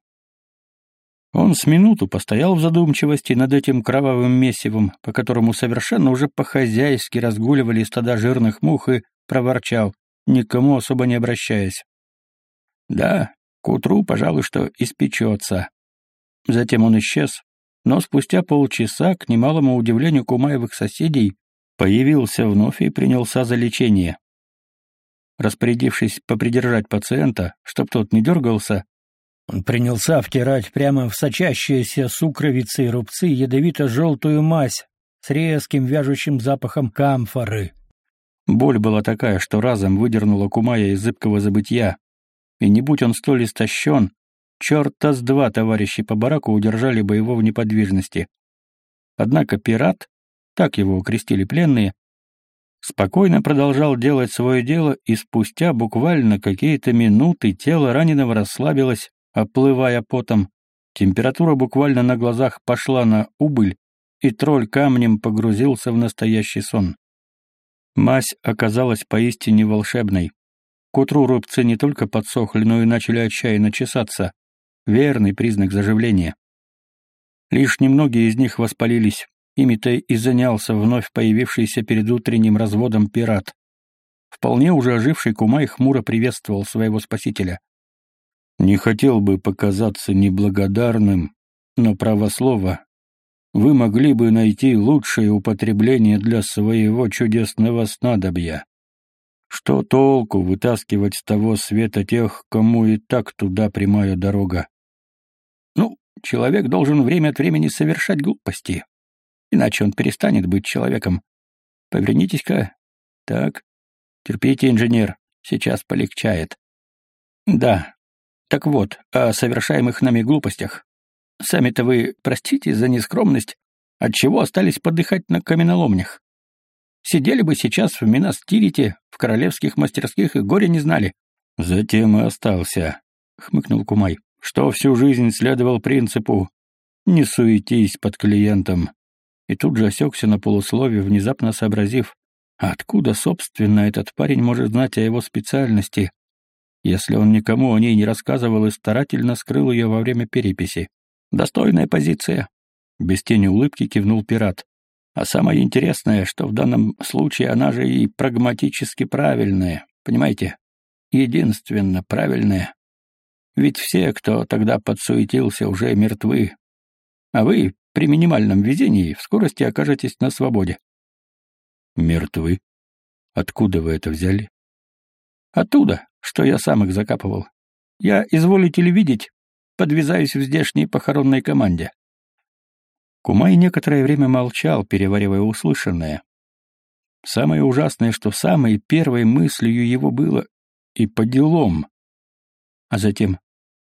Speaker 1: Он с минуту постоял в задумчивости над этим кровавым месивом, по которому совершенно уже по-хозяйски разгуливали стада жирных мух и проворчал, никому особо не обращаясь. Да, к утру, пожалуй, что испечется. Затем он исчез, но спустя полчаса, к немалому удивлению Кумаевых соседей, появился вновь и принялся за лечение. Распорядившись попридержать пациента, чтоб тот не дергался, он принялся втирать прямо в сочащиеся сукровицы и рубцы ядовито-желтую мазь с резким вяжущим запахом камфоры. Боль была такая, что разом выдернула Кумая из зыбкого забытья, и не будь он столь истощен, черта с два товарищи по бараку удержали бы его в неподвижности. Однако пират, так его окрестили пленные, спокойно продолжал делать свое дело, и спустя буквально какие-то минуты тело раненого расслабилось, оплывая потом. Температура буквально на глазах пошла на убыль, и тролль камнем погрузился в настоящий сон. Мазь оказалась поистине волшебной. К утру рубцы не только подсохли, но и начали отчаянно чесаться. Верный признак заживления. Лишь немногие из них воспалились, ими-то и занялся вновь появившийся перед утренним разводом пират. Вполне уже оживший Кумай хмуро приветствовал своего спасителя. Не хотел бы показаться неблагодарным, но правослово вы могли бы найти лучшее употребление для своего чудесного снадобья. Что толку вытаскивать с того света тех, кому и так туда прямая дорога? Ну,
Speaker 2: человек должен время от времени совершать глупости. Иначе он перестанет быть человеком. Повернитесь-ка. Так. Терпите, инженер. Сейчас полегчает. Да. Так вот, о совершаемых нами глупостях. Сами-то вы простите за нескромность, отчего остались подыхать на каменоломнях. Сидели бы сейчас в Минастирите, в королевских мастерских и горя не знали. Затем и остался, — хмыкнул Кумай, — что всю жизнь следовал принципу «не суетись под клиентом». И тут же осекся на полуслове, внезапно сообразив, откуда, собственно, этот парень может знать о его специальности, если он никому о ней не рассказывал и старательно скрыл ее во время переписи. Достойная позиция. Без тени улыбки кивнул пират. А самое интересное, что в данном случае она же и прагматически правильная, понимаете? Единственно правильная. Ведь все, кто тогда подсуетился, уже мертвы. А вы, при минимальном везении, в скорости окажетесь на свободе. Мертвы? Откуда вы это взяли? Оттуда, что я сам их закапывал. Я, изволите ли видеть, подвязаюсь в здешней похоронной команде. Кумай некоторое время молчал, переваривая услышанное. Самое ужасное, что самой первой мыслью его было и по делам. А затем,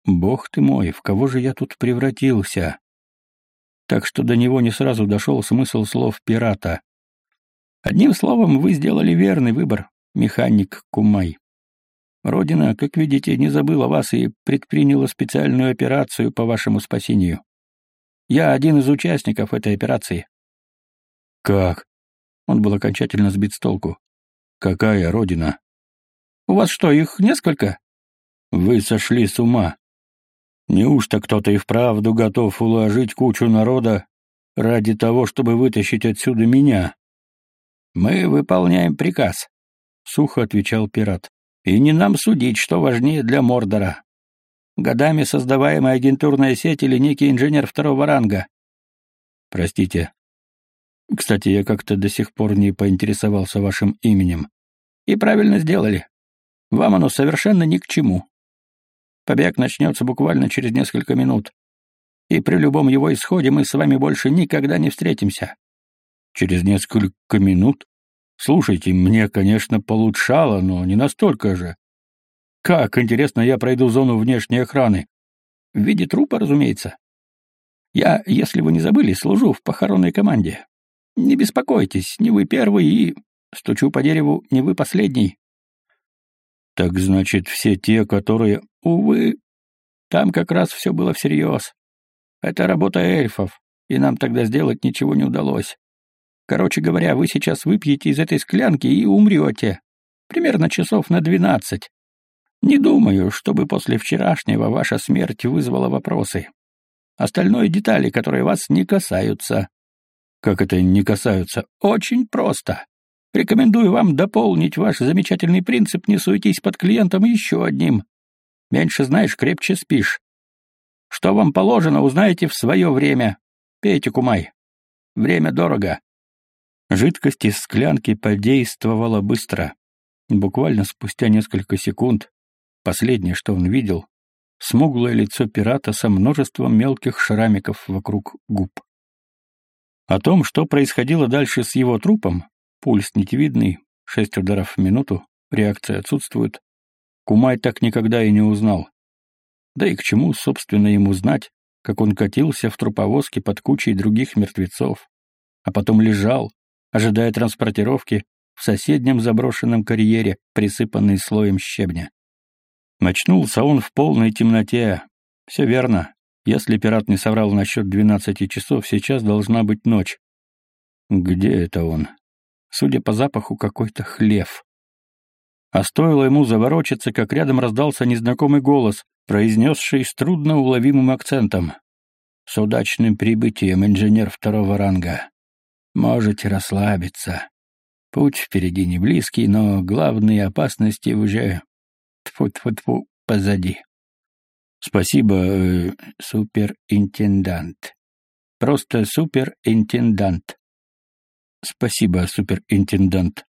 Speaker 2: «Бог ты мой, в кого же я тут превратился?» Так что до него не сразу дошел смысл слов пирата. Одним словом, вы сделали верный выбор, механик Кумай. Родина, как видите, не забыла вас и предприняла специальную операцию по вашему спасению. Я один из участников этой операции. Как? Он был окончательно сбит с толку. Какая родина? У вас что, их несколько? Вы сошли с ума. Неужто кто-то и вправду готов уложить кучу народа ради того, чтобы вытащить отсюда меня? Мы выполняем приказ, сухо отвечал пират. И не нам судить, что важнее для Мордора Годами создаваемая агентурная сеть или некий инженер второго ранга? Простите. Кстати, я как-то до сих пор не поинтересовался вашим именем. И правильно сделали. Вам оно совершенно ни к чему. Побег начнется буквально через несколько минут. И при любом его исходе мы с вами больше никогда не встретимся. Через несколько минут? Слушайте, мне, конечно, получало, но не настолько же. Как, интересно, я пройду зону внешней охраны? В виде трупа, разумеется. Я, если вы не забыли, служу в похоронной команде. Не беспокойтесь, не вы первый и, стучу по дереву, не вы последний. Так значит, все те, которые... Увы, там как раз все было всерьез. Это работа эльфов, и нам тогда сделать ничего не удалось. Короче говоря, вы сейчас выпьете из этой склянки и умрете. Примерно часов на двенадцать. Не думаю, чтобы после вчерашнего ваша смерть вызвала вопросы. Остальное детали, которые вас не касаются. Как это не касаются? Очень просто. Рекомендую вам дополнить ваш замечательный принцип «не суетись под клиентом» еще одним. Меньше знаешь, крепче спишь. Что вам положено, узнаете в свое время. Пейте, кумай. Время дорого. Жидкость из склянки подействовала быстро. Буквально спустя несколько секунд Последнее, что он видел, смуглое лицо пирата со множеством мелких шрамиков вокруг губ. О том, что происходило дальше с его трупом, пульс нитевидный, шесть ударов в минуту, реакция отсутствует, Кумай так никогда и не узнал. Да и к чему, собственно, ему знать, как он катился в труповозке под кучей других мертвецов, а потом лежал, ожидая транспортировки в соседнем заброшенном карьере, присыпанный слоем щебня. Очнулся он в полной темноте. Все верно. Если пират не соврал насчет двенадцати часов, сейчас должна быть ночь. Где это он? Судя по запаху, какой-то хлев. А стоило ему заворочиться, как рядом раздался незнакомый голос, произнесший с трудно уловимым акцентом. «С удачным прибытием, инженер второго ранга. Можете расслабиться. Путь впереди не близкий, но главные опасности уже тьфу-тьфу-тьфу, позади. Спасибо, э, суперинтендант. Просто суперинтендант. Спасибо, суперинтендант.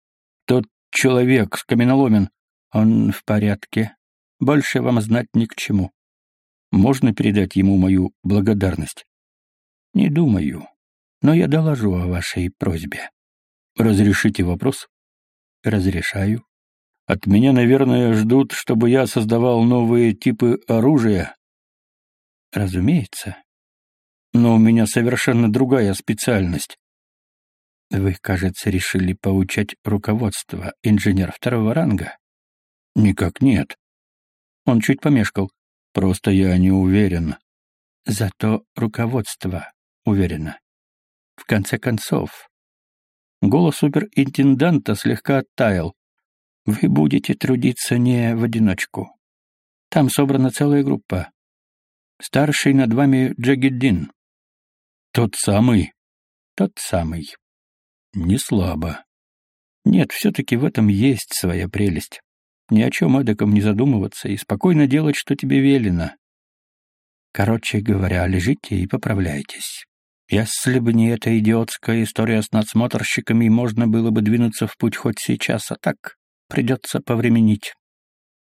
Speaker 2: Тот человек с каменоломен, он в порядке. Больше вам знать ни к чему.
Speaker 1: Можно передать ему мою благодарность? Не думаю, но я доложу о вашей просьбе. Разрешите вопрос? Разрешаю. От меня, наверное, ждут, чтобы я создавал новые типы оружия. Разумеется. Но у меня совершенно другая специальность. Вы, кажется, решили поучать руководство, инженер второго ранга? Никак нет. Он чуть помешкал. Просто я не уверен. Зато руководство уверено. В конце концов, голос суперинтенданта слегка оттаял. Вы будете трудиться не в одиночку. Там собрана целая группа. Старший над вами Джагиддин. Тот самый? Тот самый. Не слабо. Нет, все-таки в этом есть своя прелесть. Ни о чем эдаком не задумываться и спокойно делать, что тебе велено. Короче говоря, лежите и поправляйтесь. Если бы не эта идиотская история с надсмотрщиками, можно было бы двинуться в путь хоть сейчас, а так придется повременить.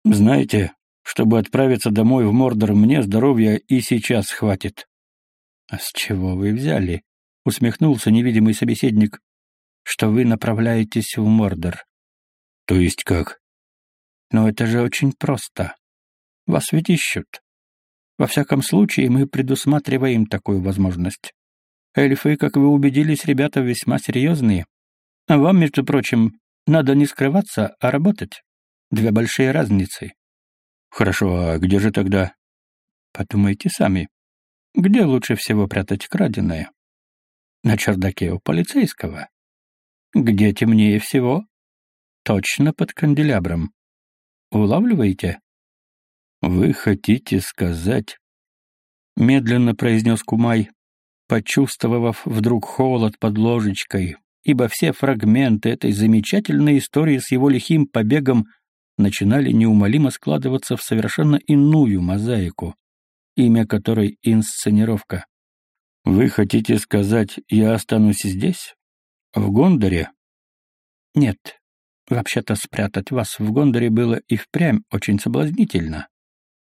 Speaker 1: Знаете, чтобы отправиться домой в Мордор, мне здоровья и сейчас хватит. — А с чего вы взяли? — усмехнулся невидимый собеседник. — Что вы направляетесь в Мордор. — То есть как? — Но это же очень просто. Вас ведь ищут. Во всяком случае, мы предусматриваем такую возможность. Эльфы, как вы убедились, ребята весьма серьезные. А вам, между прочим, надо не скрываться, а работать. Две большие разницы. Хорошо, а где же тогда? Подумайте сами. Где лучше всего прятать краденое? На чердаке у полицейского. Где темнее всего? Точно под канделябром. Улавливаете? Вы хотите сказать... Медленно произнес Кумай, почувствовав вдруг холод под ложечкой, ибо все фрагменты этой замечательной истории с его лихим побегом начинали неумолимо складываться в совершенно иную мозаику, имя которой — инсценировка. «Вы хотите сказать, я останусь здесь? В Гондоре?» «Нет. Вообще-то спрятать вас в Гондоре было и впрямь очень соблазнительно.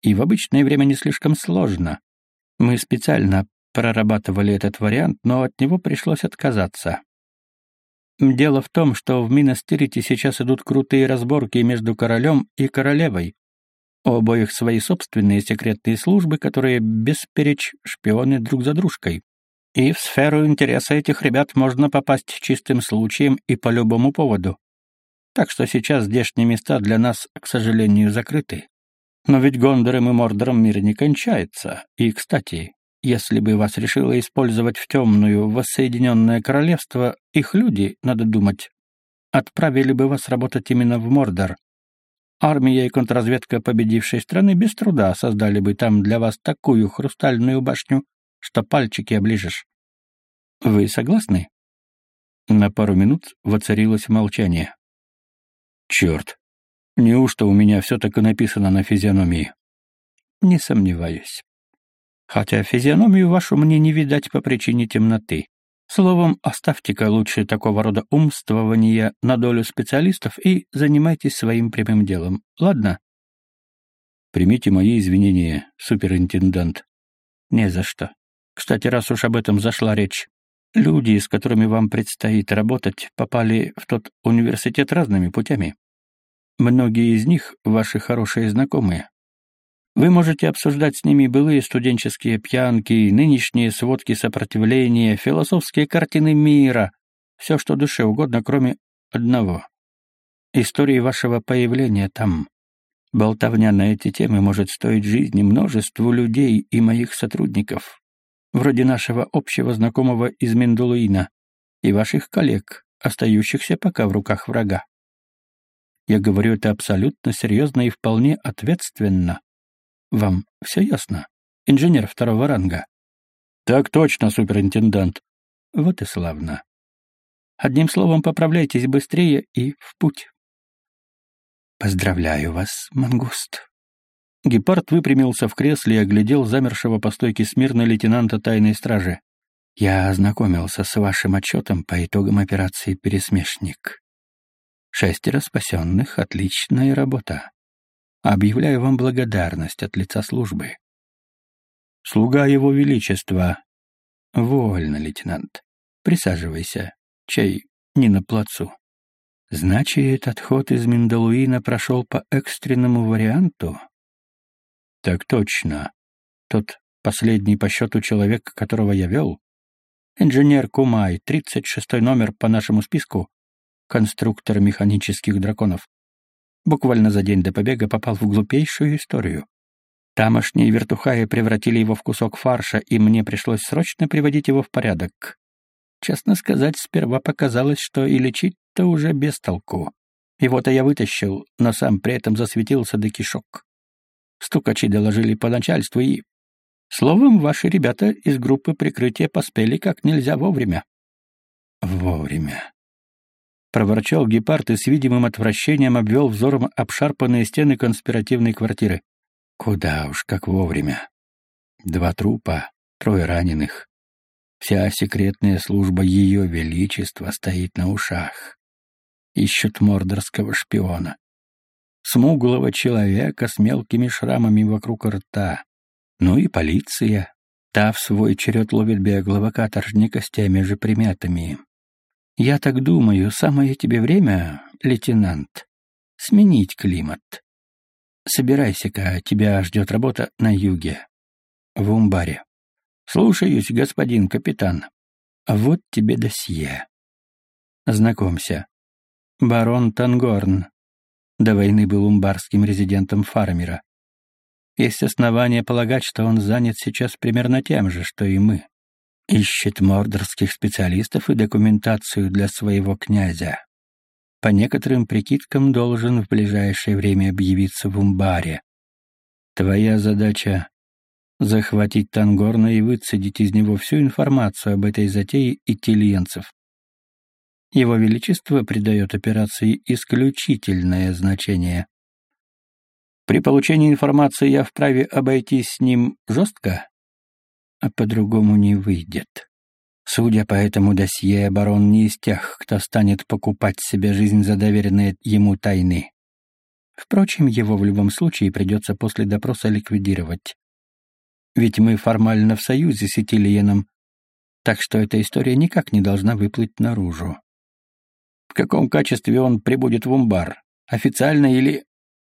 Speaker 1: И в обычное время не слишком сложно. Мы специально прорабатывали этот вариант, но от него пришлось отказаться. Дело в том, что в Минастирите сейчас идут крутые разборки между королем и королевой. У обоих свои собственные секретные службы, которые бесперечь шпионы друг за дружкой. И в сферу интереса этих ребят можно попасть чистым случаем и по любому поводу. Так что сейчас здешние места для нас, к сожалению, закрыты. Но ведь Гондором и Мордором мир не кончается. И, кстати, если бы вас решило использовать в темную воссоединенное королевство, их люди, надо думать, отправили бы вас работать именно в Мордор. Армия и контрразведка победившей страны без труда создали бы там для вас такую хрустальную башню, что пальчики оближешь. Вы согласны? На пару минут воцарилось молчание. Черт, неужто у меня все так и написано на физиономии? Не сомневаюсь хотя физиономию вашу мне не видать по причине темноты. Словом, оставьте-ка лучше такого рода умствования на долю специалистов и занимайтесь своим прямым делом, ладно? Примите мои извинения, суперинтендант. Не за что. Кстати, раз уж об этом зашла речь, люди, с которыми вам предстоит работать, попали в тот университет разными путями. Многие из них — ваши хорошие знакомые. Вы можете обсуждать с ними былые студенческие пьянки, нынешние сводки сопротивления, философские картины мира, все, что душе угодно, кроме одного. Истории вашего появления там. Болтовня на эти темы может стоить жизни множеству людей и моих сотрудников, вроде нашего общего знакомого из Мендулуина и ваших коллег, остающихся пока в руках врага. Я говорю это абсолютно серьезно и вполне ответственно. Вам все ясно? Инженер второго ранга. Так точно, суперинтендант. Вот и славно. Одним словом, поправляйтесь быстрее и в путь. Поздравляю вас, мангуст. Гепард выпрямился в кресле и оглядел замершего по стойке смирно лейтенанта тайной стражи. Я ознакомился с вашим отчетом по итогам операции «Пересмешник». Шестеро спасенных — отличная работа. Объявляю вам благодарность от лица службы. Слуга его величества. Вольно, лейтенант. Присаживайся. Чай не на плацу. Значит, отход из Миндалуина прошел по экстренному варианту? Так точно. Тот последний по счету человек, которого я вел, инженер Кумай, 36 номер по нашему списку, конструктор механических драконов, буквально за день до побега попал в глупейшую историю. Тамошние вертухаи превратили его в кусок фарша, и мне пришлось срочно приводить его в порядок. Честно сказать, сперва показалось, что и лечить-то уже без толку. Его-то я вытащил, но сам при этом засветился до кишок. Стукачи доложили по начальству и... Словом, ваши ребята из группы прикрытия поспели как нельзя вовремя. Вовремя. Проворчал гепард и с видимым отвращением обвел взором обшарпанные стены конспиративной квартиры. Куда уж, как вовремя. Два трупа, трое раненых. Вся секретная служба Ее Величества стоит на ушах. Ищут мордорского шпиона. Смуглого человека с мелкими шрамами вокруг рта. Ну и полиция. Та в свой черед ловит беглого каторжника с теми же приметами. Я так думаю, самое тебе время, лейтенант, сменить климат. Собирайся-ка, тебя ждет работа на юге, в Умбаре. Слушаюсь, господин капитан. Вот тебе досье. Знакомься. Барон Тангорн. До войны был умбарским резидентом фармера. Есть основания полагать, что он занят сейчас примерно тем же, что и мы. Ищет мордорских специалистов и документацию для своего князя по некоторым прикидкам должен в ближайшее время объявиться в Умбаре. Твоя задача — захватить Тангорна и выцедить из него всю информацию об этой затее итильенцев. Его Величество придает операции исключительное значение. При получении информации я вправе обойтись с ним жестко, а по-другому не выйдет. Судя по этому досье, барон не из тех, кто станет покупать себе жизнь за доверенные ему тайны. Впрочем, его в любом случае придется после допроса ликвидировать. Ведь мы формально в союзе с Этилиеном, так что эта история никак не должна выплыть наружу. В каком качестве он прибудет в Умбар? Официально или...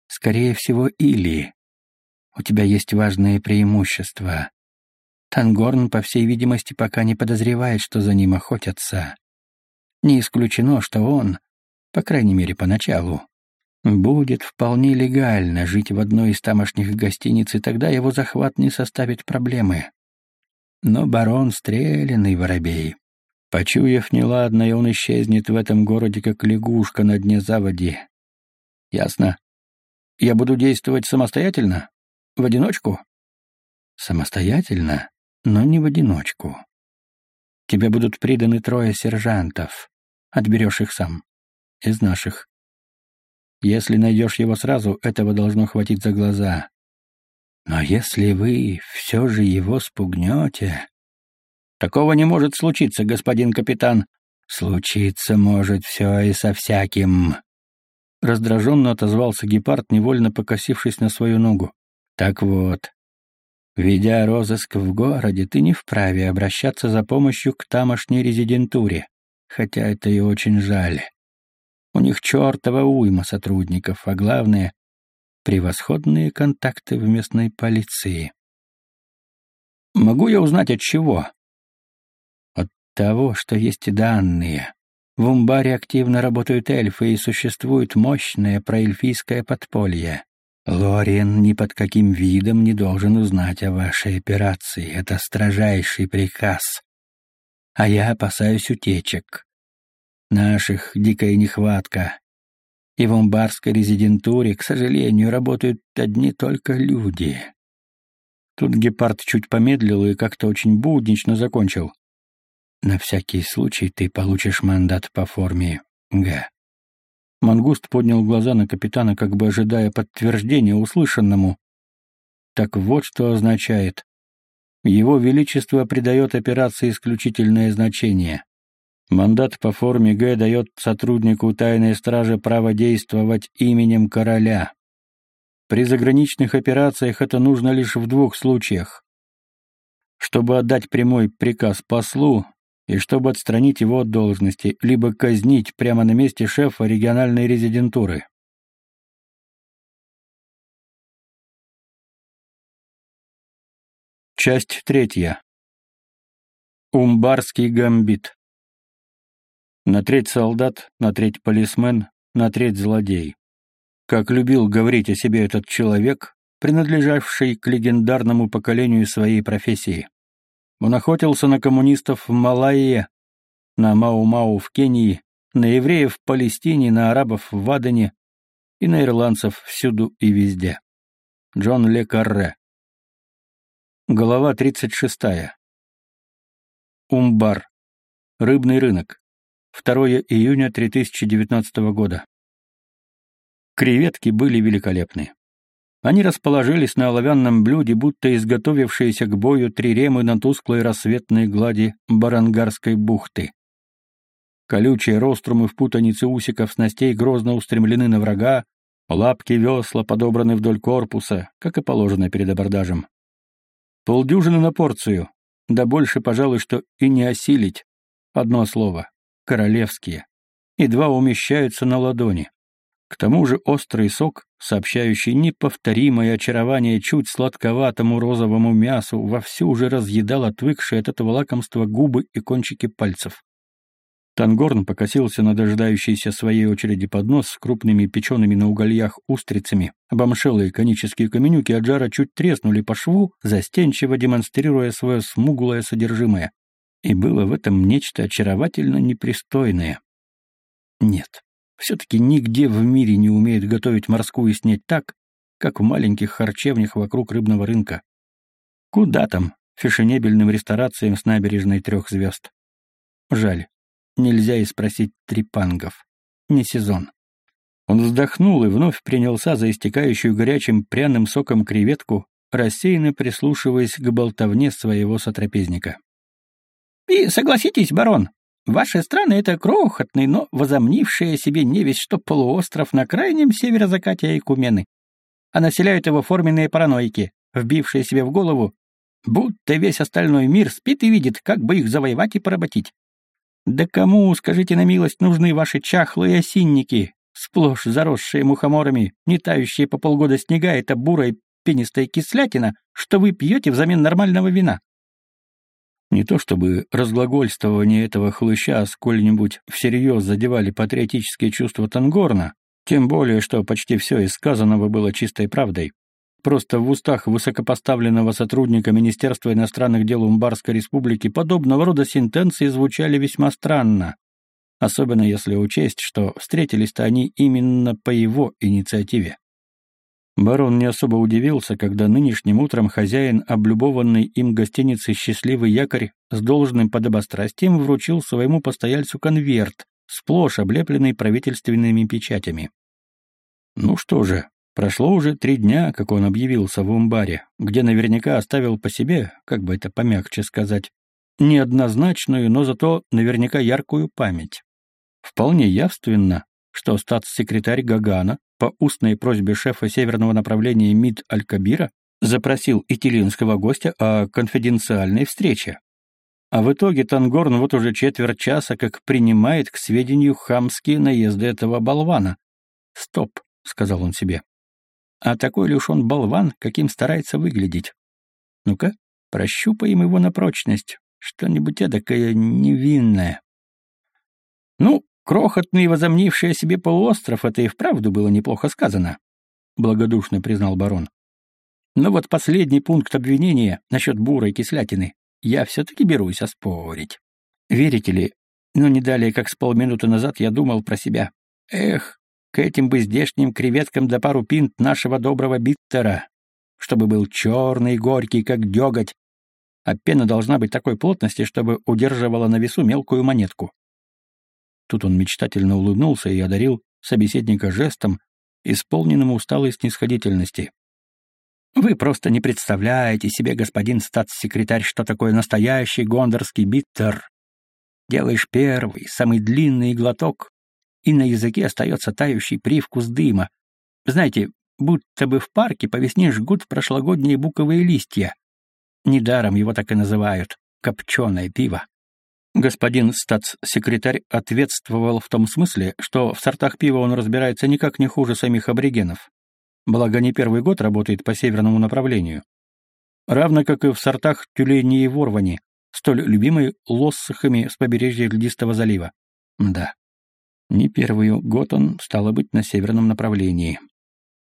Speaker 1: Скорее всего, или. У тебя есть важные преимущества. Тангорн, по всей видимости, пока не подозревает, что за ним охотятся. Не исключено, что он, по крайней мере поначалу, будет вполне легально жить в одной из тамошних гостиниц, и тогда его захват не составит проблемы. Но барон — стрелянный воробей. Почуяв неладное, он исчезнет в этом городе, как лягушка на дне заводи. Ясно. Я буду действовать самостоятельно? В одиночку? Самостоятельно? Но не в одиночку. Тебе будут приданы трое сержантов. Отберешь их сам. Из наших. Если найдешь его сразу, этого должно хватить за глаза. Но если вы все же его спугнете... Такого не может случиться, господин капитан. Случиться может все и со всяким. Раздраженно отозвался гепард, невольно покосившись на свою ногу. Так вот, Ведя розыск в городе, ты не вправе обращаться за помощью к тамошней резидентуре, хотя это и очень жаль. У них чертова уйма сотрудников, а главное — превосходные контакты в местной полиции. Могу я узнать от чего? От того, что есть данные. В Умбаре активно работают эльфы и существует мощное проэльфийское подполье. Лориен ни под каким видом не должен узнать о вашей операции. Это строжайший приказ. А я опасаюсь утечек. Наших дикая нехватка. И в умбарской резидентуре, к сожалению, работают одни только люди. Тут гепард чуть помедлил и как-то очень буднично закончил. На всякий случай ты получишь мандат по форме Г. Мангуст поднял глаза на капитана, как бы ожидая подтверждения услышанному. Так вот что означает. Его Величество придает операции исключительное значение. Мандат по форме Г дает сотруднику тайной стражи право действовать именем короля. При заграничных операциях это нужно лишь в двух случаях. чтобы отдать прямой приказ послу и чтобы отстранить его от должности, либо казнить прямо на месте шефа региональной резидентуры. Часть третья. Умбарский гамбит. На треть солдат, на треть полисмен, на треть злодей. Как любил говорить о себе этот человек, принадлежавший к легендарному поколению своей профессии. Он охотился на коммунистов в Малайе, на Мау-Мау в Кении, на евреев в Палестине, на арабов в Адене и на ирландцев всюду и везде. Джон Ле Карре. Глава 36. Умбар. Рыбный рынок. 2 июня 2019 года. Креветки были великолепны. Они расположились на оловянном блюде, будто изготовившиеся к бою триремы на тусклой рассветной глади Барангарской бухты. Колючие рострумы в путанице усиков снастей грозно устремлены на врага, лапки весла подобраны вдоль корпуса, как и положено перед абордажем. Полдюжины на порцию, да больше, пожалуй, что и не осилить. Одно слово — королевские. И два умещаются на ладони. К тому же острый сок, сообщающий неповторимое очарование чуть сладковатому розовому мясу, вовсю уже разъедал отвыкшие от этого лакомства губы и кончики пальцев. Тангорн покосился на дожидающийся своей очереди поднос с крупными печеными на угольях устрицами. Обомшелые конические каменюки от жара чуть треснули по шву, застенчиво демонстрируя свое смуглое содержимое. И было в этом нечто очаровательно непристойное. Нет, все-таки нигде в мире не умеют готовить морскую снеть так, как в маленьких харчевнях вокруг рыбного рынка. Куда там, фешенебельным ресторациям с набережной трех звезд? Жаль, нельзя и спросить трепангов. Не сезон. Он вздохнул и вновь принялся за истекающую горячим пряным соком креветку, рассеянно прислушиваясь к болтовне своего сотрапезника.
Speaker 2: «И согласитесь, барон, Ваши страны — это крохотный, но возомнившие себе невесть что полуостров на крайнем северо-закате Айкумены. А населяют его форменные параноики, вбившие себе в голову, будто весь остальной мир спит и видит, как бы их завоевать и поработить. Да кому, скажите на милость, нужны ваши чахлые осинники, сплошь заросшие мухоморами, не тающие по полгода снега, это бурая пенистая кислятина, что вы пьете взамен нормального вина?
Speaker 1: Не то чтобы разглагольствование этого хлыща сколь-нибудь всерьез задевали патриотические чувства Тангорна, тем более, что почти все из сказанного было чистой правдой. Просто в устах высокопоставленного сотрудника Министерства иностранных дел Умбарской республики подобного рода сентенции звучали весьма странно, особенно если учесть, что встретились-то они именно по его инициативе. Барон не особо удивился, когда нынешним утром хозяин облюбованной им гостиницы «Счастливый якорь» с должным подобострастием вручил своему постояльцу конверт, сплошь облепленный правительственными печатями. Ну что же, прошло уже три дня, как он объявился в Умбаре, где наверняка оставил по себе, как бы это помягче сказать, неоднозначную, но зато наверняка яркую память. Вполне явственно, что статс-секретарь Гагана по устной просьбе шефа северного направления МИД Аль-Кабира запросил итилинского гостя о конфиденциальной встрече. А в итоге Тангорн вот уже четверть часа как принимает к сведению хамские наезды этого болвана. «Стоп», — сказал он себе. «А такой ли уж он болван, каким старается выглядеть? Ну-ка, прощупаем его на прочность, что-нибудь эдакое невинное». Ну, Крохотный, возомнивший о себе полуостров, это и вправду было неплохо сказано, — благодушно признал барон. Но вот последний пункт обвинения насчет бурой кислятины я все-таки берусь оспорить. Верите ли, но не далее, как с полминуты назад я думал про себя. Эх, к этим бы здешним креветкам да пару пинт нашего доброго биттера, чтобы был черный горький, как деготь, а пена должна быть такой плотности, чтобы удерживала на весу мелкую монетку. Тут он мечтательно улыбнулся и одарил собеседника жестом, исполненным усталой снисходительности. «Вы просто не представляете себе, господин статс-секретарь, что такое настоящий гондорский биттер. Делаешь первый, самый длинный глоток, и на языке остается тающий привкус дыма. Знаете, будто бы в парке по весне жгут прошлогодние буковые листья.
Speaker 2: Недаром его так и называют — копченое пиво. Господин статс-секретарь ответствовал в том смысле, что в сортах пива он разбирается никак не хуже самих аборигенов. Благо, не первый год работает по северному направлению. Равно как и в сортах тюлени и ворвани, столь любимой лоссахами с побережья Льдистого залива. Да, не первый год он, стало быть, на северном направлении.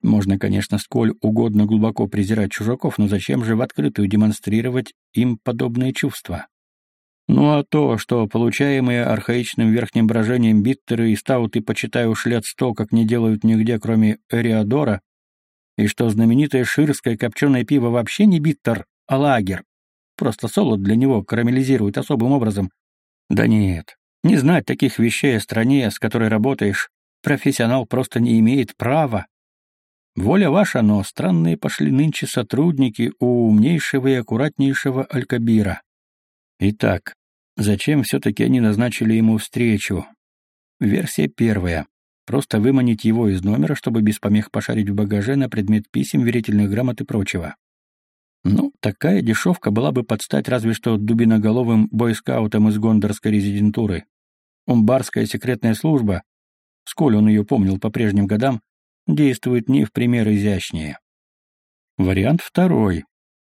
Speaker 2: Можно, конечно, сколь угодно глубоко презирать чужаков, но зачем же в открытую демонстрировать им подобные чувства? Ну а то, что получаемые архаичным верхним брожением биттеры и стауты, почитаю уж лет сто, как не делают нигде, кроме Эриадора, и что знаменитое ширское копченое пиво вообще не биттер, а лагер, просто солод для него карамелизирует особым образом. Да нет, не знать таких вещей о стране, с которой работаешь, профессионал просто не имеет права. Воля ваша, но странные пошли нынче сотрудники у умнейшего и аккуратнейшего Алькабира. Итак, зачем все-таки они назначили ему встречу? Версия первая. Просто выманить его из номера, чтобы без помех пошарить в багаже на предмет писем, верительных грамот и прочего. Ну, такая дешевка была бы подстать разве что дубиноголовым бойскаутам из гондорской резидентуры. Умбарская секретная служба, сколь он ее помнил по прежним годам, действует не в пример изящнее. Вариант второй.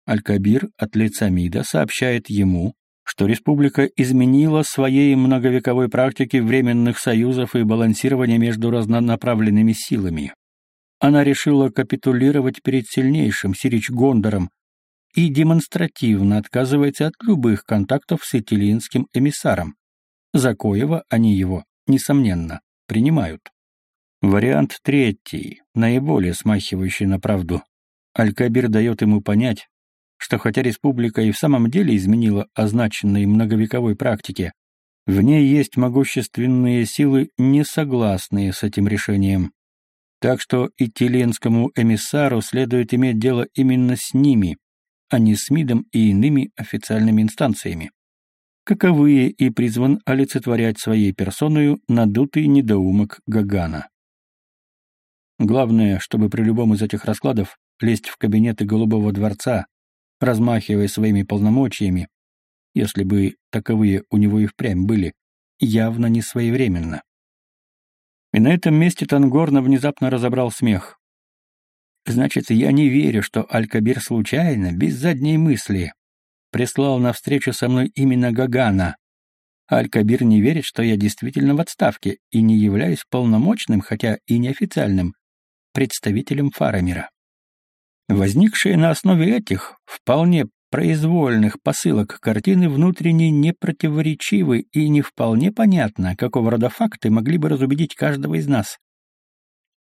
Speaker 2: Алькабир от лица МИДа сообщает ему, что республика изменила своей многовековой практике временных союзов и балансирования между разнонаправленными силами. Она решила капитулировать перед сильнейшим Сирич Гондором и демонстративно отказывается от любых контактов с этилинским эмиссаром. За коего они его, несомненно, принимают. Вариант третий, наиболее смахивающий на правду. Аль-Кабир дает ему понять, что хотя республика и в самом деле изменила означенной многовековой практике, в ней есть могущественные силы, не согласные с этим решением. Так что и Теленскому эмиссару следует иметь дело именно с ними, а не с МИДом и иными официальными инстанциями. Каковые и призван олицетворять своей персоною надутый недоумок Гагана. Главное, чтобы при любом из этих раскладов лезть в кабинеты Голубого дворца, размахивая своими полномочиями, если бы таковые у него и впрямь были, явно не своевременно. И на этом месте Тангорна внезапно разобрал смех. Значит, я не верю, что Аль-Кабир случайно, без задней мысли, прислал на встречу со мной именно Гагана. Аль-Кабир не верит, что я действительно в отставке и не являюсь полномочным, хотя и неофициальным, представителем Фарамира. Возникшие на основе этих, вполне произвольных посылок картины внутренне непротиворечивы и не вполне понятно, какого рода факты могли бы разубедить каждого из нас.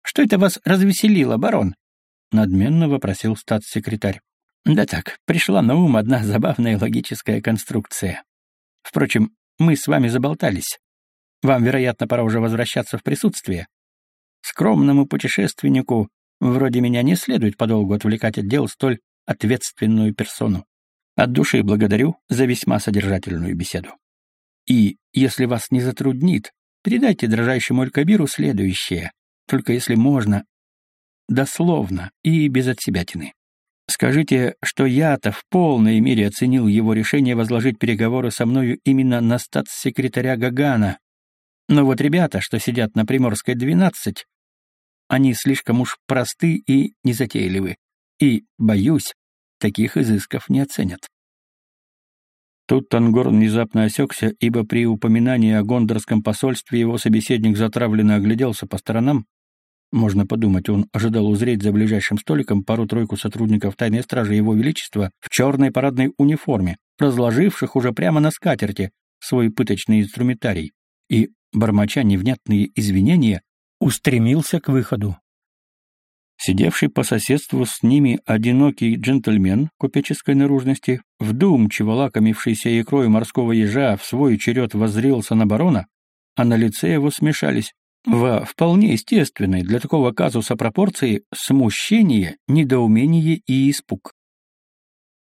Speaker 2: «Что это вас развеселило, барон?» — надменно вопросил статс-секретарь. «Да так, пришла на ум одна забавная логическая конструкция. Впрочем, мы с вами заболтались. Вам, вероятно, пора уже возвращаться в присутствие. Скромному путешественнику Вроде меня не следует подолгу отвлекать от дел столь ответственную персону. От души благодарю за весьма содержательную беседу. И, если вас не затруднит, передайте дрожайшему Алькабиру следующее, только если можно, дословно и без отсебятины. Скажите, что я-то в полной мере оценил его решение возложить переговоры со мною именно на статс-секретаря Гагана. Но вот ребята, что сидят на Приморской 12, они слишком уж просты и незатейливы, и, боюсь, таких изысков не оценят. Тут Тангор внезапно осекся, ибо при упоминании о гондорском посольстве его собеседник затравленно огляделся по сторонам. Можно подумать, он ожидал узреть за ближайшим столиком пару-тройку сотрудников тайной стражи Его Величества в черной парадной униформе, разложивших уже прямо на скатерти свой пыточный инструментарий, и, бормоча невнятные извинения, устремился к выходу. Сидевший по соседству с ними одинокий джентльмен купеческой наружности, вдумчиво лакомившийся икрой морского ежа, в свой черед воззрился на барона, а на лице его смешались во вполне естественной для такого казуса пропорции смущение, недоумение и испуг.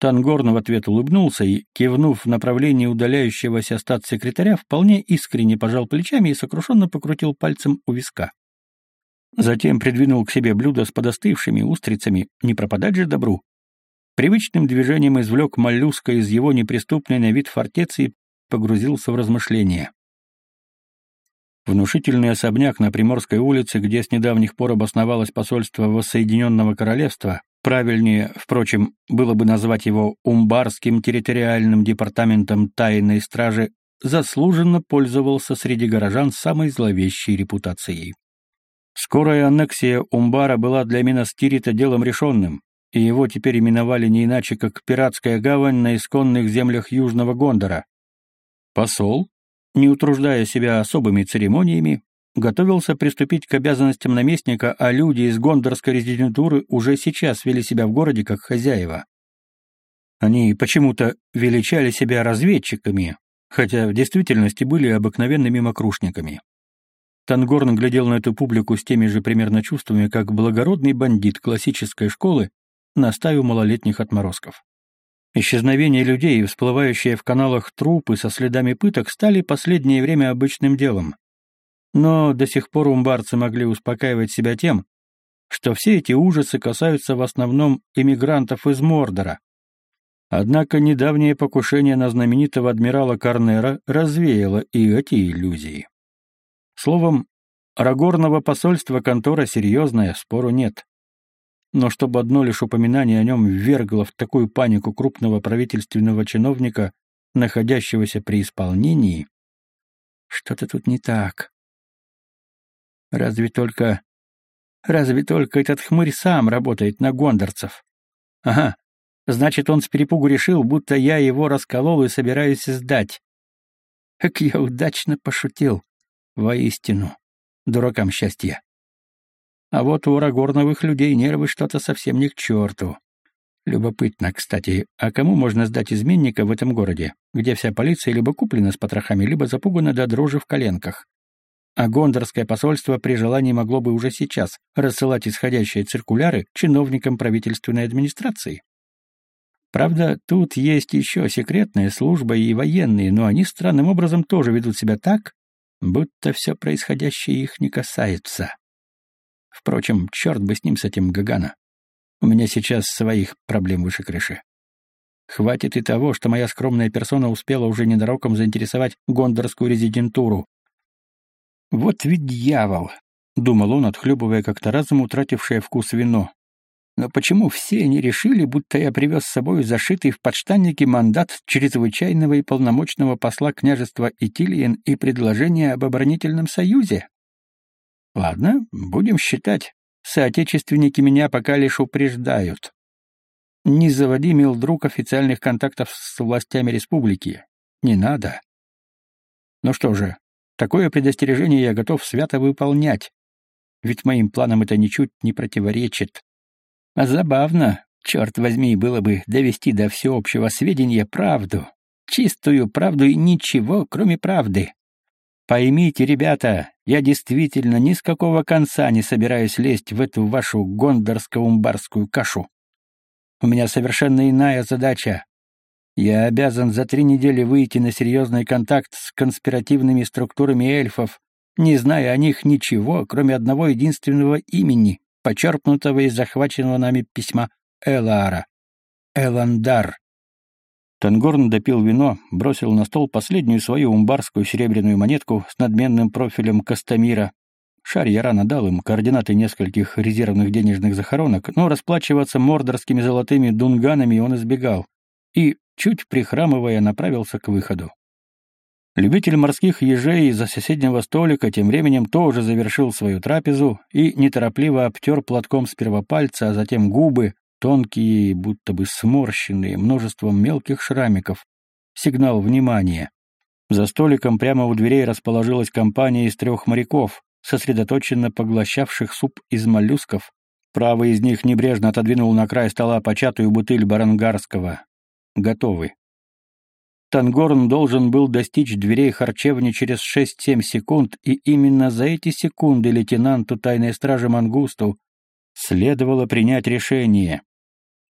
Speaker 2: Тангорн в ответ улыбнулся и, кивнув в направлении удаляющегося статс-секретаря, вполне искренне пожал плечами и сокрушенно покрутил пальцем у виска. Затем придвинул к себе блюдо с подостывшими устрицами, не пропадать же добру.
Speaker 1: привычным движением извлек моллюска из его неприступной на вид фортецы и погрузился в размышления. Внушительный особняк на Приморской улице, где с недавних пор обосновалось посольство Воссоединенного Королевства, правильнее, впрочем, было бы назвать его Умбарским территориальным департаментом тайной стражи, заслуженно пользовался среди горожан самой зловещей репутацией. Скорая аннексия Умбара была для Минастирита делом решенным, и его теперь именовали не иначе, как «пиратская гавань» на исконных землях Южного Гондора. Посол, не утруждая себя особыми церемониями, готовился приступить к обязанностям наместника, а люди из гондорской резидентуры уже сейчас вели себя в городе как хозяева. Они почему-то величали себя разведчиками, хотя в действительности были обыкновенными мокрушниками. Тангорн глядел на эту публику с теми же примерно чувствами, как благородный бандит классической школы на стаю малолетних отморозков. Исчезновение людей всплывающие в каналах трупы со следами пыток стали последнее время обычным делом. Но до сих пор умбарцы могли успокаивать себя тем, что все эти ужасы касаются в основном иммигрантов из Мордора. Однако недавнее покушение на знаменитого адмирала Карнера развеяло и эти иллюзии. Словом, Рагорного посольства контора серьезная, спору нет но чтобы одно лишь упоминание о нем ввергло в такую панику крупного правительственного чиновника, находящегося при исполнении, что-то тут не так. Разве только... Разве только этот хмырь сам работает на гондорцев? Ага, значит, он с перепугу решил, будто я его расколол и собираюсь сдать. Как я удачно пошутил. Воистину, дуракам счастья. А вот у рагорновых людей нервы что-то совсем не к черту. Любопытно, кстати, а кому можно сдать изменника в этом городе, где вся полиция либо куплена с потрохами, либо запугана до дрожи в коленках? А гондорское посольство при желании могло бы уже сейчас рассылать исходящие циркуляры чиновникам правительственной администрации. Правда, тут есть еще секретная служба и военные, но они странным образом тоже ведут себя так, будто все происходящее их не касается. Впрочем, черт бы с ним, с этим Гагана. У меня сейчас своих проблем выше крыши. Хватит и того, что моя скромная персона успела уже ненароком заинтересовать гондорскую резидентуру. «Вот ведь дьявол!» — думал он, отхлебывая как-то разом утратившее вкус вино. «Но почему все они решили, будто я привез с собой зашитый в подштаннике мандат чрезвычайного и полномочного посла княжества Итилиен и предложение об оборонительном союзе?» Ладно, будем считать. Соотечественники меня пока лишь упреждают. Не заводи, мил друг, официальных контактов с властями республики. Не надо. Ну что же, такое предостережение я готов свято выполнять. Ведь моим планам это ничуть не противоречит. А забавно, черт возьми, было бы довести до всеобщего сведения правду. Чистую правду и ничего, кроме правды. Поймите, ребята, я действительно ни с какого конца не собираюсь лезть в эту вашу гондорско-умбарскую кашу. У меня совершенно иная задача. Я обязан за три недели выйти на серьезный контакт с конспиративными структурами эльфов, не зная о них ничего, кроме одного единственного имени, почерпнутого из захваченного нами письма Элара. Эландар. Тангорн допил вино, бросил на стол последнюю свою умбарскую серебряную монетку с надменным профилем Костомира. Шарь я рано дал им координаты нескольких резервных денежных захоронок, но расплачиваться мордорскими золотыми дунганами он избегал и, чуть прихрамывая, направился к выходу. Любитель морских ежей из-за соседнего столика тем временем тоже завершил свою трапезу и неторопливо обтер платком сперва пальцы, а затем губы, тонкие, будто бы сморщенные, множеством мелких шрамиков. Сигнал внимания. За столиком прямо у дверей расположилась компания из трех моряков, сосредоточенно поглощавших суп из моллюсков. Правый из них небрежно отодвинул на край стола початую бутыль барангарского. Готовы. Тангорн должен был достичь дверей харчевни через 6-7 секунд, и именно за эти секунды лейтенанту тайной стражи Мангусту следовало принять решение.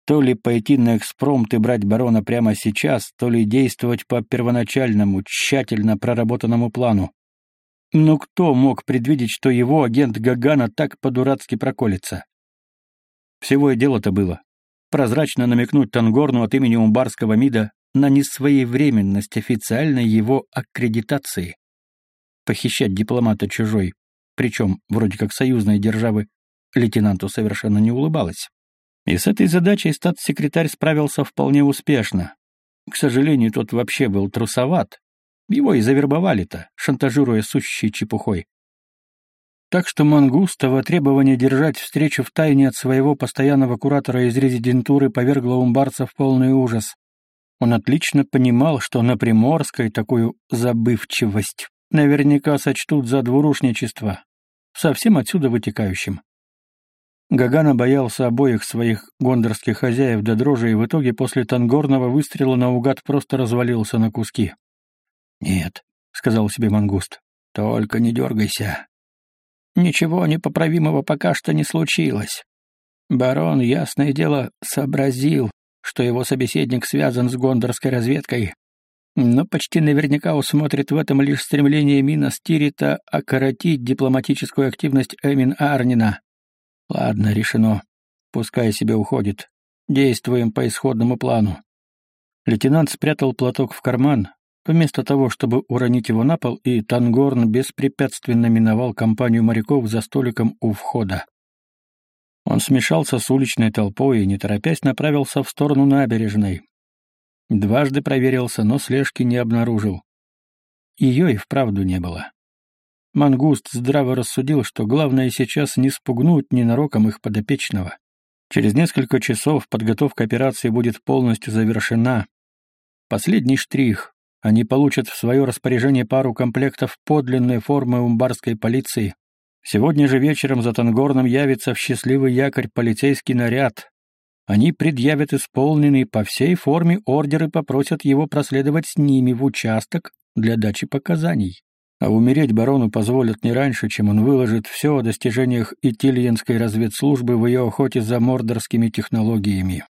Speaker 1: То ли пойти на экспромт и брать барона прямо сейчас, то ли действовать по первоначальному, тщательно проработанному плану. Но кто мог предвидеть, что его агент Гагана так по-дурацки проколется? Всего и дело-то было. прозрачно намекнуть Тангорну от имени Умбарского МИДа на несвоевременность официальной его аккредитации. Похищать дипломата чужой, причем вроде как союзной державы, лейтенанту совершенно не улыбалось. И с этой задачей статс-секретарь справился вполне успешно. К сожалению, тот вообще был трусоват. Его и завербовали-то, шантажируя сущей чепухой. Так что Мангустова требование держать встречу в тайне от своего постоянного куратора из резидентуры повергло умбарца в полный ужас. Он отлично понимал, что на Приморской такую забывчивость наверняка сочтут за двурушничество, совсем отсюда вытекающим. Гагана боялся обоих своих гондорских хозяев до дрожи и в итоге после тангорного выстрела наугад просто развалился на куски. «Нет», — сказал себе мангуст, — «только не дергайся. Ничего непоправимого пока что не случилось. Барон, ясное дело, сообразил, что его собеседник связан с гондорской разведкой, но почти наверняка усмотрит в этом лишь стремление Мина Стирита окоротить дипломатическую активность Эмин Арнина. Ладно, решено. Пускай себе уходит. Действуем по исходному плану. Лейтенант спрятал платок в карман, вместо того, чтобы уронить его на пол, и Тангорн беспрепятственно миновал компанию моряков за столиком у входа. Он смешался с уличной толпой и, не торопясь, направился в сторону набережной. Дважды проверился, но слежки не обнаружил. Ее и вправду не было. Мангуст здраво рассудил, что главное сейчас не спугнуть ненароком их подопечного. Через несколько часов подготовка операции будет полностью завершена. Последний штрих. Они получат в свое распоряжение пару комплектов подлинной формы умбарской полиции. Сегодня же вечером за Тангорном явится в счастливый якорь полицейский наряд. Они предъявят исполненный по всей форме ордер и попросят его проследовать с ними в участок для дачи показаний а умереть барону позволят не раньше, чем он выложит все о достижениях Итильенской разведслужбы в ее охоте за мордорскими технологиями.